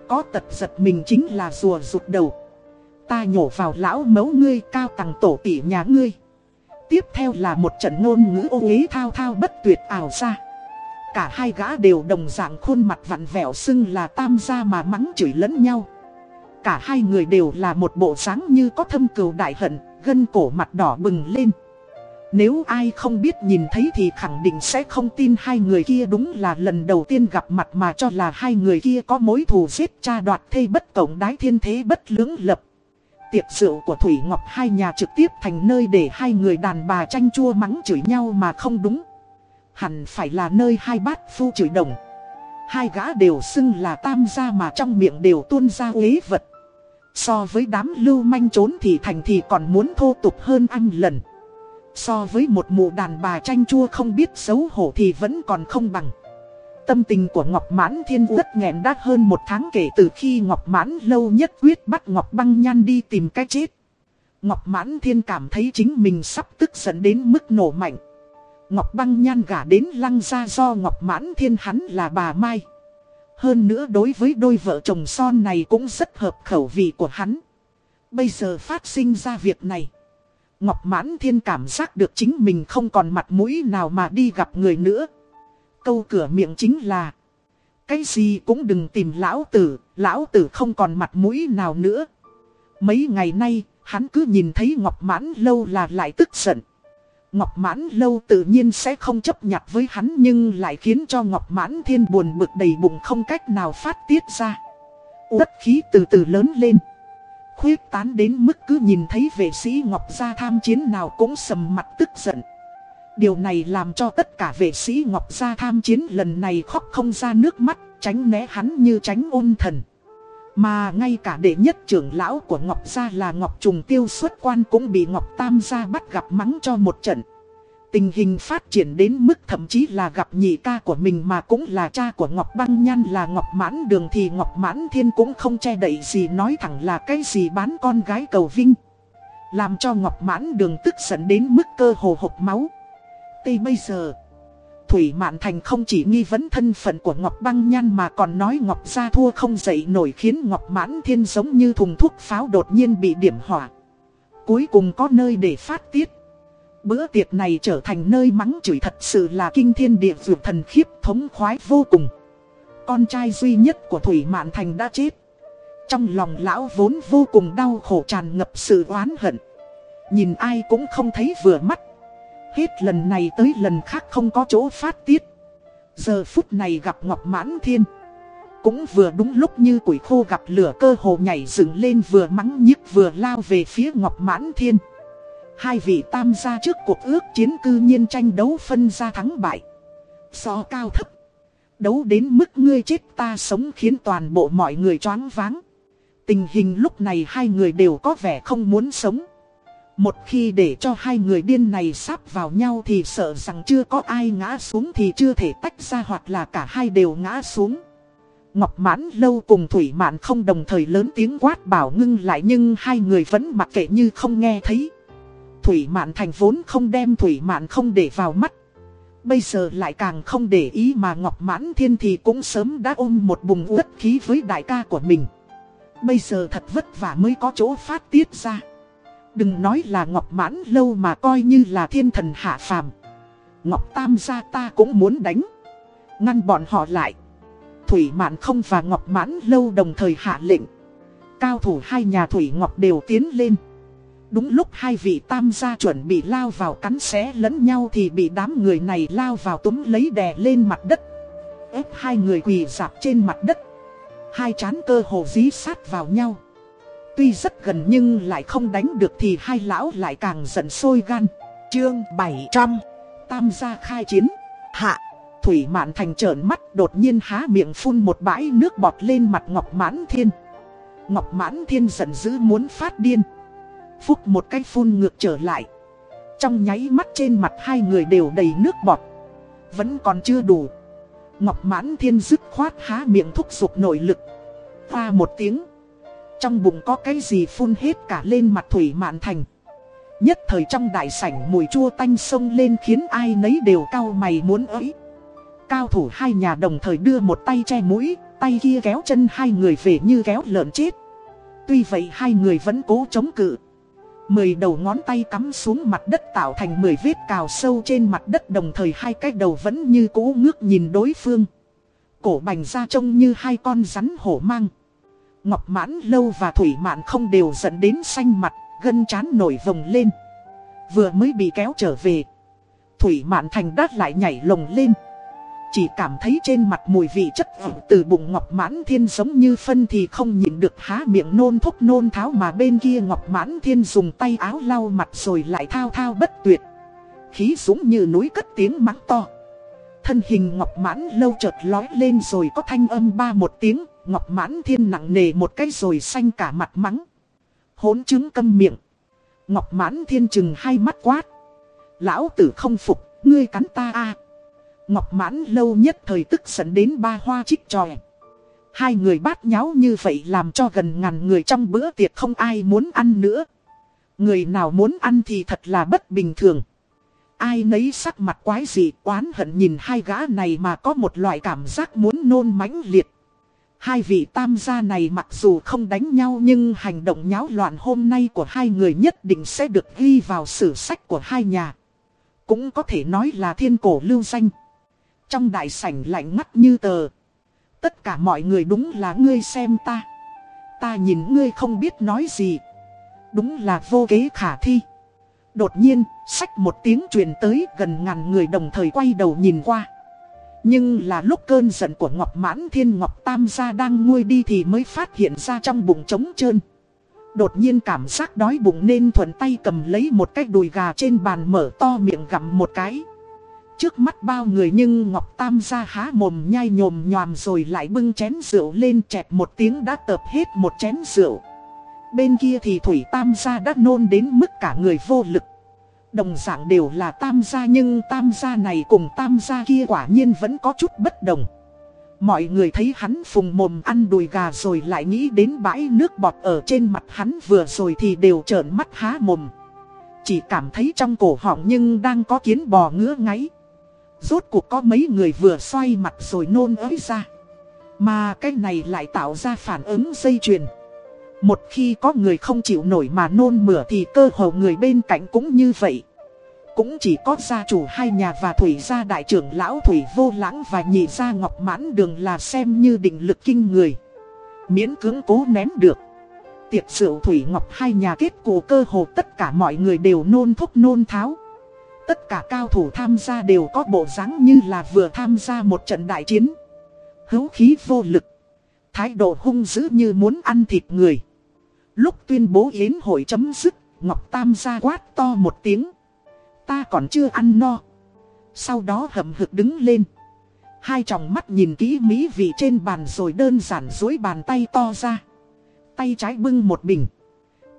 Có tật giật mình chính là rùa rụt đầu. Ta nhổ vào lão mấu ngươi, cao tầng tổ tỷ nhà ngươi. Tiếp theo là một trận ngôn ngữ ô ý thao thao bất tuyệt ảo ra. Cả hai gã đều đồng dạng khuôn mặt vặn vẹo xưng là tam gia mà mắng chửi lẫn nhau. Cả hai người đều là một bộ dáng như có thâm cừu đại hận, gân cổ mặt đỏ bừng lên. Nếu ai không biết nhìn thấy thì khẳng định sẽ không tin hai người kia đúng là lần đầu tiên gặp mặt mà cho là hai người kia có mối thù giết cha đoạt thê bất tổng đái thiên thế bất lưỡng lập. Tiệc rượu của Thủy Ngọc hai nhà trực tiếp thành nơi để hai người đàn bà tranh chua mắng chửi nhau mà không đúng. Hẳn phải là nơi hai bát phu chửi đồng. Hai gã đều xưng là tam gia mà trong miệng đều tuôn ra uế vật. So với đám lưu manh trốn thì thành thì còn muốn thô tục hơn anh lần. So với một mụ đàn bà tranh chua không biết xấu hổ thì vẫn còn không bằng. Tâm tình của Ngọc Mãn Thiên rất nghẹn đã hơn một tháng kể từ khi Ngọc Mãn lâu nhất quyết bắt Ngọc Băng Nhan đi tìm cái chết. Ngọc Mãn Thiên cảm thấy chính mình sắp tức giận đến mức nổ mạnh. Ngọc Băng Nhan gả đến lăng ra do Ngọc Mãn Thiên hắn là bà Mai. Hơn nữa đối với đôi vợ chồng son này cũng rất hợp khẩu vị của hắn. Bây giờ phát sinh ra việc này. Ngọc Mãn Thiên cảm giác được chính mình không còn mặt mũi nào mà đi gặp người nữa. Câu cửa miệng chính là Cái gì cũng đừng tìm lão tử, lão tử không còn mặt mũi nào nữa. Mấy ngày nay, hắn cứ nhìn thấy Ngọc Mãn lâu là lại tức giận. Ngọc Mãn Lâu tự nhiên sẽ không chấp nhặt với hắn nhưng lại khiến cho Ngọc Mãn Thiên buồn bực đầy bụng không cách nào phát tiết ra. Đất khí từ từ lớn lên. Khuyết tán đến mức cứ nhìn thấy vệ sĩ Ngọc Gia tham chiến nào cũng sầm mặt tức giận. Điều này làm cho tất cả vệ sĩ Ngọc Gia tham chiến lần này khóc không ra nước mắt, tránh né hắn như tránh ôn thần. Mà ngay cả đệ nhất trưởng lão của Ngọc Gia là Ngọc Trùng Tiêu xuất quan cũng bị Ngọc Tam Gia bắt gặp mắng cho một trận. Tình hình phát triển đến mức thậm chí là gặp nhị ca của mình mà cũng là cha của Ngọc Băng Nhan là Ngọc Mãn Đường thì Ngọc Mãn Thiên cũng không che đậy gì nói thẳng là cái gì bán con gái cầu vinh. Làm cho Ngọc Mãn Đường tức giận đến mức cơ hồ hộp máu. Tây bây giờ... Thủy Mạn Thành không chỉ nghi vấn thân phận của Ngọc Băng Nhan mà còn nói Ngọc Gia thua không dậy nổi khiến Ngọc Mãn Thiên giống như thùng thuốc pháo đột nhiên bị điểm hỏa. Cuối cùng có nơi để phát tiết. Bữa tiệc này trở thành nơi mắng chửi thật sự là kinh thiên địa dược thần khiếp thống khoái vô cùng. Con trai duy nhất của Thủy Mạn Thành đã chết. Trong lòng lão vốn vô cùng đau khổ tràn ngập sự oán hận. Nhìn ai cũng không thấy vừa mắt. Hết lần này tới lần khác không có chỗ phát tiết. Giờ phút này gặp Ngọc Mãn Thiên. Cũng vừa đúng lúc như quỷ khô gặp lửa cơ hồ nhảy dựng lên vừa mắng nhức vừa lao về phía Ngọc Mãn Thiên. Hai vị tam gia trước cuộc ước chiến cư nhiên tranh đấu phân ra thắng bại. So cao thấp. Đấu đến mức ngươi chết ta sống khiến toàn bộ mọi người choáng váng. Tình hình lúc này hai người đều có vẻ không muốn sống. Một khi để cho hai người điên này sắp vào nhau thì sợ rằng chưa có ai ngã xuống thì chưa thể tách ra hoặc là cả hai đều ngã xuống. Ngọc mãn lâu cùng Thủy Mạn không đồng thời lớn tiếng quát bảo ngưng lại nhưng hai người vẫn mặc kệ như không nghe thấy. Thủy Mạn thành vốn không đem Thủy Mạn không để vào mắt. Bây giờ lại càng không để ý mà Ngọc Mãn Thiên thì cũng sớm đã ôm một bùng uất khí với đại ca của mình. Bây giờ thật vất vả mới có chỗ phát tiết ra. Đừng nói là Ngọc Mãn lâu mà coi như là thiên thần hạ phàm. Ngọc Tam gia ta cũng muốn đánh. Ngăn bọn họ lại. Thủy Mạn không và Ngọc Mãn lâu đồng thời hạ lệnh. Cao thủ hai nhà Thủy Ngọc đều tiến lên. Đúng lúc hai vị tam gia chuẩn bị lao vào cắn xé lẫn nhau thì bị đám người này lao vào túm lấy đè lên mặt đất. ép hai người quỳ dạp trên mặt đất. Hai chán cơ hồ dí sát vào nhau. Tuy rất gần nhưng lại không đánh được thì hai lão lại càng giận sôi gan. Chương 700 Tam gia khai chiến Hạ, Thủy Mạn Thành trợn mắt, đột nhiên há miệng phun một bãi nước bọt lên mặt Ngọc Mãn Thiên. Ngọc Mãn Thiên giận dữ muốn phát điên. Phúc một cái phun ngược trở lại. Trong nháy mắt trên mặt hai người đều đầy nước bọt. Vẫn còn chưa đủ. Ngọc Mãn Thiên dứt khoát há miệng thúc giục nội lực. Hoa một tiếng. Trong bụng có cái gì phun hết cả lên mặt Thủy Mạn Thành. Nhất thời trong đại sảnh mùi chua tanh sông lên khiến ai nấy đều cao mày muốn ấy. Cao thủ hai nhà đồng thời đưa một tay che mũi, tay kia kéo chân hai người về như kéo lợn chết. Tuy vậy hai người vẫn cố chống cự. Mười đầu ngón tay cắm xuống mặt đất tạo thành mười vết cào sâu trên mặt đất đồng thời hai cái đầu vẫn như cố ngước nhìn đối phương. Cổ bành ra trông như hai con rắn hổ mang. Ngọc mãn lâu và thủy mạn không đều dẫn đến xanh mặt, gân chán nổi vồng lên. Vừa mới bị kéo trở về. Thủy mạn thành đát lại nhảy lồng lên. Chỉ cảm thấy trên mặt mùi vị chất ẩm từ bụng Ngọc Mãn Thiên giống như phân thì không nhịn được há miệng nôn thúc nôn tháo mà bên kia Ngọc Mãn Thiên dùng tay áo lau mặt rồi lại thao thao bất tuyệt. Khí súng như núi cất tiếng mắng to. Thân hình Ngọc Mãn lâu chợt lói lên rồi có thanh âm ba một tiếng, Ngọc Mãn Thiên nặng nề một cái rồi xanh cả mặt mắng. Hốn chứng câm miệng. Ngọc Mãn Thiên chừng hai mắt quát. Lão tử không phục, ngươi cắn ta a Ngọc Mãn lâu nhất thời tức giận đến ba hoa chích tròi. Hai người bát nháo như vậy làm cho gần ngàn người trong bữa tiệc không ai muốn ăn nữa. Người nào muốn ăn thì thật là bất bình thường. Ai nấy sắc mặt quái gì oán hận nhìn hai gã này mà có một loại cảm giác muốn nôn mãnh liệt. Hai vị tam gia này mặc dù không đánh nhau nhưng hành động nháo loạn hôm nay của hai người nhất định sẽ được ghi vào sử sách của hai nhà. Cũng có thể nói là thiên cổ lưu danh. Trong đại sảnh lạnh ngắt như tờ. Tất cả mọi người đúng là ngươi xem ta. Ta nhìn ngươi không biết nói gì. Đúng là vô kế khả thi. Đột nhiên, sách một tiếng truyền tới gần ngàn người đồng thời quay đầu nhìn qua. Nhưng là lúc cơn giận của Ngọc Mãn Thiên, Ngọc Tam gia đang nguôi đi thì mới phát hiện ra trong bụng trống trơn. Đột nhiên cảm giác đói bụng nên thuận tay cầm lấy một cái đùi gà trên bàn mở to miệng gặm một cái. Trước mắt bao người nhưng Ngọc Tam gia há mồm nhai nhồm nhòm rồi lại bưng chén rượu lên chẹt một tiếng đã tập hết một chén rượu. Bên kia thì Thủy Tam gia đã nôn đến mức cả người vô lực. Đồng dạng đều là tam gia nhưng tam gia này cùng tam gia kia quả nhiên vẫn có chút bất đồng. Mọi người thấy hắn phùng mồm ăn đùi gà rồi lại nghĩ đến bãi nước bọt ở trên mặt hắn vừa rồi thì đều trợn mắt há mồm. Chỉ cảm thấy trong cổ họng nhưng đang có kiến bò ngứa ngáy. Rốt cuộc có mấy người vừa xoay mặt rồi nôn ới ra. Mà cái này lại tạo ra phản ứng dây chuyền. Một khi có người không chịu nổi mà nôn mửa thì cơ hồ người bên cạnh cũng như vậy. Cũng chỉ có gia chủ hai nhà và thủy gia đại trưởng lão thủy vô lãng và nhị gia ngọc mãn đường là xem như định lực kinh người. Miễn cưỡng cố nén được. Tiệc rượu thủy ngọc hai nhà kết cụ cơ hồ tất cả mọi người đều nôn thúc nôn tháo. Tất cả cao thủ tham gia đều có bộ dáng như là vừa tham gia một trận đại chiến. Hấu khí vô lực. Thái độ hung dữ như muốn ăn thịt người. Lúc tuyên bố yến hội chấm dứt, Ngọc Tam ra quát to một tiếng. Ta còn chưa ăn no. Sau đó hậm hực đứng lên. Hai tròng mắt nhìn kỹ mỹ vị trên bàn rồi đơn giản dối bàn tay to ra. Tay trái bưng một bình.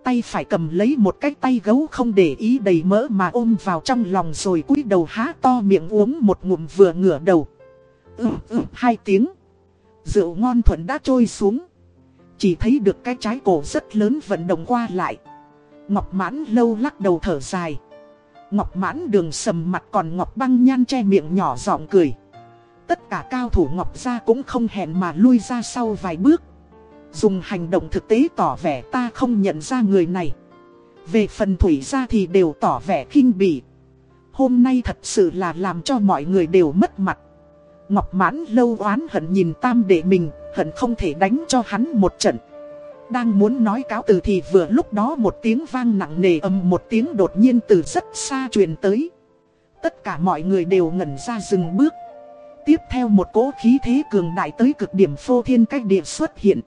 Tay phải cầm lấy một cái tay gấu không để ý đầy mỡ mà ôm vào trong lòng rồi cúi đầu há to miệng uống một ngụm vừa ngửa đầu. Ừ ừ hai tiếng. Rượu ngon thuận đã trôi xuống. Chỉ thấy được cái trái cổ rất lớn vận động qua lại. Ngọc mãn lâu lắc đầu thở dài. Ngọc mãn đường sầm mặt còn Ngọc băng nhan che miệng nhỏ giọng cười. Tất cả cao thủ Ngọc ra cũng không hẹn mà lui ra sau vài bước. Dùng hành động thực tế tỏ vẻ ta không nhận ra người này. Về phần thủy ra thì đều tỏ vẻ khinh bỉ. Hôm nay thật sự là làm cho mọi người đều mất mặt. Ngọc mãn lâu oán hận nhìn tam đệ mình, hận không thể đánh cho hắn một trận. Đang muốn nói cáo từ thì vừa lúc đó một tiếng vang nặng nề âm một tiếng đột nhiên từ rất xa truyền tới. Tất cả mọi người đều ngẩn ra dừng bước. Tiếp theo một cỗ khí thế cường đại tới cực điểm phô thiên cách địa xuất hiện.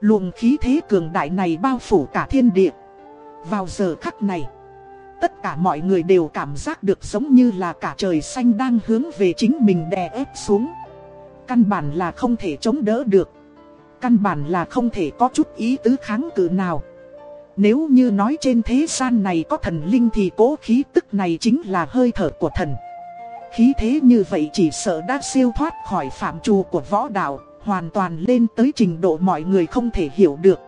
Luồng khí thế cường đại này bao phủ cả thiên địa. Vào giờ khắc này, tất cả mọi người đều cảm giác được giống như là cả trời xanh đang hướng về chính mình đè ép xuống. Căn bản là không thể chống đỡ được. Căn bản là không thể có chút ý tứ kháng cự nào. Nếu như nói trên thế gian này có thần linh thì cố khí tức này chính là hơi thở của thần. Khí thế như vậy chỉ sợ đã siêu thoát khỏi phạm trù của võ đạo, hoàn toàn lên tới trình độ mọi người không thể hiểu được.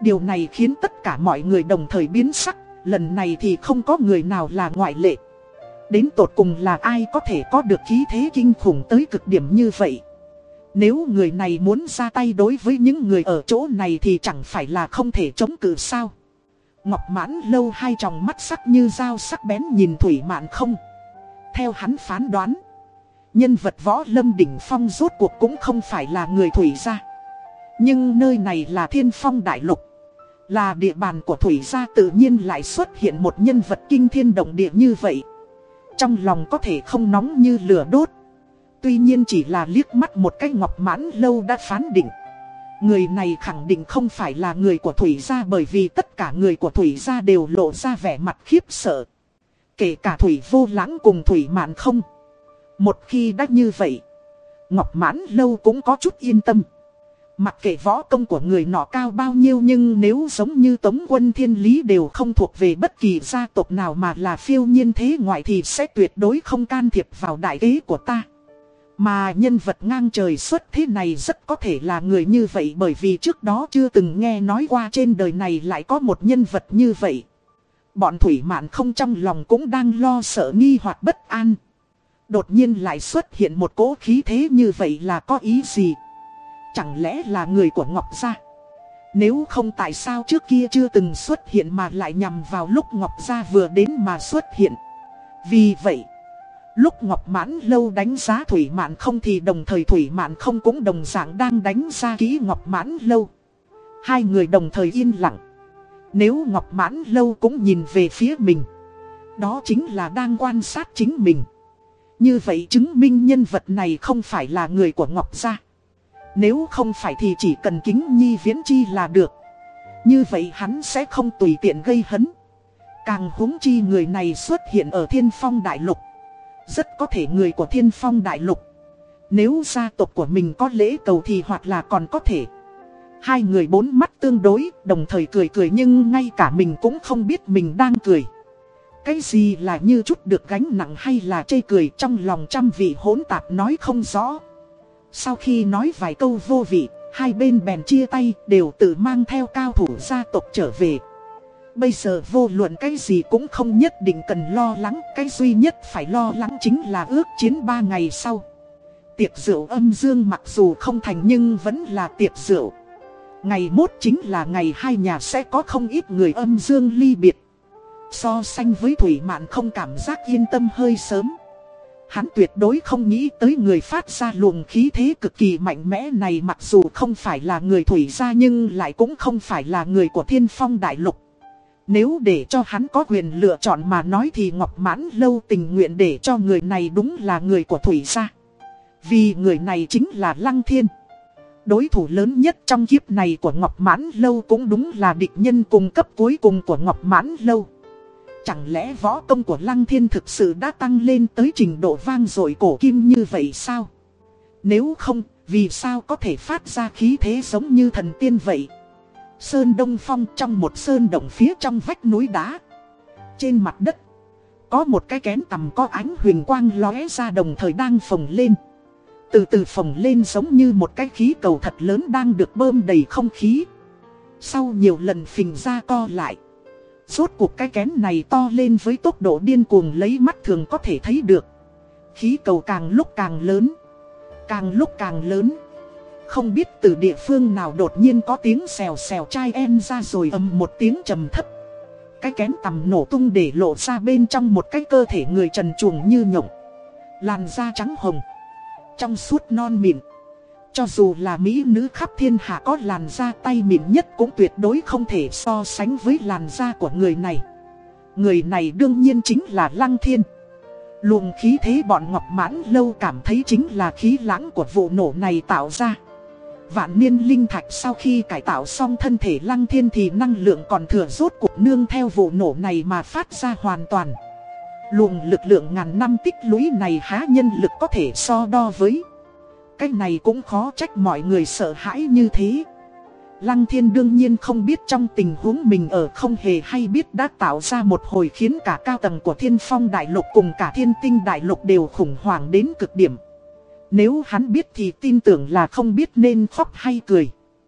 Điều này khiến tất cả mọi người đồng thời biến sắc, lần này thì không có người nào là ngoại lệ. Đến tột cùng là ai có thể có được khí thế kinh khủng tới cực điểm như vậy. Nếu người này muốn ra tay đối với những người ở chỗ này thì chẳng phải là không thể chống cự sao. Ngọc mãn lâu hai tròng mắt sắc như dao sắc bén nhìn Thủy Mạn không. Theo hắn phán đoán. Nhân vật võ lâm đỉnh phong rốt cuộc cũng không phải là người Thủy gia. Nhưng nơi này là thiên phong đại lục. Là địa bàn của Thủy gia tự nhiên lại xuất hiện một nhân vật kinh thiên động địa như vậy. Trong lòng có thể không nóng như lửa đốt. Tuy nhiên chỉ là liếc mắt một cái ngọc mãn lâu đã phán định. Người này khẳng định không phải là người của Thủy gia bởi vì tất cả người của Thủy gia đều lộ ra vẻ mặt khiếp sợ. Kể cả Thủy vô lãng cùng Thủy mạn không. Một khi đã như vậy, Ngọc mãn lâu cũng có chút yên tâm. Mặc kệ võ công của người nọ cao bao nhiêu nhưng nếu giống như tống quân thiên lý đều không thuộc về bất kỳ gia tộc nào mà là phiêu nhiên thế ngoại thì sẽ tuyệt đối không can thiệp vào đại kế của ta. Mà nhân vật ngang trời xuất thế này rất có thể là người như vậy bởi vì trước đó chưa từng nghe nói qua trên đời này lại có một nhân vật như vậy. Bọn thủy mạn không trong lòng cũng đang lo sợ nghi hoặc bất an. Đột nhiên lại xuất hiện một cỗ khí thế như vậy là có ý gì? Chẳng lẽ là người của Ngọc Gia? Nếu không tại sao trước kia chưa từng xuất hiện mà lại nhằm vào lúc Ngọc Gia vừa đến mà xuất hiện? Vì vậy... Lúc Ngọc Mãn Lâu đánh giá Thủy Mạn không thì đồng thời Thủy Mạn không cũng đồng dạng đang đánh giá ký Ngọc Mãn Lâu. Hai người đồng thời yên lặng. Nếu Ngọc Mãn Lâu cũng nhìn về phía mình. Đó chính là đang quan sát chính mình. Như vậy chứng minh nhân vật này không phải là người của Ngọc Gia. Nếu không phải thì chỉ cần kính nhi viễn chi là được. Như vậy hắn sẽ không tùy tiện gây hấn. Càng huống chi người này xuất hiện ở thiên phong đại lục. Rất có thể người của thiên phong đại lục. Nếu gia tộc của mình có lễ cầu thì hoặc là còn có thể. Hai người bốn mắt tương đối, đồng thời cười cười nhưng ngay cả mình cũng không biết mình đang cười. Cái gì là như chút được gánh nặng hay là chê cười trong lòng trăm vị hỗn tạp nói không rõ. Sau khi nói vài câu vô vị, hai bên bèn chia tay đều tự mang theo cao thủ gia tộc trở về. Bây giờ vô luận cái gì cũng không nhất định cần lo lắng, cái duy nhất phải lo lắng chính là ước chiến ba ngày sau. Tiệc rượu âm dương mặc dù không thành nhưng vẫn là tiệc rượu. Ngày mốt chính là ngày hai nhà sẽ có không ít người âm dương ly biệt. So sánh với Thủy Mạn không cảm giác yên tâm hơi sớm. Hắn tuyệt đối không nghĩ tới người phát ra luồng khí thế cực kỳ mạnh mẽ này mặc dù không phải là người Thủy gia nhưng lại cũng không phải là người của Thiên Phong Đại Lục. Nếu để cho hắn có quyền lựa chọn mà nói thì Ngọc Mãn Lâu tình nguyện để cho người này đúng là người của Thủy gia. Vì người này chính là Lăng Thiên. Đối thủ lớn nhất trong kiếp này của Ngọc Mãn Lâu cũng đúng là địch nhân cùng cấp cuối cùng của Ngọc Mãn Lâu. Chẳng lẽ võ công của Lăng Thiên thực sự đã tăng lên tới trình độ vang dội cổ kim như vậy sao? Nếu không, vì sao có thể phát ra khí thế giống như thần tiên vậy? Sơn Đông Phong trong một sơn động phía trong vách núi đá. Trên mặt đất, có một cái kén tầm có ánh huyền quang lóe ra đồng thời đang phồng lên. Từ từ phồng lên giống như một cái khí cầu thật lớn đang được bơm đầy không khí. Sau nhiều lần phình ra co lại. Rốt cuộc cái kén này to lên với tốc độ điên cuồng lấy mắt thường có thể thấy được. Khí cầu càng lúc càng lớn. Càng lúc càng lớn. Không biết từ địa phương nào đột nhiên có tiếng xèo xèo chai em ra rồi ầm một tiếng trầm thấp. Cái kén tầm nổ tung để lộ ra bên trong một cái cơ thể người trần chuồng như nhộng. Làn da trắng hồng. Trong suốt non mịn. Cho dù là mỹ nữ khắp thiên hạ có làn da tay mịn nhất cũng tuyệt đối không thể so sánh với làn da của người này. Người này đương nhiên chính là Lăng Thiên. Luồng khí thế bọn Ngọc Mãn lâu cảm thấy chính là khí lãng của vụ nổ này tạo ra. Vạn niên linh thạch sau khi cải tạo xong thân thể Lăng Thiên thì năng lượng còn thừa rốt cuộc nương theo vụ nổ này mà phát ra hoàn toàn. Luồng lực lượng ngàn năm tích lũy này há nhân lực có thể so đo với. Cái này cũng khó trách mọi người sợ hãi như thế. Lăng thiên đương nhiên không biết trong tình huống mình ở không hề hay biết đã tạo ra một hồi khiến cả cao tầng của thiên phong đại lục cùng cả thiên tinh đại lục đều khủng hoảng đến cực điểm. Nếu hắn biết thì tin tưởng là không biết nên khóc hay cười.